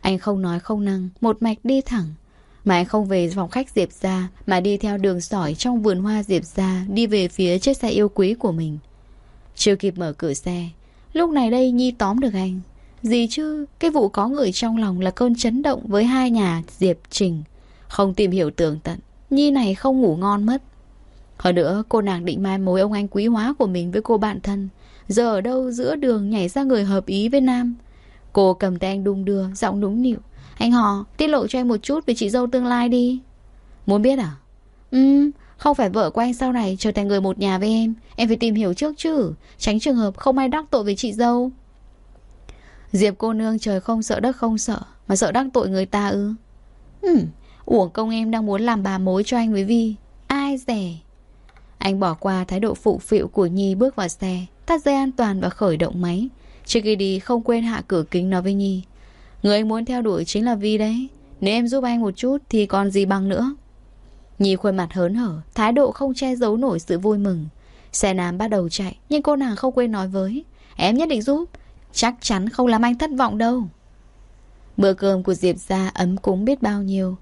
Anh không nói không năng, một mạch đi thẳng. Mà anh không về phòng khách Diệp ra, mà đi theo đường sỏi trong vườn hoa Diệp ra, đi về phía chiếc xe yêu quý của mình. Chưa kịp mở cửa xe, lúc này đây Nhi tóm được anh. Gì chứ, cái vụ có người trong lòng là cơn chấn động với hai nhà Diệp Trình. Không tìm hiểu tường tận, Nhi này không ngủ ngon mất. Hơn nữa, cô nàng định mai mối ông anh quý hóa của mình với cô bạn thân. Giờ ở đâu giữa đường nhảy ra người hợp ý với Nam. Cô cầm tay anh đung đưa, giọng núng nịu. Anh họ, tiết lộ cho em một chút về chị dâu tương lai đi. Muốn biết à? Ừ, không phải vợ của anh sau này trở thành người một nhà với em. Em phải tìm hiểu trước chứ. Tránh trường hợp không ai đắc tội với chị dâu. Diệp cô nương trời không sợ đất không sợ, Mà sợ đắc tội người ta ư? Ừ Uổng công em đang muốn làm bà mối cho anh với Vi. Ai rẻ Anh bỏ qua thái độ phụ phịu của Nhi bước vào xe, Thắt dây an toàn và khởi động máy. Trước khi đi, không quên hạ cửa kính nói với Nhi. Người anh muốn theo đuổi chính là Vi đấy. Nếu em giúp anh một chút thì còn gì bằng nữa. Nhi khuôn mặt hớn hở, Thái độ không che giấu nổi sự vui mừng. Xe nam bắt đầu chạy, Nhưng cô nàng không quên nói với, Em nhất định giúp, Chắc chắn không làm anh thất vọng đâu. Bữa cơm của Diệp gia ấm cúng biết bao nhiêu.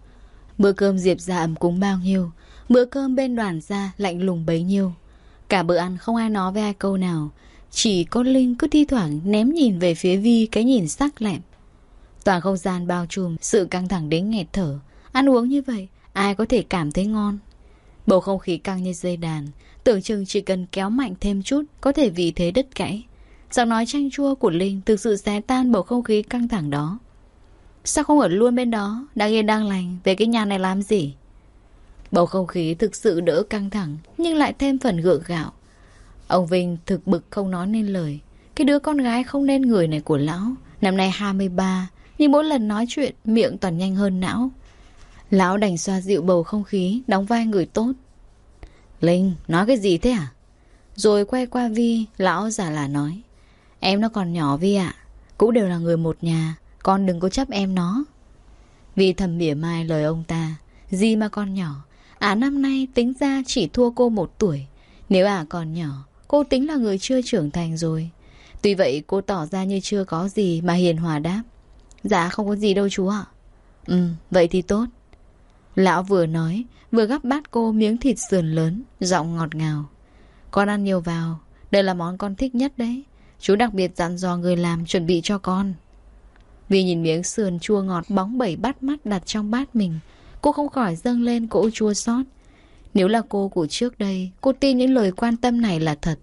Bữa cơm Diệp gia ấm cúng bao nhiêu. Bữa cơm bên đoàn gia lạnh lùng bấy nhiêu. Cả bữa ăn không ai nói với ai câu nào. Chỉ có Linh cứ thi thoảng ném nhìn về phía Vi cái nhìn sắc lẹm. Toàn không gian bao trùm, Sự căng thẳng đến nghẹt thở. Ăn uống như vậy Ai có thể cảm thấy ngon Bầu không khí căng như dây đàn Tưởng chừng chỉ cần kéo mạnh thêm chút Có thể vì thế đứt gãy Giọng nói chanh chua của Linh thực sự xé tan bầu không khí căng thẳng đó. Sao không ở luôn bên đó, đang yên đang lành, về cái nhà này làm gì? Bầu không khí thực sự đỡ căng thẳng, nhưng lại thêm phần gượng gạo. Ông Vinh thực bực không nói nên lời. Cái đứa con gái không nên người này của lão. Năm nay 23, nhưng mỗi lần nói chuyện miệng toàn nhanh hơn não. Lão đành xoa dịu bầu không khí, đóng vai người tốt. Linh, nói cái gì thế à? Rồi quay qua Vi, lão giả là nói. Em nó còn nhỏ Vi ạ. Cũng đều là người một nhà. Con đừng có chấp em nó. Vi thầm mỉa mai lời ông ta. Gì mà con nhỏ. À năm nay tính ra chỉ thua cô một tuổi. Nếu à còn nhỏ, cô tính là người chưa trưởng thành rồi. Tuy vậy cô tỏ ra như chưa có gì mà hiền hòa đáp. Dạ không có gì đâu chú ạ. Ừ, vậy thì tốt. Lão vừa nói, vừa gắp bát cô miếng thịt sườn lớn, giọng ngọt ngào. Con ăn nhiều vào, đây là món con thích nhất đấy. Chú đặc biệt dặn dò người làm chuẩn bị cho con. Vì nhìn miếng sườn chua ngọt bóng bẩy bắt mắt đặt trong bát mình, cô không khỏi dâng lên cỗ chua xót. Nếu là cô của trước đây, cô tin những lời quan tâm này là thật.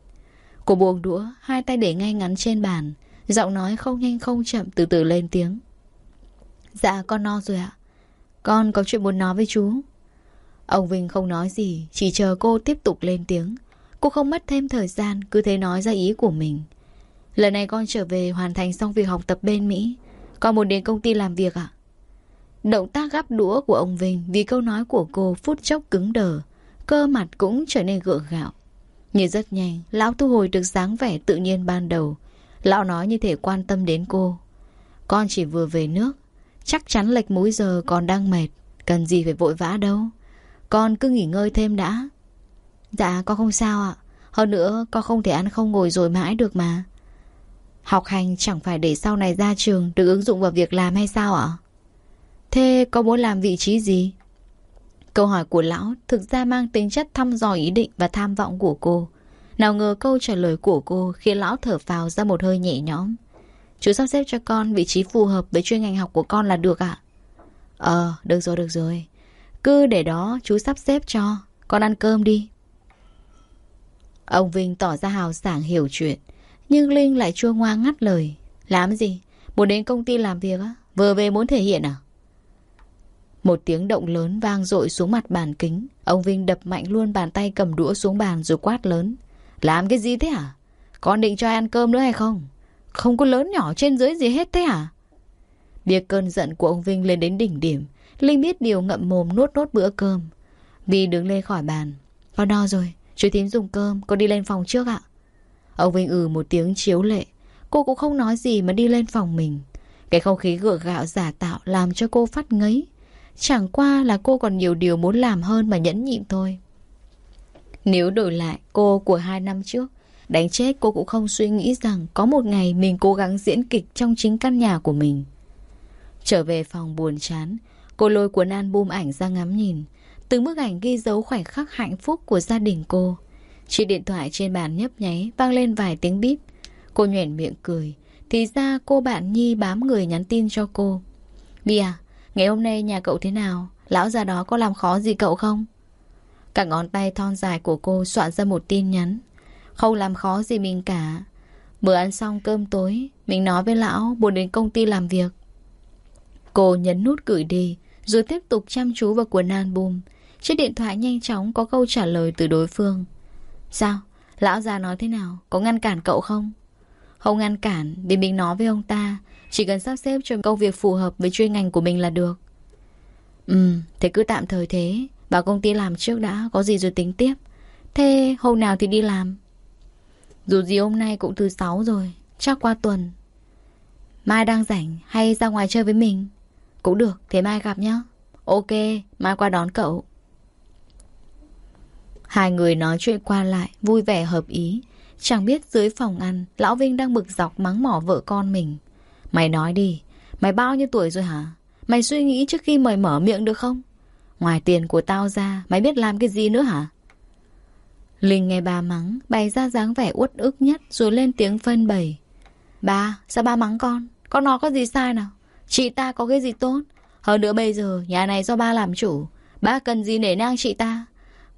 Cô buông đũa, hai tay để ngay ngắn trên bàn, giọng nói không nhanh không chậm từ từ lên tiếng. Dạ con no rồi ạ. Con có chuyện muốn nói với chú. Ông Vinh không nói gì, chỉ chờ cô tiếp tục lên tiếng. Cô không mất thêm thời gian, cứ thế nói ra ý của mình. Lần này con trở về hoàn thành xong việc học tập bên Mỹ. Con muốn đến công ty làm việc ạ. Động tác gắp đũa của ông Vinh vì câu nói của cô phút chốc cứng đờ. Cơ mặt cũng trở nên gượng gạo. Nhưng rất nhanh, lão thu hồi được dáng vẻ tự nhiên ban đầu. Lão nói như thể quan tâm đến cô. Con chỉ vừa về nước. Chắc chắn lệch múi giờ còn đang mệt. Cần gì phải vội vã đâu. Con cứ nghỉ ngơi thêm đã. Dạ con không sao ạ Hơn nữa, con không thể ăn không ngồi rồi mãi được mà Học hành chẳng phải để sau này ra trường Được ứng dụng vào việc làm hay sao ạ Thế con muốn làm vị trí gì Câu hỏi của lão Thực ra mang tính chất thăm dò ý định Và tham vọng của cô Nào ngờ câu trả lời của cô Khiến lão thở phào ra một hơi nhẹ nhõm Chú sắp xếp cho con vị trí phù hợp Với chuyên ngành học của con là được ạ Ờ được rồi được rồi Cứ để đó, chú sắp xếp cho Con ăn cơm đi Ông Vinh tỏ ra hào sảng hiểu chuyện, Nhưng Linh lại chua ngoa ngắt lời Làm gì? Muốn đến công ty làm việc á? Vừa về muốn thể hiện à? Một tiếng động lớn vang dội xuống mặt bàn kính Ông Vinh đập mạnh luôn bàn tay cầm đũa xuống bàn rồi quát lớn Làm cái gì thế hả? Con định cho ai ăn cơm nữa hay không? Không có lớn nhỏ trên dưới gì hết thế à? Bia cơn giận của ông Vinh lên đến đỉnh điểm Linh biết điều ngậm mồm nuốt nốt bữa cơm Vi đứng lên khỏi bàn Con no rồi Chú thím dùng cơm, con đi lên phòng trước ạ. Ông Vinh ừ một tiếng chiếu lệ. Cô cũng không nói gì mà đi lên phòng mình. Cái không khí gượng gạo giả tạo làm cho cô phát ngấy. Chẳng qua là cô còn nhiều điều muốn làm hơn mà nhẫn nhịn thôi. Nếu đổi lại cô của hai năm trước, đánh chết cô cũng không suy nghĩ rằng có một ngày mình cố gắng diễn kịch trong chính căn nhà của mình. Trở về phòng buồn chán, cô lôi cuốn album ảnh ra ngắm nhìn. Từng bức ảnh ghi dấu khoảnh khắc hạnh phúc của gia đình cô. Chiếc điện thoại trên bàn nhấp nháy vang lên vài tiếng bíp. Cô nhoẻn miệng cười. Thì ra cô bạn Nhi bám người nhắn tin cho cô. Bia, ngày hôm nay nhà cậu thế nào? Lão già đó có làm khó gì cậu không? Cả ngón tay thon dài của cô soạn ra một tin nhắn. Không làm khó gì mình cả. bữa ăn xong cơm tối, mình nói với lão muốn đến công ty làm việc. Cô nhấn nút gửi đi, rồi tiếp tục chăm chú vào cuốn album. Chiếc điện thoại nhanh chóng có câu trả lời từ đối phương. Sao? Lão già nói thế nào? Có ngăn cản cậu không? Không ngăn cản vì mình nói với ông ta Chỉ cần sắp xếp cho công việc phù hợp với chuyên ngành của mình là được Ừ, thế cứ tạm thời thế Bảo công ty làm trước đã Có gì rồi tính tiếp Thế hôm nào thì đi làm dù gì hôm nay cũng thứ sáu rồi Chắc qua tuần Mai đang rảnh hay ra ngoài chơi với mình Cũng được, thế mai gặp nhá Ok, mai qua đón cậu Hai người nói chuyện qua lại, vui vẻ hợp ý. Chẳng biết dưới phòng ăn, Lão Vinh đang bực dọc mắng mỏ vợ con mình. Mày nói đi, mày bao nhiêu tuổi rồi hả? Mày suy nghĩ trước khi mày mở miệng được không? Ngoài tiền của tao ra, mày biết làm cái gì nữa hả? Linh nghe bà mắng, bày ra dáng vẻ uất ức nhất rồi lên tiếng phân bày. Ba, sao ba mắng con? Con nó có gì sai nào? Chị ta có cái gì tốt? Hơn nữa bây giờ, nhà này do ba làm chủ. Ba cần gì để nang chị ta?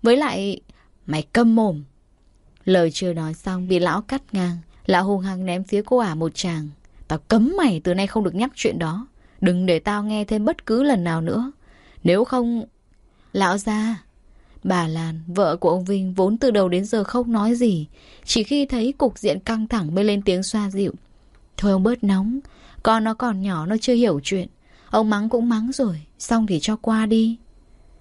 Với lại Mày câm mồm Lời chưa nói xong bị lão cắt ngang Lão hùng hăng ném phía cô ả một chàng Tao cấm mày từ nay không được nhắc chuyện đó Đừng để tao nghe thêm bất cứ lần nào nữa Nếu không Lão ra Bà Lan, vợ của ông Vinh vốn từ đầu đến giờ không nói gì. Chỉ khi thấy cục diện căng thẳng mới lên tiếng xoa dịu. Thôi ông bớt nóng. Con nó còn nhỏ nó chưa hiểu chuyện. Ông mắng cũng mắng rồi. Xong thì cho qua đi.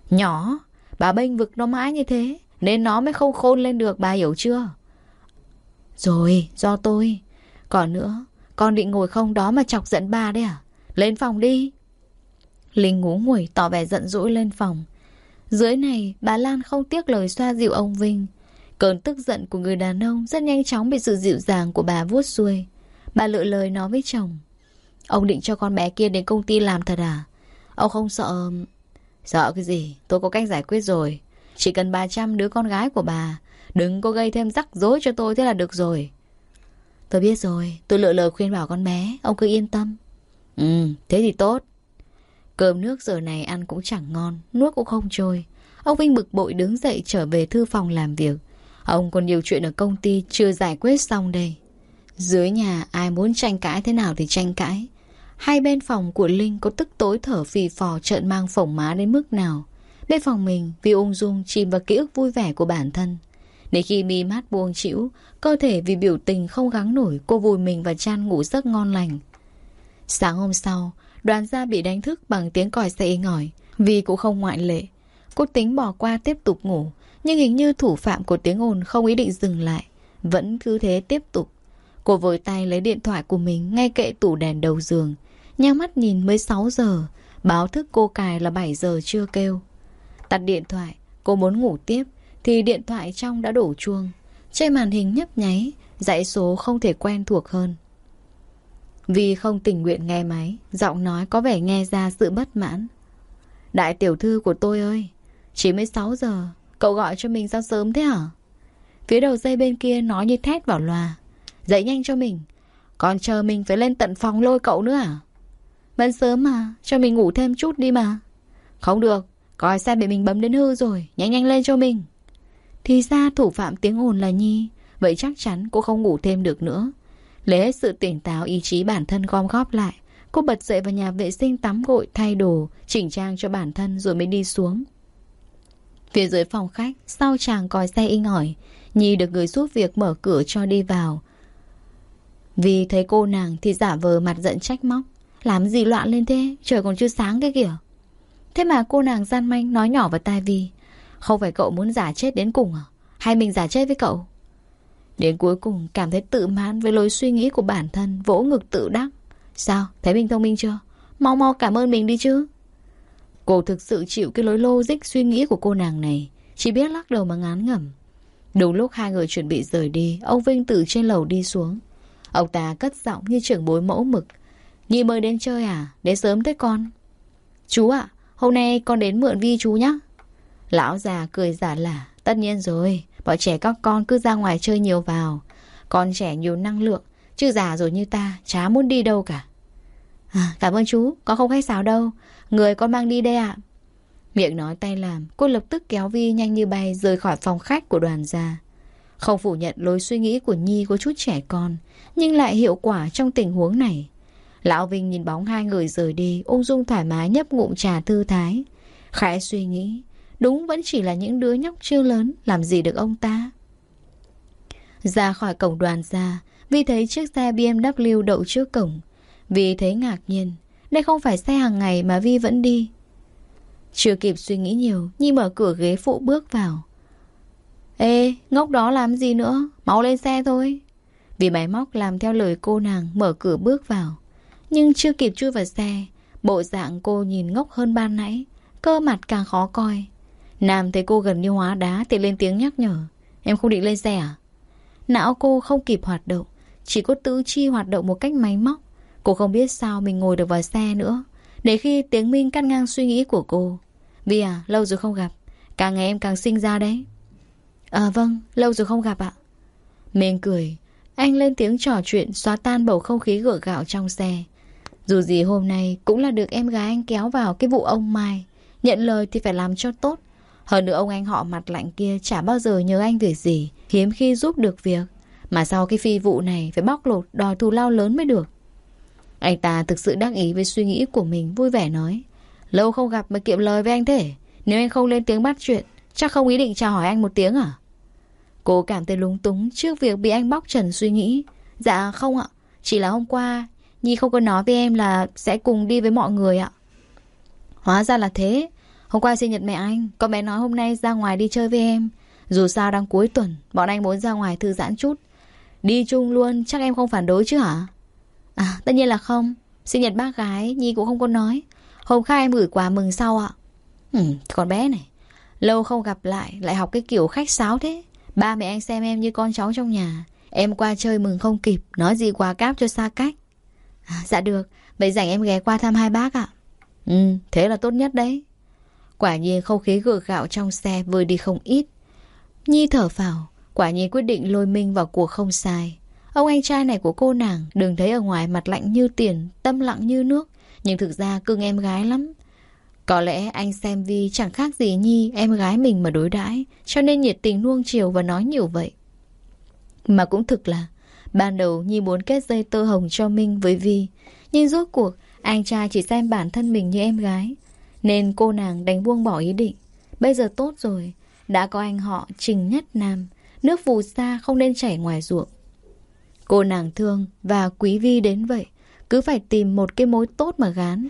Nhỏ? Bà bênh vực nó mãi như thế. Nên nó mới không khôn lên được bà hiểu chưa? Rồi, do tôi. Còn nữa, con định ngồi không đó mà chọc giận bà đấy à? Lên phòng đi. Linh ngủ ngủi tỏ vẻ giận dỗi lên phòng. Dưới này, bà Lan không tiếc lời xoa dịu ông Vinh. Cơn tức giận của người đàn ông rất nhanh chóng bị sự dịu dàng của bà vuốt xuôi. Bà lựa lời nói với chồng. Ông định cho con bé kia đến công ty làm thật à? Ông không sợ... Sợ cái gì? Tôi có cách giải quyết rồi. Chỉ cần 300 đứa con gái của bà. Đừng có gây thêm rắc rối cho tôi thế là được rồi. Tôi biết rồi. Tôi lựa lời khuyên bảo con bé. Ông cứ yên tâm. Ừ, thế thì tốt. Cơm nước giờ này ăn cũng chẳng ngon, nuốt cũng không trôi. Ông Vinh bực bội đứng dậy trở về thư phòng làm việc. Ông còn nhiều chuyện ở công ty chưa giải quyết xong đây. Dưới nhà ai muốn tranh cãi thế nào thì tranh cãi. Hai bên phòng của Linh có tức tối thở phì phò trợn mang phồng má đến mức nào. Bên phòng mình vì ung dung chìm vào ký ức vui vẻ của bản thân. Đến khi mi mát buông chịu, cơ thể vì biểu tình không gắng nổi cô vùi mình vào chăn ngủ giấc ngon lành. Sáng hôm sau, đoàn gia bị đánh thức bằng tiếng còi xe ngỏi, vì cũng không ngoại lệ. Cô tính bỏ qua tiếp tục ngủ, nhưng hình như thủ phạm của tiếng ồn không ý định dừng lại, vẫn cứ thế tiếp tục. Cô vội tay lấy điện thoại của mình ngay kệ tủ đèn đầu giường, nhắm mắt nhìn mới 6 giờ, báo thức cô cài là 7 giờ chưa kêu. Tắt điện thoại, cô muốn ngủ tiếp, thì điện thoại trong đã đổ chuông. Trên màn hình nhấp nháy, dãy số không thể quen thuộc hơn. Vì không tình nguyện nghe máy, giọng nói có vẻ nghe ra sự bất mãn. Đại tiểu thư của tôi ơi, chỉ mới 6 giờ, cậu gọi cho mình sao sớm thế hả? Phía đầu dây bên kia nói như thét vào loa. Dậy nhanh cho mình, còn chờ mình phải lên tận phòng lôi cậu nữa à? Vẫn sớm mà, cho mình ngủ thêm chút đi mà. Không được, coi xe bị mình bấm đến hư rồi, nhanh nhanh lên cho mình. Thì ra thủ phạm tiếng ồn là Nhi, vậy chắc chắn cô không ngủ thêm được nữa. Lấy hết sự tỉnh táo ý chí bản thân gom góp lại. Cô bật dậy vào nhà vệ sinh tắm gội Thay đồ, chỉnh trang cho bản thân Rồi mới đi xuống. Phía dưới phòng khách Sau chàng còi xe inh ỏi. Nhi được người giúp việc mở cửa cho đi vào. Vì thấy cô nàng Thì giả vờ mặt giận trách móc. Làm gì loạn lên thế? Trời còn chưa sáng cái kìa. Thế mà cô nàng gian manh nói nhỏ vào tai Vi. Không phải cậu muốn giả chết đến cùng à? Hay mình giả chết với cậu? Đến cuối cùng cảm thấy tự mãn với lối suy nghĩ của bản thân, vỗ ngực tự đắc. Sao? Thấy mình thông minh chưa? Mau mau cảm ơn mình đi chứ. Cô thực sự chịu cái lối logic suy nghĩ của cô nàng này, chỉ biết lắc đầu mà ngán ngẩm. Đúng lúc hai người chuẩn bị rời đi, ông Vinh từ trên lầu đi xuống. Ông ta cất giọng như trưởng bối mẫu mực. Nhi mời đến chơi à? Đến sớm thế con. Chú ạ, hôm nay con đến mượn vi chú nhé. Lão già cười giả lả. Tất nhiên rồi, Bọn trẻ các con cứ ra ngoài chơi nhiều vào. Con trẻ nhiều năng lượng Chứ già rồi như ta chả muốn đi đâu cả. À, Cảm ơn chú Con không khách sáo đâu. Người con mang đi đây ạ. Miệng nói tay làm Cô lập tức kéo Vi nhanh như bay Rời khỏi phòng khách của đoàn gia. Không phủ nhận lối suy nghĩ của Nhi có chút trẻ con Nhưng lại hiệu quả trong tình huống này. Lão Vinh nhìn bóng hai người rời đi Ung dung thoải mái nhấp ngụm trà thư thái. Khẽ suy nghĩ Đúng vẫn chỉ là những đứa nhóc chưa lớn Làm gì được ông ta. Ra khỏi cổng đoàn ra Vi thấy chiếc xe BMW đậu trước cổng. Vi thấy ngạc nhiên Đây không phải xe hàng ngày mà Vi vẫn đi. Chưa kịp suy nghĩ nhiều Nhi mở cửa ghế phụ bước vào. Ê, ngốc đó làm gì nữa? Máu lên xe thôi. Vì máy móc làm theo lời cô nàng Mở cửa bước vào. Nhưng chưa kịp chui vào xe Bộ dạng cô nhìn ngốc hơn ban nãy Cơ mặt càng khó coi. Nam thấy cô gần như hóa đá thì lên tiếng nhắc nhở. Em không định lên xe à? Não cô không kịp hoạt động. Chỉ có tứ chi hoạt động một cách máy móc. Cô không biết sao mình ngồi được vào xe nữa. Để khi tiếng Minh cắt ngang suy nghĩ của cô. Vì à, lâu rồi không gặp. Càng ngày em càng sinh ra đấy. À vâng, lâu rồi không gặp ạ. Minh cười. Anh lên tiếng trò chuyện xóa tan bầu không khí gượng gạo trong xe. Dù gì hôm nay cũng là được em gái anh kéo vào cái vụ ông Mai. Nhận lời thì phải làm cho tốt. Hơn nữa ông anh họ mặt lạnh kia chả bao giờ nhớ anh việc gì, hiếm khi giúp được việc. Mà sau cái phi vụ này phải bóc lột đòi thù lao lớn mới được. Anh ta thực sự đắc ý với suy nghĩ của mình vui vẻ nói. Lâu không gặp mà kiệm lời với anh thế. Nếu anh không lên tiếng bắt chuyện, Chắc không ý định chào hỏi anh một tiếng à? Cô cảm thấy lúng túng trước việc bị anh bóc trần suy nghĩ. Dạ không ạ, chỉ là hôm qua Nhi không có nói với em là sẽ cùng đi với mọi người ạ. Hóa ra là thế. Hôm qua sinh nhật mẹ anh, con bé nói hôm nay ra ngoài đi chơi với em. Dù sao đang cuối tuần, bọn anh muốn ra ngoài thư giãn chút. Đi chung luôn, chắc em không phản đối chứ hả? À, tất nhiên là không. Sinh nhật bác gái, Nhi cũng không có nói. Hôm khác em gửi quà mừng sau ạ. Ừ, con bé này. Lâu không gặp lại, lại học cái kiểu khách sáo thế. Ba mẹ anh xem em như con cháu trong nhà. Em qua chơi mừng không kịp, nói gì quà cáp cho xa cách. À, dạ được, vậy rảnh em ghé qua thăm hai bác ạ. Ừ, thế là tốt nhất đấy. Quả nhiên không khí gượng gạo trong xe vơi đi không ít. Nhi thở phào, quả nhiên quyết định lôi Minh vào cuộc không sai. Ông anh trai này của cô nàng đừng thấy ở ngoài mặt lạnh như tiền, tâm lặng như nước, nhưng thực ra cưng em gái lắm. Có lẽ anh xem Vi chẳng khác gì Nhi em gái mình mà đối đãi cho nên nhiệt tình nuông chiều và nói nhiều vậy. Mà cũng thực là ban đầu Nhi muốn kết dây tơ hồng cho Minh với Vi nhưng rốt cuộc anh trai chỉ xem bản thân mình như em gái nên cô nàng đánh buông bỏ ý định. Bây giờ tốt rồi, đã có anh họ Trình Nhất Nam, nước phù sa không nên chảy ngoài ruộng. Cô nàng thương và quý vi đến vậy, cứ phải tìm một cái mối tốt mà gán.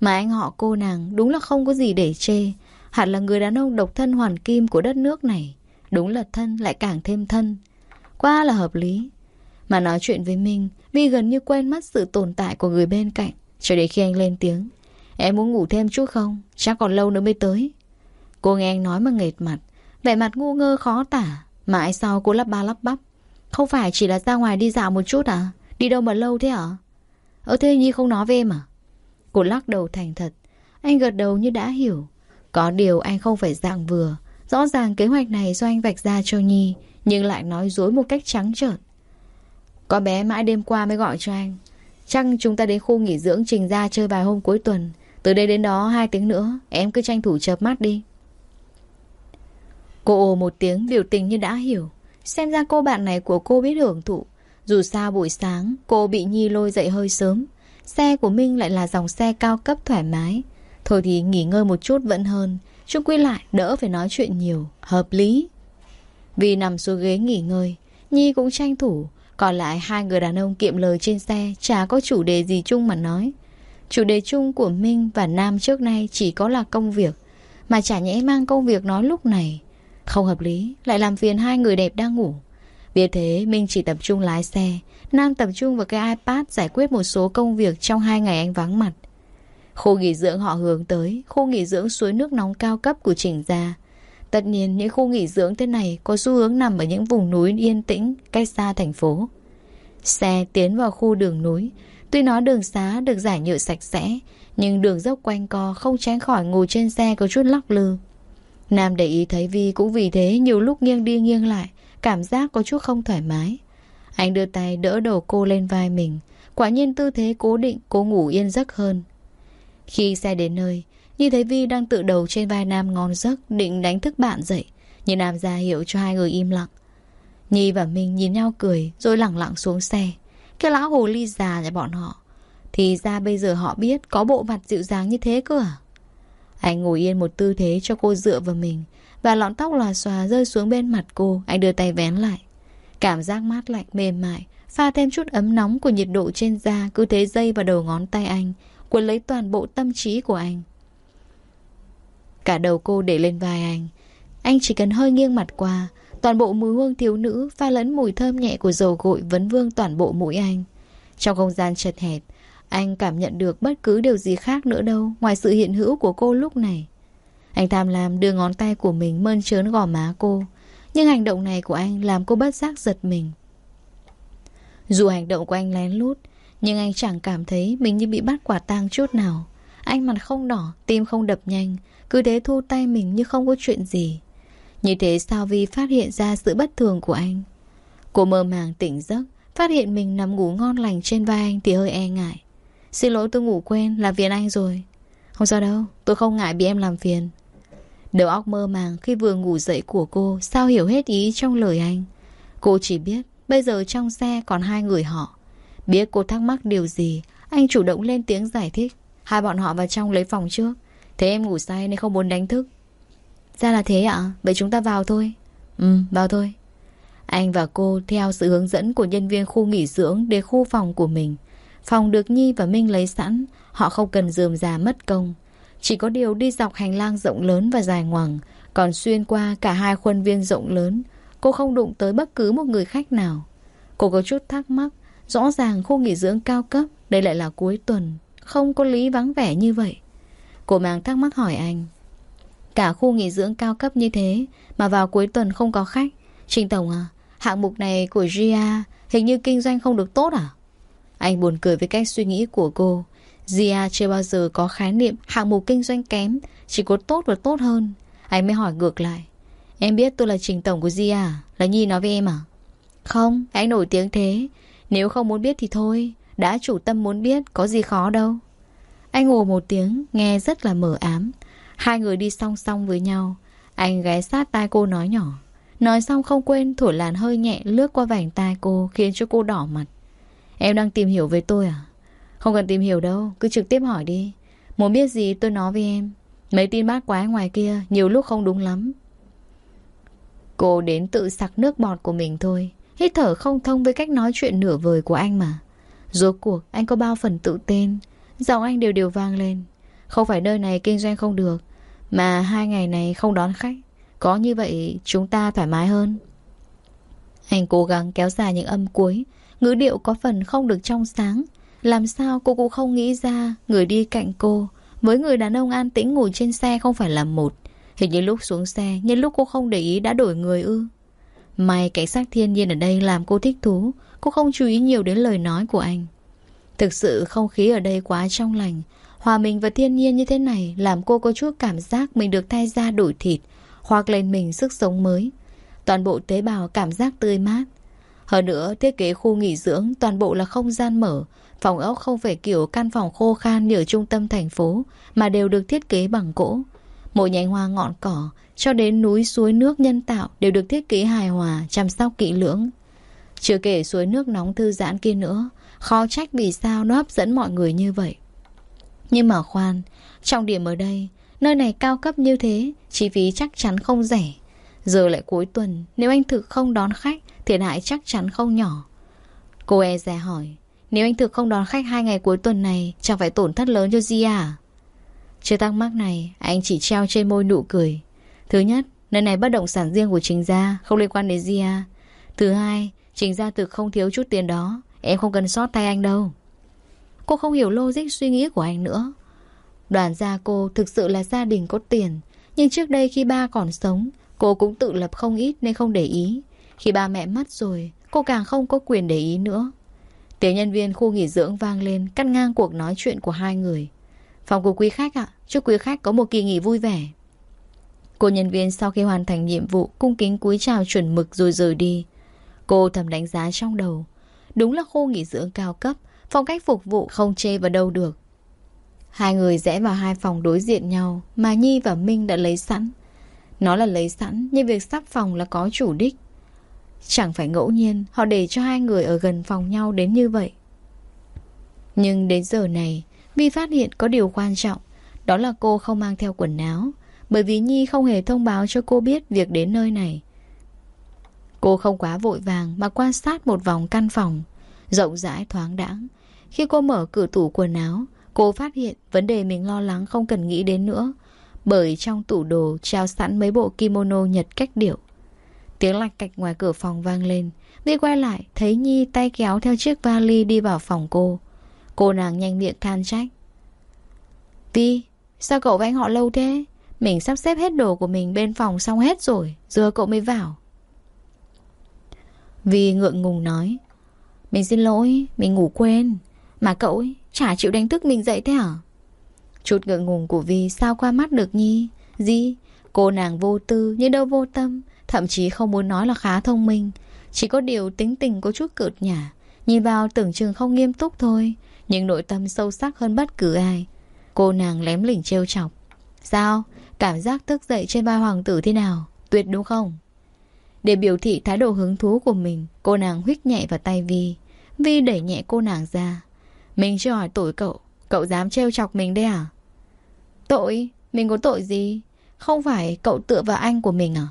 Mà anh họ cô nàng đúng là không có gì để chê, hẳn là người đàn ông độc thân hoàn kim của đất nước này. Đúng là thân lại càng thêm thân. Quá là hợp lý. Mà nói chuyện với mình, Vi gần như quên mất sự tồn tại của người bên cạnh, cho đến khi anh lên tiếng. Em muốn ngủ thêm chút không? Chắc còn lâu nữa mới tới. Cô nghe anh nói mà nghệt mặt, vẻ mặt ngu ngơ khó tả. Mãi sau cô lắp ba lắp bắp. Không phải chỉ là ra ngoài đi dạo một chút à? Đi đâu mà lâu thế hả? Ở thế Nhi không nói với em à? Cô lắc đầu thành thật. Anh gật đầu như đã hiểu. Có điều anh không phải dạng vừa. Rõ ràng kế hoạch này do anh vạch ra cho Nhi, nhưng lại nói dối một cách trắng trợn. Có bé mãi đêm qua mới gọi cho anh. Chắc chúng ta đến khu nghỉ dưỡng trình ra chơi vài hôm cuối tuần. Từ đây đến đó hai tiếng nữa, em cứ tranh thủ chợp mắt đi. Cô ồ một tiếng biểu tình như đã hiểu. Xem ra cô bạn này của cô biết hưởng thụ. Dù sao buổi sáng, cô bị Nhi lôi dậy hơi sớm. Xe của Minh lại là dòng xe cao cấp thoải mái. Thôi thì nghỉ ngơi một chút vẫn hơn. Chung quy lại, đỡ phải nói chuyện nhiều. Hợp lý. Vì nằm xuống ghế nghỉ ngơi, Nhi cũng tranh thủ. Còn lại hai người đàn ông kiệm lời trên xe, chả có chủ đề gì chung mà nói. Chủ đề chung của Minh và Nam trước nay chỉ có là công việc. Mà chả nhẽ mang công việc nói lúc này. Không hợp lý, lại làm phiền hai người đẹp đang ngủ. Vì thế, Minh chỉ tập trung lái xe. Nam tập trung vào cái iPad giải quyết một số công việc trong hai ngày anh vắng mặt. Khu nghỉ dưỡng họ hướng tới, khu nghỉ dưỡng suối nước nóng cao cấp của Trình Gia. Tất nhiên, những khu nghỉ dưỡng thế này có xu hướng nằm ở những vùng núi yên tĩnh, cách xa thành phố. Xe tiến vào khu đường núi. Tuy nói đường xá được giải nhựa sạch sẽ, nhưng đường dốc quanh co không tránh khỏi ngồi trên xe có chút lắc lư. Nam để ý thấy Vi cũng vì thế nhiều lúc nghiêng đi nghiêng lại, cảm giác có chút không thoải mái. Anh đưa tay đỡ đầu cô lên vai mình, quả nhiên tư thế cố định cô ngủ yên giấc hơn. Khi xe đến nơi, nhìn thấy Vi đang tự đầu trên vai Nam ngon giấc định đánh thức bạn dậy, nhưng Nam ra hiệu cho hai người im lặng. Nhi và Minh nhìn nhau cười rồi lặng lặng xuống xe. Cái lão hồ ly già nhà bọn họ. Thì ra bây giờ họ biết có bộ mặt dịu dàng như thế cơ à? Anh ngồi yên một tư thế cho cô dựa vào mình, Và lọn tóc lòa xòa rơi xuống bên mặt cô, Anh đưa tay vén lại Cảm giác mát lạnh mềm mại, Pha thêm chút ấm nóng của nhiệt độ trên da Cứ thế dây vào đầu ngón tay anh Quấn lấy toàn bộ tâm trí của anh Cả đầu cô để lên vai anh Anh chỉ cần hơi nghiêng mặt qua Toàn bộ mùi hương thiếu nữ Pha lẫn mùi thơm nhẹ của dầu gội Vấn vương toàn bộ mũi anh. Trong không gian chật hẹp anh cảm nhận được bất cứ điều gì khác nữa đâu Ngoài sự hiện hữu của cô lúc này. Anh tham lam đưa ngón tay của mình Mơn trớn gò má cô Nhưng hành động này của anh làm cô bất giác giật mình. Dù hành động của anh lén lút Nhưng anh chẳng cảm thấy Mình như bị bắt quả tang chút nào. Anh mặt không đỏ, tim không đập nhanh Cứ thế thu tay mình như không có chuyện gì. Như thế sao Vi phát hiện ra sự bất thường của anh? Cô mơ màng tỉnh giấc, Phát hiện mình nằm ngủ ngon lành trên vai anh Thì hơi e ngại. Xin lỗi tôi ngủ quên Làm phiền anh rồi. Không sao đâu, Tôi không ngại bị em làm phiền. Đầu óc mơ màng khi vừa ngủ dậy của cô, Sao hiểu hết ý trong lời anh? Cô chỉ biết, Bây giờ trong xe còn hai người họ. Biết cô thắc mắc điều gì, Anh chủ động lên tiếng giải thích. Hai bọn họ vào trong lấy phòng trước. Thế em ngủ say nên không muốn đánh thức. Ra là thế ạ? Vậy chúng ta vào thôi. Ừ vào thôi. Anh và cô theo sự hướng dẫn của nhân viên khu nghỉ dưỡng Đến khu phòng của mình. Phòng được Nhi và Minh lấy sẵn. Họ không cần dườm già mất công. Chỉ có điều đi dọc hành lang rộng lớn và dài ngoằng. Còn xuyên qua cả hai khuôn viên rộng lớn, Cô không đụng tới bất cứ một người khách nào. Cô có chút thắc mắc, Rõ ràng khu nghỉ dưỡng cao cấp, Đây lại là cuối tuần. Không có lý vắng vẻ như vậy. Cô mang thắc mắc hỏi anh. Cả khu nghỉ dưỡng cao cấp như thế Mà vào cuối tuần không có khách. Trình Tổng à Hạng mục này của Gia Hình như kinh doanh không được tốt à? Anh buồn cười với cách suy nghĩ của cô. Gia chưa bao giờ có khái niệm Hạng mục kinh doanh kém, Chỉ có tốt và tốt hơn. Anh mới hỏi ngược lại. Em biết tôi là Trình Tổng của Gia à? Là Nhi nói với em à? Không, anh nổi tiếng thế. Nếu không muốn biết thì thôi. Đã chủ tâm muốn biết, có gì khó đâu. Anh ồ một tiếng, Nghe rất là mờ ám. Hai người đi song song với nhau Anh ghé sát tai cô nói nhỏ Nói xong không quên thổi làn hơi nhẹ lướt qua vành tai cô khiến cho cô đỏ mặt. Em đang tìm hiểu về tôi à? Không cần tìm hiểu đâu, cứ trực tiếp hỏi đi. Muốn biết gì tôi nói với em. Mấy tin bát quái ngoài kia nhiều lúc không đúng lắm. Cô đến tự sặc nước bọt của mình thôi. Hít thở không thông với cách nói chuyện nửa vời của anh mà. Rốt cuộc anh có bao phần tự tên. Giọng anh đều đều vang lên. Không phải nơi này kinh doanh không được. Mà hai ngày này không đón khách. Có như vậy chúng ta thoải mái hơn. Anh cố gắng kéo dài những âm cuối. Ngữ điệu có phần không được trong sáng. Làm sao cô cũng không nghĩ ra người đi cạnh cô với người đàn ông an tĩnh ngồi trên xe không phải là một. Hình như lúc xuống xe, nhân lúc cô không để ý đã đổi người ư. May cảnh sát thiên nhiên ở đây làm cô thích thú, cô không chú ý nhiều đến lời nói của anh. Thực sự không khí ở đây quá trong lành, hòa mình và thiên nhiên như thế này làm cô có chút cảm giác mình được thay da đổi thịt, hoặc lên mình sức sống mới. Toàn bộ tế bào cảm giác tươi mát. Hơn nữa, thiết kế khu nghỉ dưỡng toàn bộ là không gian mở, phòng ốc không phải kiểu căn phòng khô khan như ở trung tâm thành phố, mà đều được thiết kế bằng gỗ. Mỗi nhánh hoa ngọn cỏ, cho đến núi suối nước nhân tạo đều được thiết kế hài hòa, chăm sóc kỹ lưỡng. Chưa kể suối nước nóng thư giãn kia nữa, khó trách vì sao nó hấp dẫn mọi người như vậy. Nhưng mà khoan, trọng điểm ở đây Nơi này cao cấp như thế Chi phí chắc chắn không rẻ. Giờ lại cuối tuần Nếu anh thực không đón khách Thiệt hại chắc chắn không nhỏ. Cô e dè hỏi Nếu anh thực không đón khách hai ngày cuối tuần này Chẳng phải tổn thất lớn cho Di à? Chưa tăng mắc này Anh chỉ treo trên môi nụ cười. Thứ nhất Nơi này bất động sản riêng của Trình Gia Không liên quan đến Gia à. Thứ hai Trình Gia thực không thiếu chút tiền đó Em không cần sót tay anh đâu. Cô không hiểu logic suy nghĩ của anh nữa. Đoàn gia cô thực sự là gia đình có tiền, Nhưng trước đây khi ba còn sống, Cô cũng tự lập không ít nên không để ý. Khi ba mẹ mất rồi, Cô càng không có quyền để ý nữa. Tiếng nhân viên khu nghỉ dưỡng vang lên, Cắt ngang cuộc nói chuyện của hai người. Phòng của quý khách ạ, Chúc quý khách có một kỳ nghỉ vui vẻ. Cô nhân viên sau khi hoàn thành nhiệm vụ, Cung kính cúi chào chuẩn mực rồi rời đi. Cô thầm đánh giá trong đầu, Đúng là khu nghỉ dưỡng cao cấp Phong cách phục vụ không chê vào đâu được. Hai người rẽ vào hai phòng đối diện nhau, Mà Nhi và Minh đã lấy sẵn. Nó là lấy sẵn, Nhưng việc sắp phòng là có chủ đích. Chẳng phải ngẫu nhiên, Họ để cho hai người ở gần phòng nhau đến như vậy. Nhưng đến giờ này, Vi phát hiện có điều quan trọng. Đó là cô không mang theo quần áo, Bởi vì Nhi không hề thông báo cho cô biết Việc đến nơi này. Cô không quá vội vàng Mà quan sát một vòng căn phòng, Rộng rãi thoáng đãng khi cô mở cửa tủ quần áo Cô phát hiện vấn đề mình lo lắng không cần nghĩ đến nữa. Bởi trong tủ đồ trao sẵn mấy bộ kimono nhật cách điệu. Tiếng lạch cạch ngoài cửa phòng vang lên. Vi quay lại thấy Nhi tay kéo theo chiếc vali đi vào phòng cô. Cô nàng nhanh miệng than trách. Vi, sao cậu với anh họ lâu thế? Mình sắp xếp hết đồ của mình bên phòng xong hết rồi Giờ cậu mới vào. Vi ngượng ngùng nói. Mình xin lỗi, mình ngủ quên. Mà cậu ấy, Chả chịu đánh thức mình dậy thế hả? Chút ngượng ngùng của Vi sao qua mắt được Nhi? Gì Cô nàng vô tư nhưng đâu vô tâm Thậm chí không muốn nói là khá thông minh. Chỉ có điều tính tình có chút cợt nhả. Nhìn vào tưởng chừng không nghiêm túc thôi Nhưng nội tâm sâu sắc hơn bất cứ ai. Cô nàng lém lỉnh trêu chọc. Sao? Cảm giác thức dậy trên vai hoàng tử thế nào? Tuyệt đúng không? Để biểu thị thái độ hứng thú của mình Cô nàng huyết nhẹ vào tay Vi. Vi đẩy nhẹ cô nàng ra mình chưa hỏi tội cậu. Cậu dám trêu chọc mình đấy à? Tội? Mình có tội gì? Không phải cậu tựa vào anh của mình à?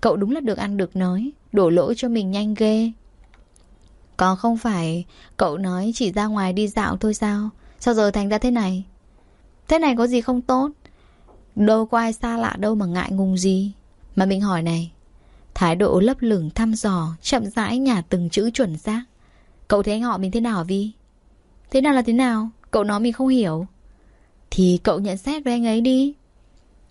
Cậu đúng là được ăn được nói, Đổ lỗi cho mình nhanh ghê. Còn không phải Cậu nói chỉ ra ngoài đi dạo thôi sao? Sao giờ thành ra thế này? Thế này có gì không tốt? Đâu có ai xa lạ đâu mà ngại ngùng gì. Mà mình hỏi này, Thái độ lấp lửng thăm dò, Chậm rãi nhả từng chữ chuẩn xác. Cậu thấy anh họ mình thế nào à Vi? Thế nào là thế nào? Cậu nói mình không hiểu. Thì cậu nhận xét với anh ấy đi.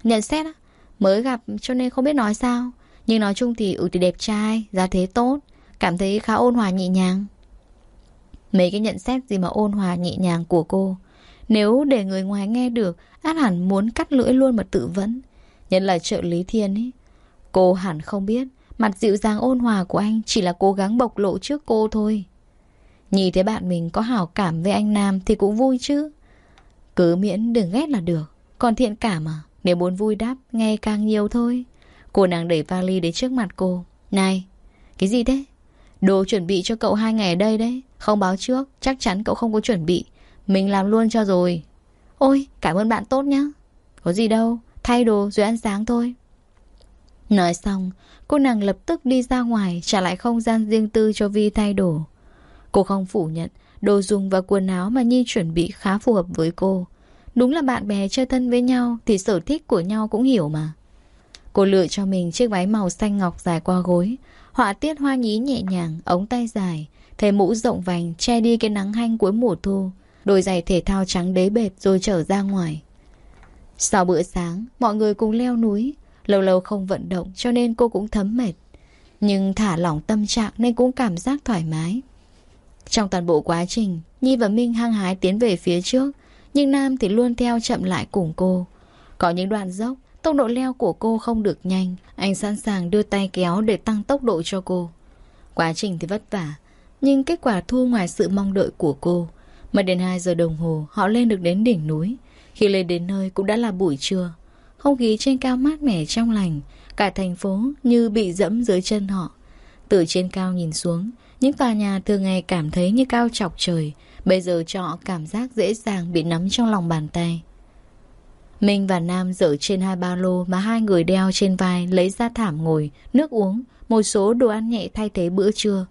Nhận xét á? Mới gặp cho nên không biết nói sao. Nhưng nói chung thì ừ thì đẹp trai, Giá thế tốt. Cảm thấy khá ôn hòa nhẹ nhàng. Mấy cái nhận xét gì mà ôn hòa nhẹ nhàng của cô? Nếu để người ngoài nghe được, Át hẳn muốn cắt lưỡi luôn mà tự vẫn Nhất là trợ lý thiên ấy Cô hẳn không biết, Mặt dịu dàng ôn hòa của anh Chỉ là cố gắng bộc lộ trước cô thôi. Nhìn thấy bạn mình có hảo cảm với anh Nam Thì cũng vui chứ. Cứ miễn đừng ghét là được, Còn thiện cảm à? Nếu muốn vui đáp, nghe càng nhiều thôi. Cô nàng đẩy vali đến trước mặt cô. Này, Cái gì thế? Đồ chuẩn bị cho cậu hai ngày ở đây đấy. Không báo trước, Chắc chắn cậu không có chuẩn bị. Mình làm luôn cho rồi. Ôi, cảm ơn bạn tốt nhá. Có gì đâu, Thay đồ rồi ăn sáng thôi. Nói xong, Cô nàng lập tức đi ra ngoài, Trả lại không gian riêng tư cho Vi thay đồ. Cô không phủ nhận, Đồ dùng và quần áo mà Nhi chuẩn bị khá phù hợp với cô. Đúng là bạn bè chơi thân với nhau Thì sở thích của nhau cũng hiểu mà. Cô lựa cho mình chiếc váy màu xanh ngọc dài qua gối, Họa tiết hoa nhí nhẹ nhàng, Ống tay dài Thêm mũ rộng vành che đi cái nắng hanh cuối mùa thu, Đôi giày thể thao trắng đế bệt rồi trở ra ngoài. Sau bữa sáng, Mọi người cùng leo núi, Lâu lâu không vận động cho nên cô cũng thấm mệt. Nhưng thả lỏng tâm trạng nên cũng cảm giác thoải mái. Trong toàn bộ quá trình, Nhi và Minh hăng hái tiến về phía trước, Nhưng Nam thì luôn theo chậm lại cùng cô. Có những đoạn dốc, Tốc độ leo của cô không được nhanh, Anh sẵn sàng đưa tay kéo để tăng tốc độ cho cô. Quá trình thì vất vả, Nhưng kết quả thu ngoài sự mong đợi của cô. Mất đến 2 giờ đồng hồ, Họ lên được đến đỉnh núi. Khi lên đến nơi cũng đã là buổi trưa. Không khí trên cao mát mẻ trong lành, Cả thành phố như bị dẫm dưới chân họ. Từ trên cao nhìn xuống những tòa nhà thường ngày cảm thấy như cao chọc trời Bây giờ cho họ cảm giác dễ dàng bị nắm trong lòng bàn tay Minh và Nam dở trên hai ba lô mà hai người đeo trên vai lấy ra thảm ngồi, nước uống, một số đồ ăn nhẹ thay thế bữa trưa.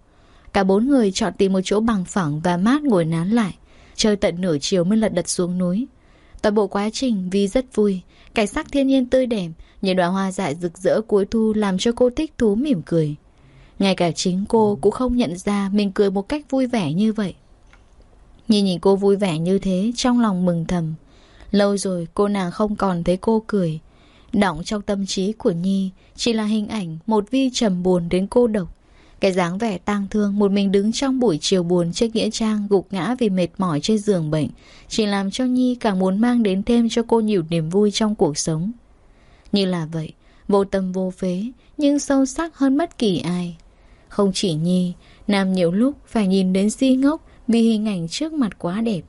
Cả bốn người chọn tìm một chỗ bằng phẳng và mát ngồi nán lại. Chơi tận nửa chiều mới lật đật xuống núi. Toàn bộ quá trình Vi rất vui, Cảnh sắc thiên nhiên tươi đẹp Những đóa hoa dại rực rỡ cuối thu Làm cho cô thích thú mỉm cười ngay cả chính cô cũng không nhận ra Mình cười một cách vui vẻ như vậy. Nhìn nhìn cô vui vẻ như thế, Trong lòng mừng thầm. Lâu rồi cô nàng không còn thấy cô cười. Đọng trong tâm trí của Nhi Chỉ là hình ảnh một vi trầm buồn đến cô độc. Cái dáng vẻ tang thương Một mình đứng trong buổi chiều buồn Trên nghĩa trang gục ngã vì mệt mỏi trên giường bệnh Chỉ làm cho Nhi càng muốn mang đến thêm cho cô nhiều niềm vui trong cuộc sống. Như là vậy, Vô tâm vô phế, Nhưng sâu sắc hơn bất kỳ ai. Không chỉ Nhi, Nam nhiều lúc phải nhìn đến si ngốc Vì hình ảnh trước mặt quá đẹp.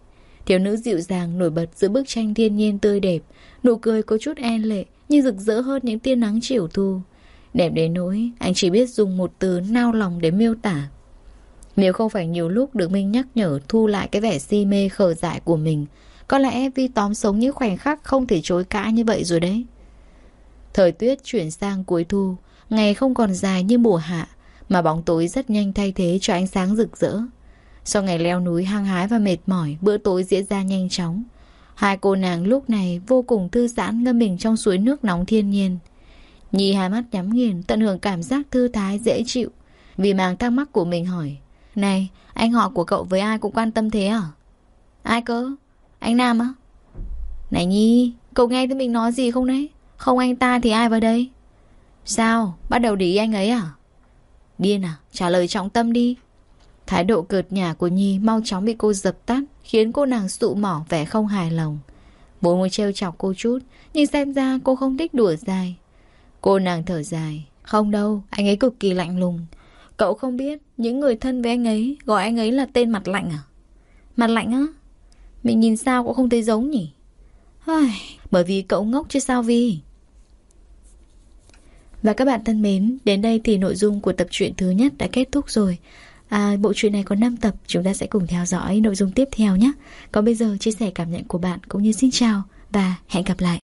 Thiếu nữ dịu dàng nổi bật giữa bức tranh thiên nhiên tươi đẹp, Nụ cười có chút e lệ Nhưng rực rỡ hơn những tia nắng chiều thu. Đẹp đến nỗi Anh chỉ biết dùng một từ nao lòng để miêu tả. Nếu không phải nhiều lúc được Minh nhắc nhở Thu lại cái vẻ si mê khờ dại của mình, Có lẽ Vi tóm sống những khoảnh khắc Không thể chối cãi như vậy rồi đấy. Thời tuyết chuyển sang cuối thu, Ngày không còn dài như mùa hạ. Mà bóng tối rất nhanh thay thế cho ánh sáng rực rỡ. Sau ngày leo núi hăng hái và mệt mỏi, Bữa tối diễn ra nhanh chóng. Hai cô nàng lúc này vô cùng thư giãn ngâm mình trong suối nước nóng thiên nhiên. Nhi hai mắt nhắm nghiền, Tận hưởng cảm giác thư thái dễ chịu. Vì màng thắc mắc của mình hỏi, Này, anh họ của cậu với ai cũng quan tâm thế à? Ai cơ? Anh Nam á? Này Nhi, Cậu nghe thấy mình nói gì không đấy? Không anh ta thì ai vào đây? Sao? Bắt đầu để ý anh ấy à? Điên à? Trả lời trọng tâm đi. Thái độ cợt nhả của Nhi mau chóng bị cô dập tắt Khiến cô nàng sụ mỏ vẻ không hài lòng. Bố muốn trêu chọc cô chút Nhưng xem ra cô không thích đùa dài Cô nàng thở dài. Không đâu, anh ấy cực kỳ lạnh lùng. Cậu không biết Những người thân với anh ấy Gọi anh ấy là tên mặt lạnh à? Mặt lạnh á? Mình nhìn sao cũng không thấy giống nhỉ? Ai, Bởi vì cậu ngốc chứ sao Vi? Và các bạn thân mến Đến đây thì nội dung của tập truyện thứ nhất đã kết thúc rồi À, bộ truyện này có 5 tập, chúng ta sẽ cùng theo dõi nội dung tiếp theo nhé. Còn bây giờ chia sẻ cảm nhận của bạn cũng như xin chào và hẹn gặp lại.